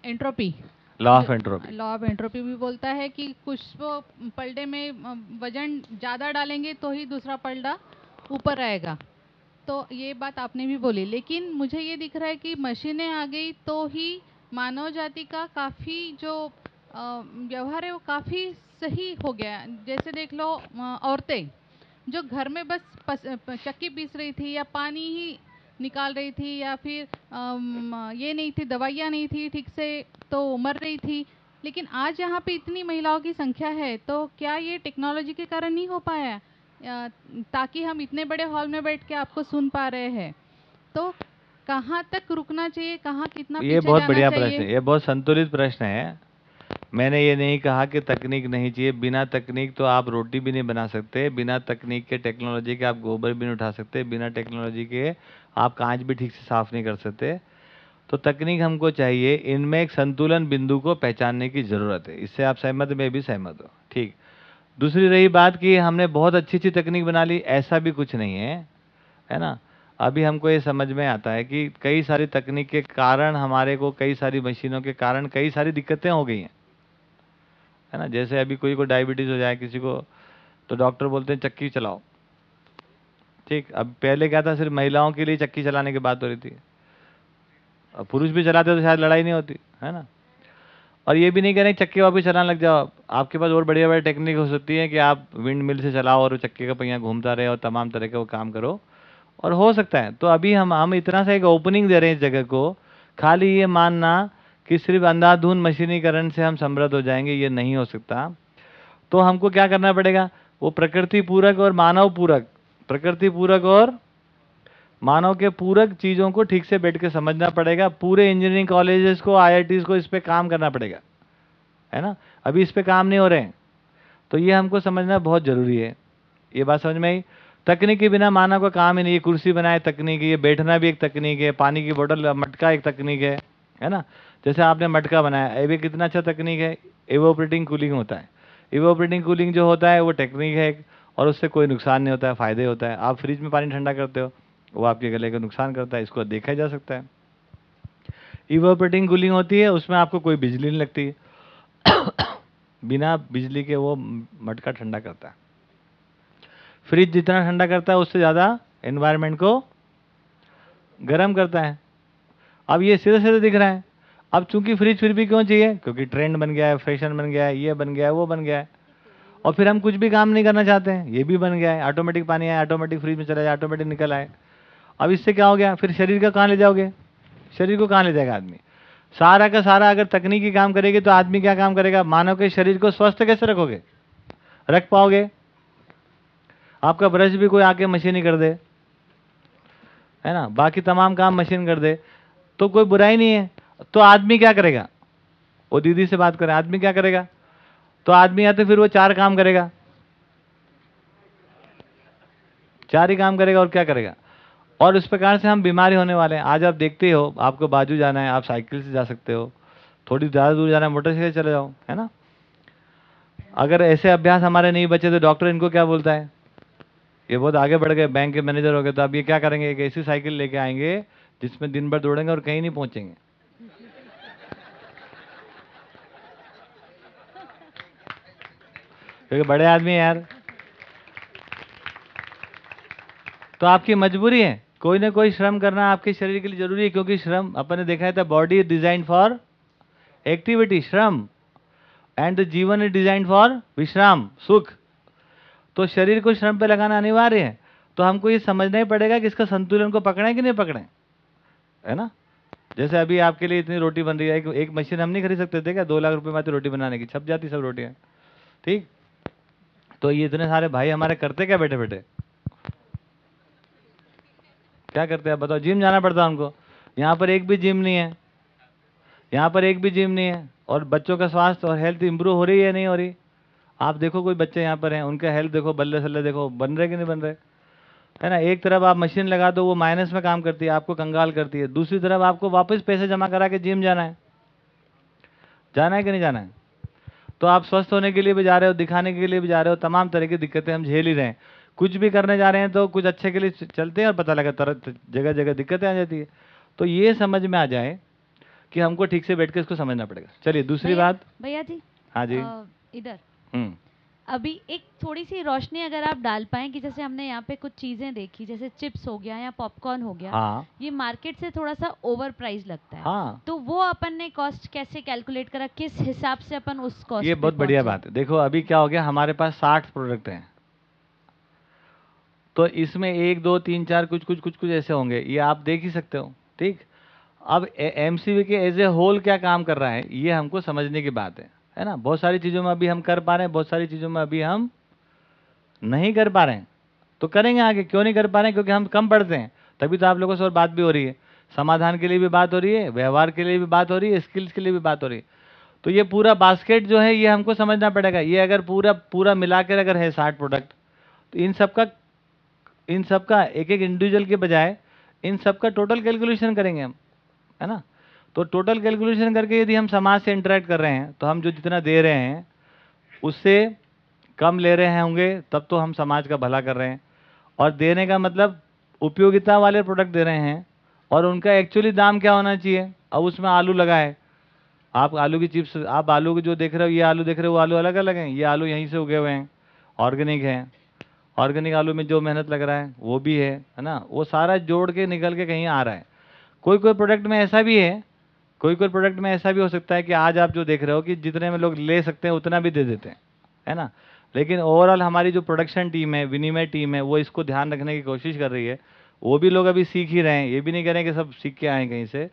entropy law of entropy law of entropy भी बोलता है कि कुछ वो पलड़े में वज़न ज़्यादा डालेंगे तो ही दूसरा पलड़ा ऊपर आएगा। तो ये बात आपने भी बोली। लेकिन मुझे ये दिख रहा है कि मशीनें आ गई तो ही मानव जाति का काफ़ी जो व्यवहार है वो काफ़ी सही हो गया जैसे देख लो औरतें। जो घर में बस पस, चक्की पीस रही थी या पानी ही निकाल रही थी या फिर अम, ये नहीं थी दवाइयाँ नहीं थी ठीक से तो मर रही थी। लेकिन आज यहाँ पे इतनी महिलाओं की संख्या है तो क्या ये टेक्नोलॉजी के कारण नहीं हो पाया? ताकि हम इतने बड़े हॉल में बैठ के आपको सुन पा रहे हैं। तो कहाँ तक रुकना चाहिए कहाँ कितना ये बहुत बढ़िया प्रश्न है ये बहुत संतुलित प्रश्न है। मैंने ये नहीं कहा कि तकनीक नहीं चाहिए। बिना तकनीक तो आप रोटी भी नहीं बना सकते। बिना तकनीक के टेक्नोलॉजी के आप गोबर भी नहीं उठा सकते। बिना टेक्नोलॉजी के आप कांच भी ठीक से साफ़ नहीं कर सकते। तो तकनीक हमको चाहिए। इनमें एक संतुलन बिंदु को पहचानने की ज़रूरत है। इससे आप सहमत, मैं भी सहमत हो। ठीक। दूसरी रही बात कि हमने बहुत अच्छी अच्छी तकनीक बना ली। ऐसा भी कुछ नहीं है। है ना? अभी हमको ये समझ में आता है कि कई सारी तकनीक के कारण, हमारे को कई सारी मशीनों के कारण कई सारी दिक्कतें हो गई हैं। है ना? जैसे अभी कोई को डायबिटीज़ हो जाए, किसी को तो डॉक्टर बोलते हैं, चक्की चलाओ। ठीक? अब पहले क्या था, सिर्फ़ महिलाओं के लिए चक्की चलाने की बात हो रही थी। अब पुरुष भी चलाते तो शायद लड़ाई नहीं होती, है ना? और ये भी नहीं कह रहे चक्की वापस चलाने लग जाओ। आपके पास और बढ़िया बढ़िया टेक्निक हो सकती है कि आप विंड मिल से चलाओ और चक्के का पहिया घूमता रहे और तमाम तरह के वो काम करो। और हो सकता है। तो अभी हम हम इतना सा एक ओपनिंग दे रहे हैं इस जगह को। खाली ये मानना कि सिर्फ़ अंधाधुन मशीनीकरण से हम समृद्ध हो जाएँगे, ये नहीं हो सकता। तो हमको क्या करना पड़ेगा? वो प्रकृति पूरक और मानव पूरक, प्रकृति पूरक और मानव के पूरक चीज़ों को ठीक से बैठ के समझना पड़ेगा। पूरे इंजीनियरिंग कॉलेजेस को, आईआईटीज को इस पर काम करना पड़ेगा, है ना? अभी इस पर काम नहीं हो रहे हैं। तो ये हमको समझना बहुत ज़रूरी है। ये बात समझ में आई? तकनीक के बिना मानव का काम ही नहीं। ये कुर्सी बनाए तकनीक ये बैठना भी एक तकनीक है, पानी की बोतल, मटका एक तकनीक है है ना? जैसे आपने मटका बनाया, ये भी कितना अच्छा तकनीक है एवोपरेटिंग कूलिंग होता है। एवोपरेटिंग कूलिंग जो होता है, वो टेक्निक है और उससे कोई नुकसान नहीं होता है, फ़ायदे होता है। आप फ्रिज में पानी ठंडा करते हो, वो आपके गले को नुकसान करता है, इसको देखा जा सकता है। इवोपरेटिंग कूलिंग होती है, उसमें आपको कोई बिजली नहीं लगती। बिना बिजली के वो मटका ठंडा करता है। फ्रिज जितना ठंडा करता है, उससे ज़्यादा एनवायरनमेंट को गर्म करता है। अब ये सीधे सीधे दिख रहा है। अब चूँकि फ्रिज फिर भी क्यों चाहिए? क्योंकि ट्रेंड बन गया है फ़ैशन बन गया है, ये बन गया है, वो बन गया है। और फिर हम कुछ भी काम नहीं करना चाहते हैं, ये भी बन गया है। ऑटोमेटिक पानी आया ऑटोमेटिक फ्रिज में चला जाए ऑटोमेटिक निकल आए। अब इससे क्या हो गया? फिर शरीर का कहाँ ले जाओगे? शरीर को कहाँ ले जाएगा आदमी? सारा का सारा अगर तकनीकी काम करेगी तो आदमी क्या काम करेगा? मानव के शरीर को स्वस्थ कैसे रखोगे? रख पाओगे? आपका ब्रश भी कोई आके मशीन ही कर दे। है ना? बाकी तमाम काम मशीन कर दे। तो कोई बुराई नहीं है। तो आदमी क्या करेगा? वो दीदी से बात करें, आदमी क्या करेगा? तो आदमी या तो फिर वो चार काम करेगा। चार ही काम करेगा और क्या करेगा? और इस प्रकार से हम बीमारी होने वाले हैं। आज आप देखते हो आपको बाजू जाना है, आप साइकिल से जा सकते हो। थोड़ी ज़्यादा दूर जाना है, मोटरसाइकिल चले जाओ, है ना? अगर ऐसे अभ्यास हमारे नहीं बचे तो डॉक्टर इनको क्या बोलता है? ये बहुत आगे बढ़ गए, बैंक के मैनेजर हो गए तो अब ये क्या करेंगे? एक ऐसी साइकिल लेके आएँगे जिसमें दिन भर दौड़ेंगे और कहीं नहीं पहुँचेंगे। क्योंकि बड़े आदमी हैं यार। तो आपकी मजबूरी है। कोई ना कोई श्रम करना आपके शरीर के लिए ज़रूरी है क्योंकि श्रम अपन ने देखा है था body is design for activity श्रम। एंड जीवन इज़ डिज़ाइन फॉर विश्राम सुख। तो शरीर को श्रम पे लगाना अनिवार्य है। तो हमको ये समझना ही पड़ेगा कि इसका संतुलन को पकड़ें कि नहीं पकड़ें। है ना? जैसे अभी आपके लिए इतनी रोटी बन रही है एक, एक मशीन हम नहीं खरीद सकते थे क्या? दो लाख रुपए में आती रोटी बनाने की छप जाती सब रोटियाँ। ठीक? तो ये इतने सारे भाई हमारे करते क्या बैठे बैठे क्या करते हैं? बताओ जिम जाना पड़ता है उनको यहाँ पर एक भी जिम नहीं है। यहाँ पर एक भी जिम नहीं है। और बच्चों का स्वास्थ्य और हेल्थ इंप्रूव हो रही है नहीं हो रही? आप देखो कोई बच्चे यहाँ पर हैं, उनका हेल्थ देखो, बल्ले सल्ले देखो, बन रहे कि नहीं बन रहे? है ना? एक तरफ़ आप मशीन लगा दो, वो माइनस में काम करती है, आपको कंगाल करती है। दूसरी तरफ़ आपको वापस पैसे जमा करा के जिम जाना है। जाना है कि नहीं जाना है? तो आप स्वस्थ होने के लिए भी जा रहे हो दिखाने के लिए भी जा रहे हो तमाम तरह की दिक्कतें हम झेल ही रहे हैं। कुछ भी करने जा रहे हैं तो कुछ अच्छे के लिए चलते हैं और पता लगा तरह जगह जगह दिक्कतें आ जाती है। तो ये समझ में आ जाए कि हमको ठीक से बैठ के इसको समझना पड़ेगा। चलिए दूसरी बात। भैया जी हाँ जी। इधर। हम्म। अभी एक थोड़ी सी रोशनी अगर आप डाल पाए कि जैसे हमने यहाँ पे कुछ चीज़ें देखी जैसे चिप्स हो गया या पॉपकॉर्न हो गया हाँ। ये मार्केट से थोड़ा सा ओवर प्राइस लगता है। हाँ। तो वो अपन ने कॉस्ट कैसे कैलकुलेट करा किस हिसाब से अपन उस कॉस्ट ये बहुत बढ़िया बात है। देखो अभी क्या हो गया हमारे पास साठ प्रोडक्ट हैं। तो इसमें एक दो तीन चार कुछ कुछ कुछ कुछ ऐसे होंगे ये आप देख ही सकते हो ठीक? अब एम के एज ए होल क्या काम कर रहा है ये हमको समझने की बात है। है ना? बहुत सारी चीज़ों में अभी हम कर पा रहे हैं, बहुत सारी चीज़ों में अभी हम नहीं कर पा रहे हैं। तो करेंगे आगे, क्यों नहीं कर पा रहे हैं? क्योंकि हम कम पढ़ते हैं। तभी तो आप लोगों से और बात भी हो रही है। समाधान के लिए भी बात हो रही है, व्यवहार के लिए भी बात हो रही है स्किल्स के लिए भी बात हो रही है। तो ये पूरा बास्केट जो है, ये हमको समझना पड़ेगा। ये अगर पूरा पूरा मिला कर अगर है साठ प्रोडक्ट तो इन सब का, इन सब का एक एक इंडिविजुअल के बजाय, इन सब का टोटल कैलकुलेशन करेंगे हम, है ना? तो टोटल कैलकुलेशन करके यदि हम समाज से इंटरेक्ट कर रहे हैं तो हम जो जितना दे रहे हैं, उससे कम ले रहे हैं होंगे, तब तो हम समाज का भला कर रहे हैं। और देने का मतलब उपयोगिता वाले प्रोडक्ट दे रहे हैं, और उनका एक्चुअली दाम क्या होना चाहिए? अब उसमें आलू लगा है आप आलू की चिप्स, आप आलू की जो देख रहे हो, ये आलू देख रहे हो, वो आलू अलग अलग हैं। ये आलू यहीं से उगे हुए हैं। ऑर्गेनिक हैं। ऑर्गेनिक आलू में जो मेहनत लग रहा है, वो भी है है ना? वो सारा जोड़ के निकल के कहीं आ रहा है। कोई कोई प्रोडक्ट में ऐसा भी है कोई कोई प्रोडक्ट में ऐसा भी हो सकता है कि आज आप जो देख रहे हो कि जितने में लोग ले सकते हैं, उतना भी दे देते हैं, है ना? लेकिन ओवरऑल हमारी जो प्रोडक्शन टीम है, विनिमय टीम है, वो इसको ध्यान रखने की कोशिश कर रही है। वो भी लोग अभी सीख ही रहे हैं। ये भी नहीं कह रहे कि सब सीख के आए कहीं से।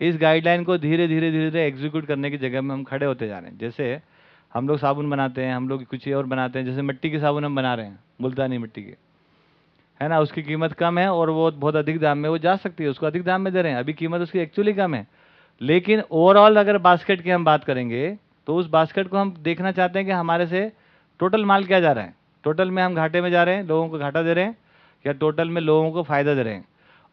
इस गाइडलाइन को धीरे धीरे धीरे धीरे एग्जीक्यूट करने की जगह में हम खड़े होते जा रहे हैं। जैसे हम लोग साबुन बनाते हैं, हम लोग कुछ और बनाते हैं। जैसे मिट्टी के साबुन हम बना रहे हैं, मुल्तानी मिट्टी के, है ना? उसकी कीमत कम है और वो बहुत अधिक दाम में वो जा सकती है, उसको अधिक दाम में दे रहे हैं। अभी कीमत उसकी एक्चुअली कम है। लेकिन ओवरऑल अगर बास्केट की हम बात करेंगे तो उस बास्केट को हम देखना चाहते हैं कि हमारे से टोटल माल क्या जा रहा है। टोटल में हम घाटे में जा रहे हैं, लोगों को घाटा दे रहे हैं, या टोटल में लोगों को फ़ायदा दे रहे हैं।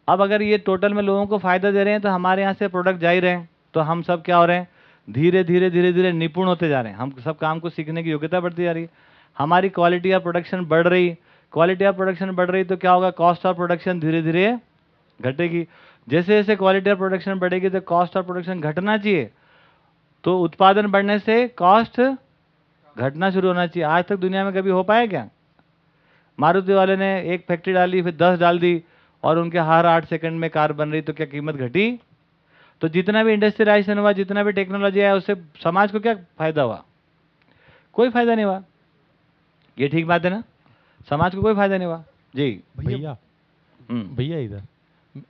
अब अगर ये टोटल में लोगों को फ़ायदा दे रहे हैं तो हमारे यहाँ से प्रोडक्ट जा ही रहे हैं। तो हम सब क्या हो रहे हैं? धीरे धीरे धीरे धीरे निपुण होते जा रहे हैं। हम सब काम को सीखने की योग्यता बढ़ती जा रही है। हमारी क्वालिटी ऑफ़ प्रोडक्शन बढ़ रही। क्वालिटी ऑफ़ प्रोडक्शन बढ़ रही तो क्या होगा? कॉस्ट ऑफ़ प्रोडक्शन धीरे धीरे घटेगी। जैसे जैसे क्वालिटी ऑफ़ प्रोडक्शन बढ़ेगी तो कॉस्ट ऑफ़ प्रोडक्शन घटना चाहिए। तो उत्पादन बढ़ने से कॉस्ट घटना शुरू होना चाहिए। आज तक दुनिया में कभी हो पाया क्या? मारुति वाले ने एक फैक्ट्री डाली फिर दस डाल दी और उनके हर आठ सेकंड में कार बन रही तो क्या कीमत घटी? तो जितना भी इंडस्ट्रियलाइजेशन हुआ जितना भी टेक्नोलॉजी आया उससे समाज को क्या फ़ायदा हुआ? कोई फ़ायदा नहीं हुआ। ये ठीक बात है ना? समाज को कोई फ़ायदा नहीं हुआ। जी। भैया हम्म। भैया इधर।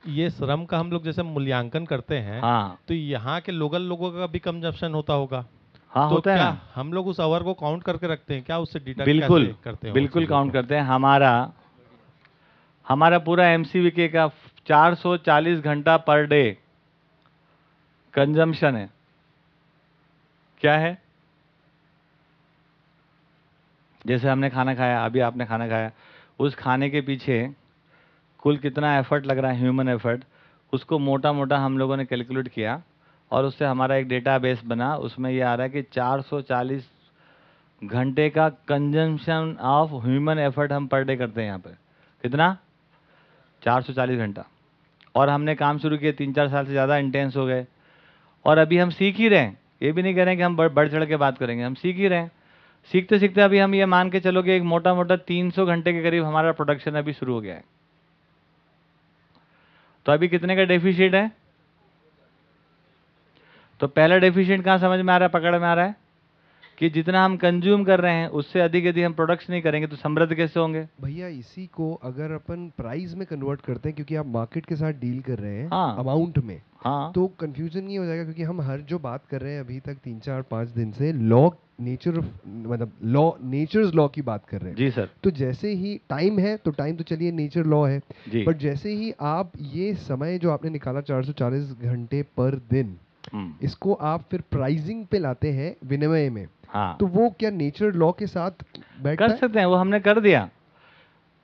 ये श्रम का हम लोग जैसे मूल्यांकन करते हैं हाँ। तो यहाँ के लोकल लोगों का भी कंजप्शन होता होगा। हाँ, तो होता है क्या ना। हम लोग उस आवर को काउंट करके रखते हैं? क्या उससे डिडक्ट बिल्कुल करते हैं? बिल्कुल काउंट करते हैं। हमारा हमारा पूरा एम का 440 घंटा पर डे कंजम्पशन है। क्या है? जैसे हमने खाना खाया अभी आपने खाना खाया उस खाने के पीछे कुल कितना एफर्ट लग रहा है ह्यूमन एफर्ट उसको मोटा मोटा हम लोगों ने कैलकुलेट किया और उससे हमारा एक डेटाबेस बना। उसमें ये आ रहा है कि 440 घंटे का कंजम्पशन ऑफ़ ह्यूमन एफर्ट हम पर डे करते हैं यहाँ पर कितना? 440 घंटा। और हमने काम शुरू किए तीन चार साल से ज़्यादा इंटेंस हो गए। और अभी हम सीख ही रहे हैं। ये भी नहीं कह रहे हैं कि हम बढ़ बढ़ चढ़ के बात करेंगे। हम सीख ही रहे हैं। सीखते सीखते अभी हम ये मान के चलो कि एक मोटा मोटा 300 घंटे के करीब हमारा प्रोडक्शन अभी शुरू हो गया है। तो अभी कितने का डेफिशिएट है? तो पहला डेफिशिएंट कहाँ समझ में आ रहा है पकड़ में आ रहा है? कि जितना हम कंज्यूम कर रहे हैं उससे अधिक यदि हम प्रोडक्ट्स नहीं करेंगे तो समृद्ध कैसे होंगे? भैया इसी को अगर अपन प्राइस में कन्वर्ट करते हैं क्योंकि आप मार्केट के साथ डील कर रहे हैं हाँ। अमाउंट में हाँ। तो कंफ्यूजन ये हो जाएगा क्योंकि हम हर जो बात कर रहे हैं अभी तक तीन चार पाँच दिन से लॉ नेचर मतलब लॉ नेचर्स लॉ की बात कर रहे हैं। जी सर। तो जैसे ही टाइम है तो टाइम तो चलिए नेचर लॉ है। बट जैसे ही आप ये समय जो आपने निकाला 440 घंटे पर दिन हम्म, इसको आप फिर प्राइसिंग पे लाते हैं विनिमय में। हाँ। तो वो क्या नेचर लॉ के साथ बैठता कर है? सकते हैं वो हमने कर दिया।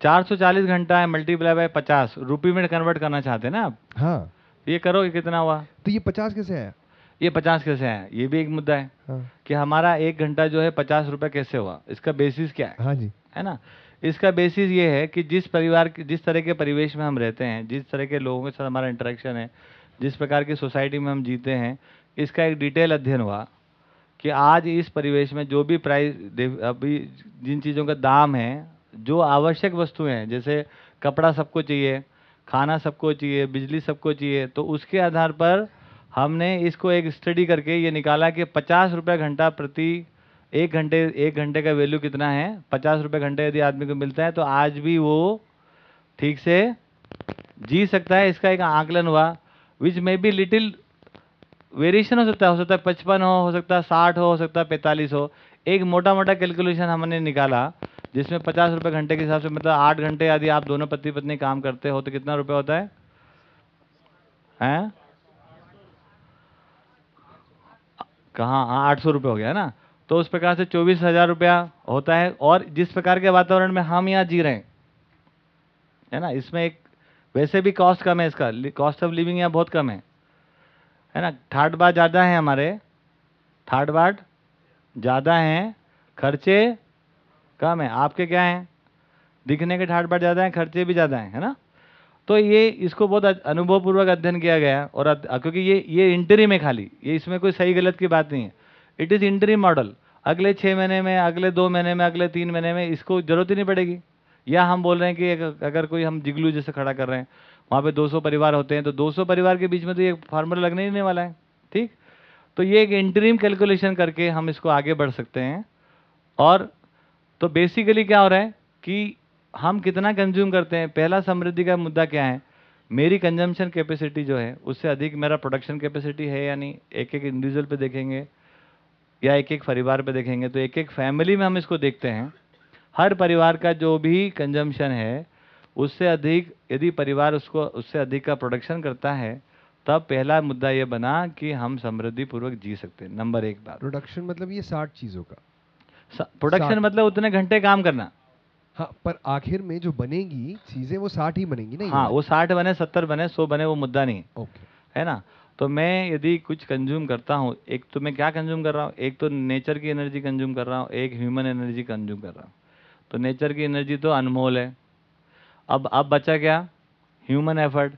440 घंटा है मल्टीप्लाई बाय 50 रुपी में कन्वर्ट करना चाहते हैं ना आप? हाँ। ये करो ये कितना हुआ? तो ये पचास कैसे आया? ये 50 कैसे है? ये भी एक मुद्दा है हाँ। कि हमारा एक घंटा जो है पचास रुपये कैसे हुआ? इसका बेसिस क्या है? हाँ जी। है ना? इसका बेसिस ये है कि जिस परिवार की जिस तरह के परिवेश में हम रहते हैं जिस तरह के लोगों के साथ हमारा इंटरेक्शन है जिस प्रकार की सोसाइटी में हम जीते हैं इसका एक डिटेल अध्ययन हुआ कि आज इस परिवेश में जो भी प्राइस अभी जिन चीज़ों का दाम है जो आवश्यक वस्तुएँ हैं जैसे कपड़ा सबको चाहिए खाना सबको चाहिए बिजली सबको चाहिए तो उसके आधार पर हमने इसको एक स्टडी करके ये निकाला कि पचास रुपये घंटा प्रति एक घंटे एक घंटे का वैल्यू कितना है? पचास रुपये घंटे यदि आदमी को मिलता है तो आज भी वो ठीक से जी सकता है, इसका एक आंकलन हुआ। विच में बी लिटिल वेरिएशन हो सकता है, हो सकता है पचपन हो हो सकता है साठ हो हो सकता है पैंतालीस हो। एक मोटा मोटा कैलकुलेशन हमने निकाला, जिसमें पचास रुपये घंटे के हिसाब से मतलब आठ घंटे यदि आप दोनों पति पत्नी काम करते हो तो कितना रुपये होता है? हैं? कहाँ हाँ आठ सौ रुपये हो गया ना? तो उस प्रकार से चौबीस हज़ार रुपया होता है और जिस प्रकार के वातावरण में हम यहाँ जी रहे हैं, है ना? इसमें एक, वैसे भी कॉस्ट कम है इसका कॉस्ट ऑफ़ लिविंग यहाँ बहुत कम है है ना? ठाट बाट ज़्यादा है हमारे ठाट बाट ज़्यादा हैं, खर्चे कम है, आपके क्या हैं? दिखने के ठाट बाट ज़्यादा हैं, खर्चे भी ज़्यादा हैं, है ना? तो ये इसको बहुत अनुभवपूर्वक अध्ययन किया गया और क्योंकि ये ये इंटरिम है खाली। ये इसमें कोई सही गलत की बात नहीं है। इट इज़ इंटरिम मॉडल अगले छः महीने में, अगले दो महीने में, अगले तीन महीने में इसको ज़रूरत ही नहीं पड़ेगी। या हम बोल रहे हैं कि अगर- अगर कोई हम जिगलू जैसे खड़ा कर रहे हैं, वहाँ पे 200 परिवार होते हैं तो 200 परिवार के बीच में तो ये फार्मूला लगने ही नहीं वाला है। ठीक? तो ये एक इंटरीम कैलकुलेशन करके हम इसको आगे बढ़ सकते हैं। और तो बेसिकली क्या हो रहा है कि हम कितना कंज्यूम करते हैं? पहला समृद्धि का मुद्दा क्या है? मेरी कंजम्पशन कैपेसिटी जो है उससे अधिक मेरा प्रोडक्शन कैपेसिटी है या नहीं? एक एक इंडिविजुअल पे देखेंगे या एक एक परिवार पे देखेंगे तो एक एक फैमिली में हम इसको देखते हैं। हर परिवार का जो भी कंजम्पशन है उससे अधिक यदि परिवार उसको उससे अधिक का प्रोडक्शन करता है तब पहला मुद्दा ये बना कि हम समृद्धि पूर्वक जी सकते हैं। नंबर एक बात। प्रोडक्शन मतलब ये साठ चीज़ों का। प्रोडक्शन मतलब उतने घंटे काम करना। हाँ पर आखिर में जो बनेगी चीज़ें वो साठ ही बनेंगी ना ये हाँ वो साठ बने सत्तर बने सौ बने वो मुद्दा नहीं है। ओके। है ना? तो मैं यदि कुछ कंज्यूम करता हूँ एक तो मैं क्या कंज्यूम कर रहा हूँ? एक तो नेचर की एनर्जी कंज्यूम कर रहा हूँ एक ह्यूमन एनर्जी कंज्यूम कर रहा हूँ। तो नेचर की एनर्जी तो अनमोल है। अब अब बचा क्या? ह्यूमन एफर्ट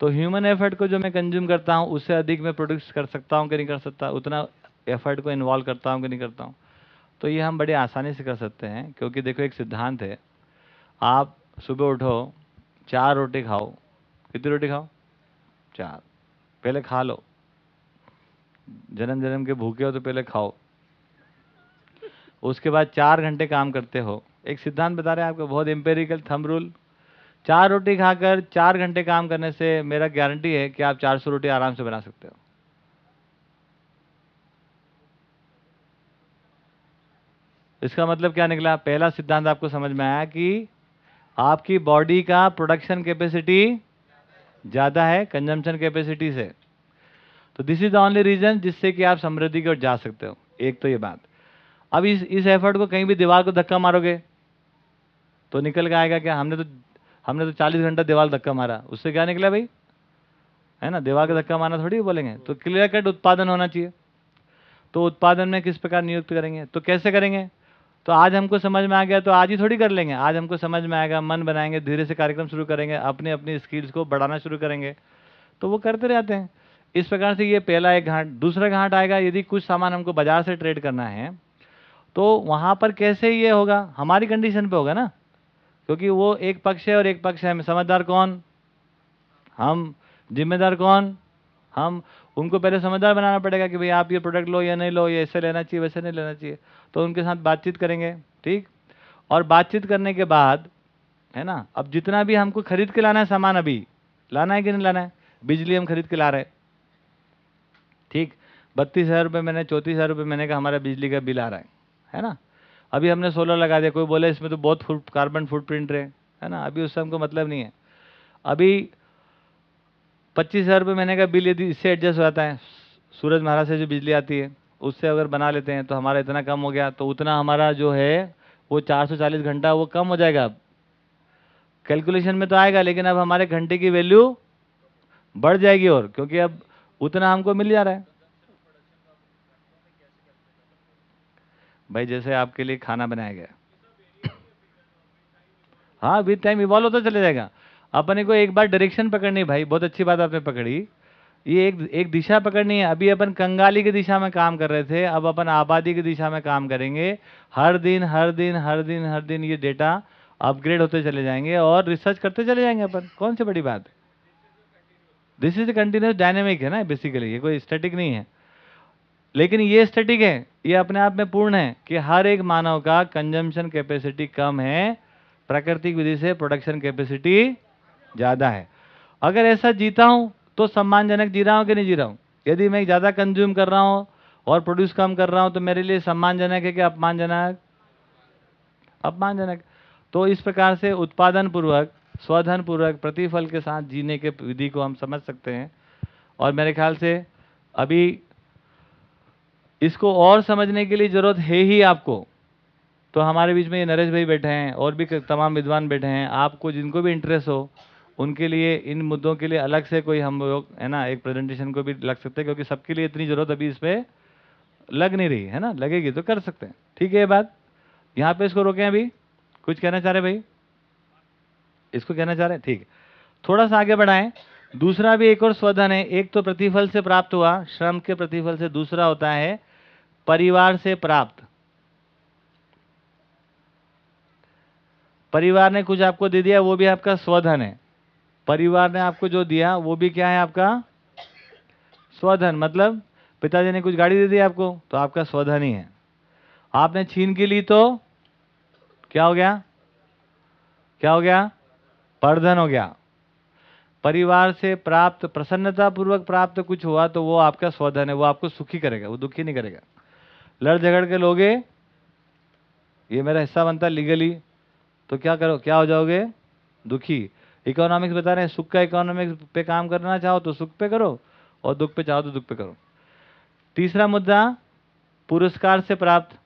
तो ह्यूमन एफर्ट को जो मैं कंज्यूम करता हूँ उससे अधिक मैं प्रोड्यूस कर सकता हूँ कि नहीं कर सकता? उतना एफर्ट को इन्वॉल्व करता हूँ कि नहीं करता हूँ? तो ये हम बड़े आसानी से कर सकते हैं, क्योंकि देखो एक सिद्धांत है, आप सुबह उठो, चार रोटी खाओ, कितनी रोटी खाओ? चार। पहले खा लो। जन्म जन्म के भूखे हो तो पहले खाओ। उसके बाद चार घंटे काम करते हो। एक सिद्धांत बता रहे हैं आपको, बहुत एम्पेरिकल थंब रूल चार रोटी खाकर चार घंटे काम करने से मेरा गारंटी है कि आप चार सौ रोटी आराम से बना सकते हो। इसका मतलब क्या निकला? पहला सिद्धांत आपको समझ में आया कि आपकी बॉडी का प्रोडक्शन कैपेसिटी ज़्यादा है कंजम्पशन कैपेसिटी से। तो this is the only reason जिससे कि आप समृद्धि की ओर जा सकते हो। एक तो ये बात। अब इस इस एफर्ट को कहीं भी दीवार को धक्का मारोगे तो निकल के आएगा क्या? हमने तो हमने तो चालीस घंटा दीवार धक्का मारा। उससे क्या निकला भाई? है ना? दीवार का धक्का मारना थोड़ी बोलेंगे। तो क्लियर कट उत्पादन होना चाहिए। तो उत्पादन में किस प्रकार नियुक्त करेंगे? तो कैसे करेंगे? तो आज हमको समझ में आ गया तो आज ही थोड़ी कर लेंगे। आज हमको समझ में आएगा, मन बनाएँगे, धीरे से कार्यक्रम शुरू करेंगे, अपने अपनी स्किल्स को बढ़ाना शुरू करेंगे। तो वो करते रहते हैं। इस प्रकार से ये पहला एक घाट, दूसरा घाट आएगा, यदि कुछ सामान हमको बाज़ार से ट्रेड करना है तो वहाँ पर कैसे ये होगा? हमारी कंडीशन पे होगा ना? क्योंकि वो एक पक्ष है और एक पक्ष है। समझदार कौन? हम जिम्मेदार कौन? हम उनको पहले समझदार बनाना पड़ेगा कि भाई आप ये प्रोडक्ट लो, या नहीं लो, ये ऐसे लेना चाहिए, वैसे नहीं लेना चाहिए। तो उनके साथ बातचीत करेंगे, ठीक? और बातचीत करने के बाद, है ना, अब जितना भी हमको खरीद के लाना है सामान अभी, लाना है कि नहीं लाना है? बिजली हम खरीद के ला रहे हैं। ठीक? बत्तीस हज़ार रुपये मैंने, चौंतीस हज़ार रुपये महीने का हमारा बिजली का बिल आ रहा है है ना? अभी हमने सोलर लगा दिया, कोई बोले इसमें तो बहुत फुट कार्बन फुटप्रिंट रहे, है ना? अभी उससे हमको मतलब नहीं है। अभी पच्चीस हज़ार रुपये महीने का बिल यदि इससे एडजस्ट हो जाता है, सूरज महाराज से जो बिजली आती है, उससे अगर बना लेते हैं तो हमारा इतना कम हो गया तो उतना हमारा जो है, वो 440 घंटा वो कम हो जाएगा अब। कैलकुलेशन में तो आएगा, लेकिन अब हमारे घंटे की वैल्यू बढ़ जाएगी और, क्योंकि अब उतना हमको मिल जा रहा है। भाई, जैसे आपके लिए खाना बनाया गया। हाँ विद टाइम इवॉल्व होता चले जाएगा। अपने को एक बार डायरेक्शन पकड़नी भाई, बहुत अच्छी बात आपने पकड़ी। ये एक एक दिशा पकड़नी है। अभी अपन कंगाली की दिशा में काम कर रहे थे, अब अपन आबादी की दिशा में काम करेंगे। हर दिन हर दिन हर दिन हर दिन ये डेटा अपग्रेड होते चले जाएँगे और रिसर्च करते चले जाएँगे अपन। कौन सी बड़ी बात? दिस इज़ कंटिन्यूस डायनेमिक है ना बेसिकली ये कोई स्टैटिक नहीं है। लेकिन ये स्टैटिक है, ये अपने आप में पूर्ण है कि हर एक मानव का कंजम्पशन कैपेसिटी कम है प्राकृतिक विधि से प्रोडक्शन कैपेसिटी ज़्यादा है। अगर ऐसा जीता हूँ तो सम्मानजनक जी रहा हूँ कि नहीं जी रहा हूँ? यदि मैं ज़्यादा कंज्यूम कर रहा हूँ और प्रोड्यूस कम कर रहा हूँ तो मेरे लिए सम्मानजनक है कि अपमानजनक? अपमानजनक। तो इस प्रकार से उत्पादन पूर्वक स्वधन पूर्वक प्रतिफल के साथ जीने के विधि को हम समझ सकते हैं। और मेरे ख्याल से अभी इसको और समझने के लिए ज़रूरत है ही आपको। तो हमारे बीच में ये नरेश भाई बैठे हैं और भी तमाम विद्वान बैठे हैं। आपको जिनको भी इंटरेस्ट हो उनके लिए, इन मुद्दों के लिए अलग से कोई हम लोग, है ना, एक प्रेजेंटेशन को भी लग सकते हैं, क्योंकि सबके लिए इतनी ज़रूरत अभी इस पर लग नहीं रही, है ना, लगेगी तो कर सकते हैं। ठीक है ये बात? यहाँ पे इसको रोकें अभी। कुछ कहना चाह रहे भाई? इसको कहना चाह रहे ठीक थोड़ा सा आगे बढ़ाएँ। दूसरा भी एक और स्वधन है। एक तो प्रतिफल से प्राप्त हुआ, श्रम के प्रतिफल से दूसरा होता है परिवार से प्राप्त। परिवार ने कुछ आपको दे दिया, वो भी आपका स्वधन है। परिवार ने आपको जो दिया, वो भी क्या है आपका? स्वधन। मतलब पिताजी ने कुछ गाड़ी दे दी आपको तो आपका स्वधन ही है। आपने छीन के ली तो क्या हो गया? क्या हो गया? परधन हो गया। परिवार से प्राप्त प्रसन्नता पूर्वक प्राप्त कुछ हुआ तो वो आपका स्वधन है, वो आपको सुखी करेगा, वो दुखी नहीं करेगा। लड़ झगड़ के लोगे, ये मेरा हिस्सा बनता लीगली तो क्या करो, क्या हो जाओगे? दुखी। इकोनॉमिक्स बता रहे हैं, सुख का इकोनॉमिक्स पे काम करना चाहो तो सुख पे करो और दुख पे चाहो तो दुख पे करो। तीसरा मुद्दा, पुरस्कार से प्राप्त।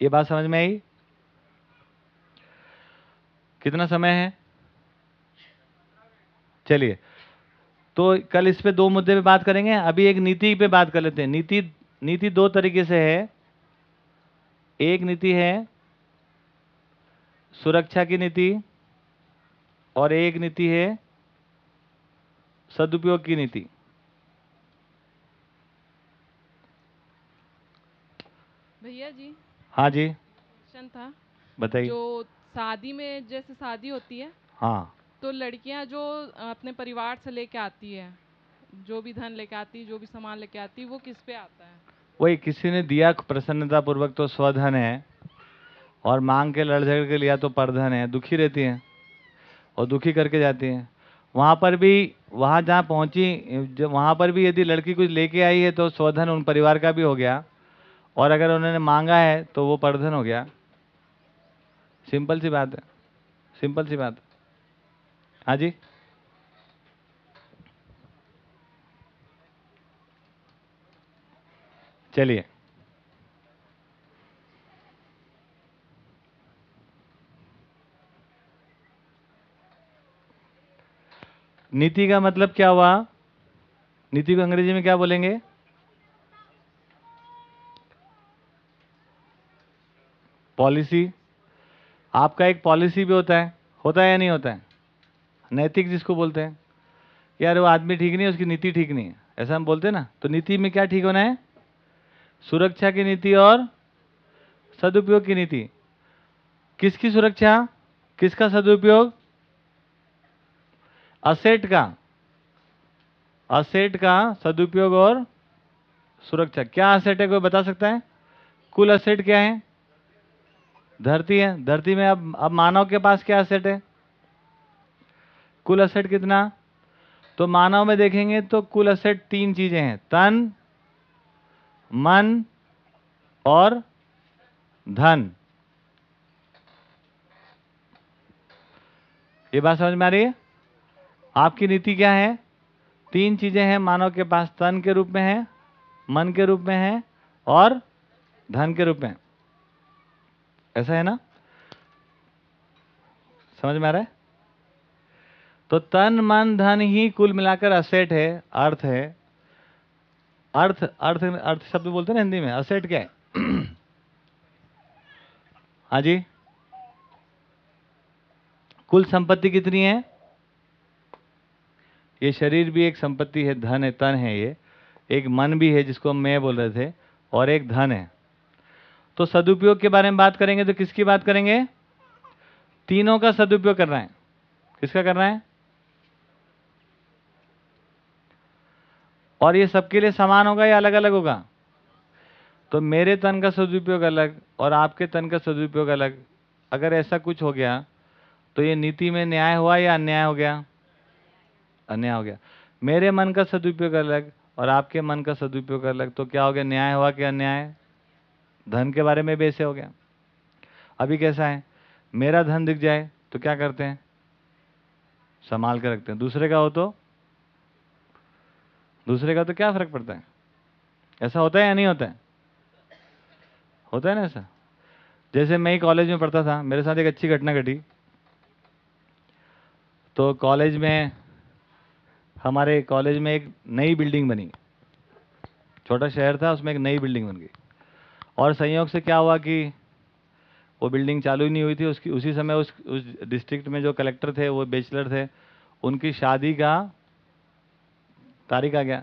ये बात समझ में आई? कितना समय है? चलिए तो कल इस पे दो मुद्दे पे बात करेंगे। अभी एक नीति पे बात कर लेते हैं। नीति नीति दो तरीके से है। एक नीति है सुरक्षा की नीति और एक नीति है सदुपयोग की नीति। भैया जी हाँ जी। क्वेश्चन था। बताइए। जो शादी में जैसे शादी होती है हाँ। तो लड़कियाँ जो अपने परिवार से लेके आती है जो भी धन लेके आती जो भी सामान लेके आती वो किस पे आता है? वही किसी ने दिया प्रसन्नता पूर्वक तो स्वधन है और मांग के लड़ झगड़ के लिया तो परधन है, दुखी रहती हैं और दुखी करके जाती हैं। वहाँ पर भी, वहाँ जहाँ पहुँची, जब वहाँ पर भी यदि लड़की कुछ लेके आई है तो स्वधन उन परिवार का भी हो गया और अगर उन्होंने मांगा है तो वो परधन हो गया। सिंपल सी बात है, सिंपल सी बात। हाँ जी? चलिए। नीति का मतलब क्या हुआ? नीति को अंग्रेज़ी में क्या बोलेंगे? पॉलिसी। आपका एक पॉलिसी भी होता है। होता है या नहीं होता है? नैतिक जिसको बोलते हैं। यार वो आदमी ठीक नहीं है, उसकी नीति ठीक नहीं है। ऐसा हम बोलते हैं ना। तो नीति में क्या ठीक होना है? सुरक्षा की नीति और सदुपयोग की नीति। किसकी सुरक्षा? किसका सदुपयोग? असेट का असेट का सदुपयोग और सुरक्षा। क्या असेट है कोई बता सकता है? कुल असेट क्या है? धरती है। धरती में अब अब मानव के पास क्या असेट है? कुल असेट कितना? तो मानव में देखेंगे तो कुल असेट तीन चीज़ें हैं। तन, मन और धन। ये बात समझ में आ रही है? आपकी नीति क्या है? तीन चीज़ें हैं, मानव के पास तन के रूप में है, मन के रूप में है और धन के रूप में ऐसा है ना? समझ में आ रहा है? तो तन, मन, धन ही कुल मिलाकर असेट है, अर्थ है। अर्थ अर्थ अर्थ शब्द बोलते हैं ना हिंदी में असेट क्या है? हाँ जी। कुल संपत्ति कितनी है? ये शरीर भी एक संपत्ति है, धन है, तन है ये। एक मन भी है जिसको हम मैं बोल रहे थे, और एक धन है। तो सदुपयोग के बारे में बात करेंगे तो किसकी बात करेंगे? तीनों का सदुपयोग करना है। किसका करना है? और ये सबके लिए समान होगा या अलग अलग होगा? तो मेरे तन का सदुपयोग अलग, और आपके तन का सदुपयोग अलग। अगर ऐसा कुछ हो गया तो ये नीति में न्याय हुआ या अन्याय हो गया? अन्याय हो गया। मेरे मन का सदुपयोग अलग और आपके मन का सदुपयोग अलग तो क्या हो गया? न्याय हुआ कि अन्याय धन के बारे में ऐसे हो गया। अभी कैसा है? मेरा धन दिख जाए तो क्या करते हैं? संभाल कर रखते हैं। दूसरे का हो तो? दूसरे का तो क्या फ़र्क पड़ता है? ऐसा होता है या नहीं होता है? होता है ना ऐसा? जैसे मैं ही कॉलेज में पढ़ता था, मेरे साथ एक अच्छी घटना घटी। तो कॉलेज में हमारे कॉलेज में एक नई बिल्डिंग बनी। छोटा शहर था, उसमें एक नई बिल्डिंग बन गई। और संयोग से क्या हुआ कि वो बिल्डिंग चालू ही नहीं हुई थी, उसकी, उसी समय उस उस डिस्ट्रिक्ट में जो कलेक्टर थे, वो बेचलर थे, उनकी शादी का तारीख आ गया।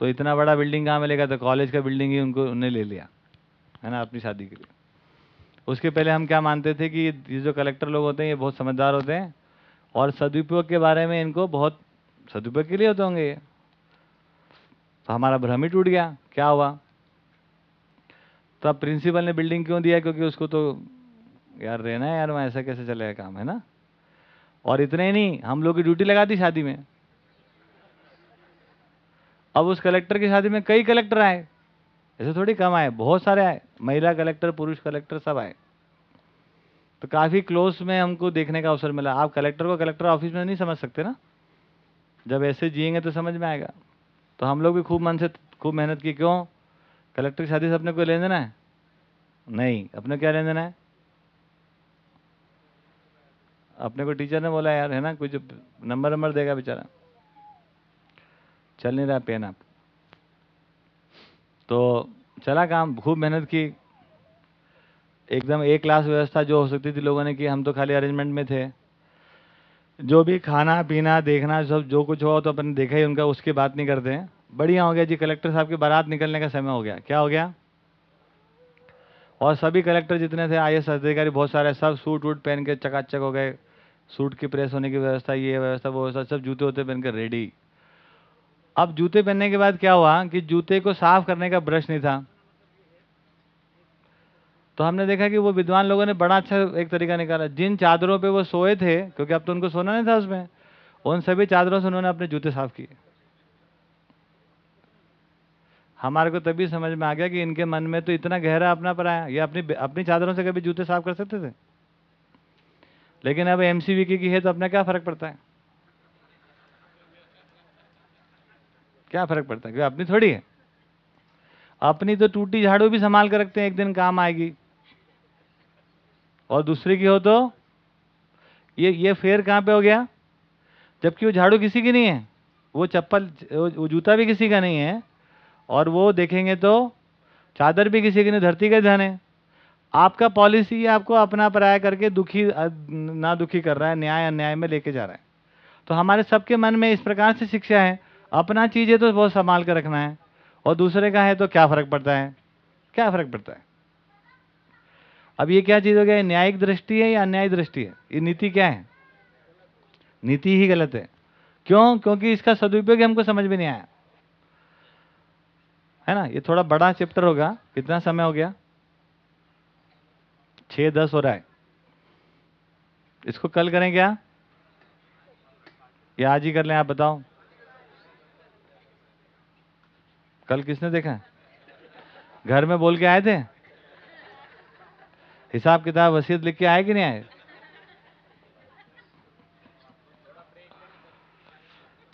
तो इतना बड़ा बिल्डिंग कहाँ मिलेगा? तो कॉलेज का बिल्डिंग ही उनको उन्हें ले लिया, है ना, अपनी शादी के लिए। उसके पहले हम क्या मानते थे कि ये जो कलेक्टर लोग होते हैं, ये बहुत समझदार होते हैं, और सदुपयोग के बारे में इनको बहुत सदुपयोग के लिए होते होंगे। ये तो हमारा भ्रम ही टूट गया। क्या हुआ? तब प्रिंसिपल ने बिल्डिंग क्यों दिया? क्योंकि उसको तो यार रहना है यार, वहाँ ऐसा कैसे चलेगा काम, है ना? और इतने ही नहीं, हम लोग की ड्यूटी लगा दी शादी में। अब उस कलेक्टर की शादी में कई कलेक्टर आए। ऐसे थोड़ी कम आए, बहुत सारे आए। महिला कलेक्टर, पुरुष कलेक्टर सब आए। तो काफ़ी क्लोज में हमको देखने का अवसर मिला। आप कलेक्टर को कलेक्टर ऑफ़िस में नहीं समझ सकते ना? जब ऐसे जिएँगे तो समझ में आएगा। तो हम लोग भी खूब मन से, खूब मेहनत की, क्यों? कलेक्टर की शादी से अपने को लेन देना है? नहीं, अपने क्या लेन देना है? अपने को टीचर ने बोला, यार, है ना, कुछ नंबर नंबर देगा बेचारा। चल नहीं रहा पेन आप तो चला काम, खूब मेहनत की। एकदम एक क्लास व्यवस्था जो हो सकती थी लोगों ने की हम तो खाली अरेंजमेंट में थे। जो भी खाना, पीना, देखना, सब जो कुछ हुआ तो अपन देखा ही, उनका उसकी बात नहीं करते हैं। बढ़िया हो गया जी, कलेक्टर साहब की बारात निकलने का समय हो गया। क्या हो गया? और सभी कलेक्टर जितने थे आई अधिकारी बहुत सारे, सब सूट वूट पहन के चकाचक हो गए। सूट की प्रेस होने की व्यवस्था, ये व्यवस्था, वो व्यवस्था, सब जूते होते पहन कर रेडी। अब जूते पहनने के बाद क्या हुआ कि जूते को साफ़ करने का ब्रश नहीं था। तो हमने देखा कि वो विद्वान लोगों ने बड़ा अच्छा एक तरीका निकाला। जिन चादरों पे वो सोए थे, क्योंकि अब तो उनको सोना नहीं था उसमें, उन सभी चादरों से उन्होंने अपने जूते साफ़ किए। हमारे को तभी समझ में आ गया कि इनके मन में तो इतना गहरा अपना पराया, ये अपनी अपनी चादरों से कभी जूते साफ़ कर सकते थे? लेकिन अब एम सी की है तो अपना क्या फ़र्क पड़ता है? क्या फ़र्क पड़ता है? क्योंकि अपनी थोड़ी है। अपनी तो टूटी झाड़ू भी संभाल कर रखते हैं, एक दिन काम आएगी। और दूसरे की हो तो? ये ये फेर कहाँ पे हो गया? जबकि वो झाड़ू किसी की नहीं है। वो चप्पल, वो जूता भी किसी का नहीं है। और वो देखेंगे तो चादर भी किसी की नहीं, धरती का धन है। आपका पॉलिसी आपको अपना पराया करके दुखी ना दुखी कर रहा है, न्याय, अन्याय में लेके जा रहा है। तो हमारे सबके मन में इस प्रकार से शिक्षा है। अपना चीज़ है तो बहुत संभाल कर रखना है। और दूसरे का है तो क्या फ़र्क पड़ता है? क्या फ़र्क पड़ता है? अब ये क्या चीज़ हो गया? न्यायिक दृष्टि है या अन्यायिक दृष्टि है? ये नीति क्या है? नीति ही गलत है। क्यों? क्योंकि इसका सदुपयोग हमको समझ में नहीं आया। है ना? ये थोड़ा बड़ा चैप्टर होगा। कितना समय हो गया? छ दस हो रहा है। इसको कल करें क्या? या आज ही कर लें, आप बताओ। कल किसने देखा? घर में बोल के आए थे? हिसाब किताब वसीयत लिख के आए कि नहीं आए?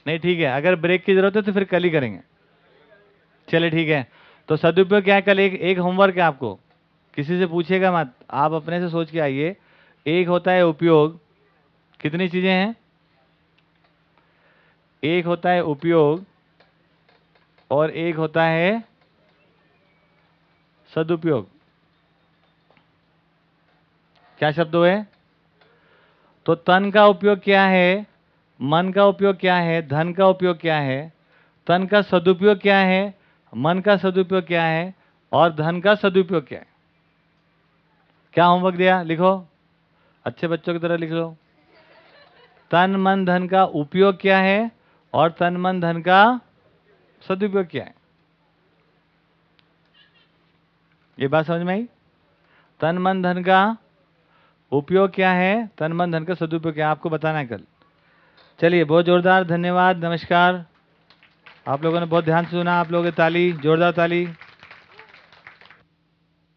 नहीं, ठीक है। अगर ब्रेक की ज़रूरत है तो फिर कल ही करेंगे। चले ठीक है। तो सदुपयोग क्या है? कल एक एक होमवर्क है आपको। किसी से पूछेगा मत। आप अपने से सोच के आइए। एक होता है उपयोग। कितनी चीज़ें हैं? एक होता है उपयोग और एक होता है सदुपयोग। क्या शब्द हुए? तो तन का उपयोग क्या है? मन का उपयोग क्या है? धन का उपयोग क्या है? तन का सदुपयोग क्या है? मन का सदुपयोग क्या है? और धन का सदुपयोग क्या है? क्या होमवर्क दिया? लिखो। अच्छे बच्चों की तरह लिख लो। तन, मन, धन का उपयोग क्या है? और तन, मन, धन का सदुपयोग क्या है? ये बात समझ में आई? तन, मन, धन का उपयोग क्या है? तन, मन, धन का सदुपयोग क्या आपको बताना है कल। चलिए, बहुत जोरदार धन्यवाद, नमस्कार। आप लोगों ने बहुत ध्यान से सुना, आप लोगों की ताली, जोरदार ताली।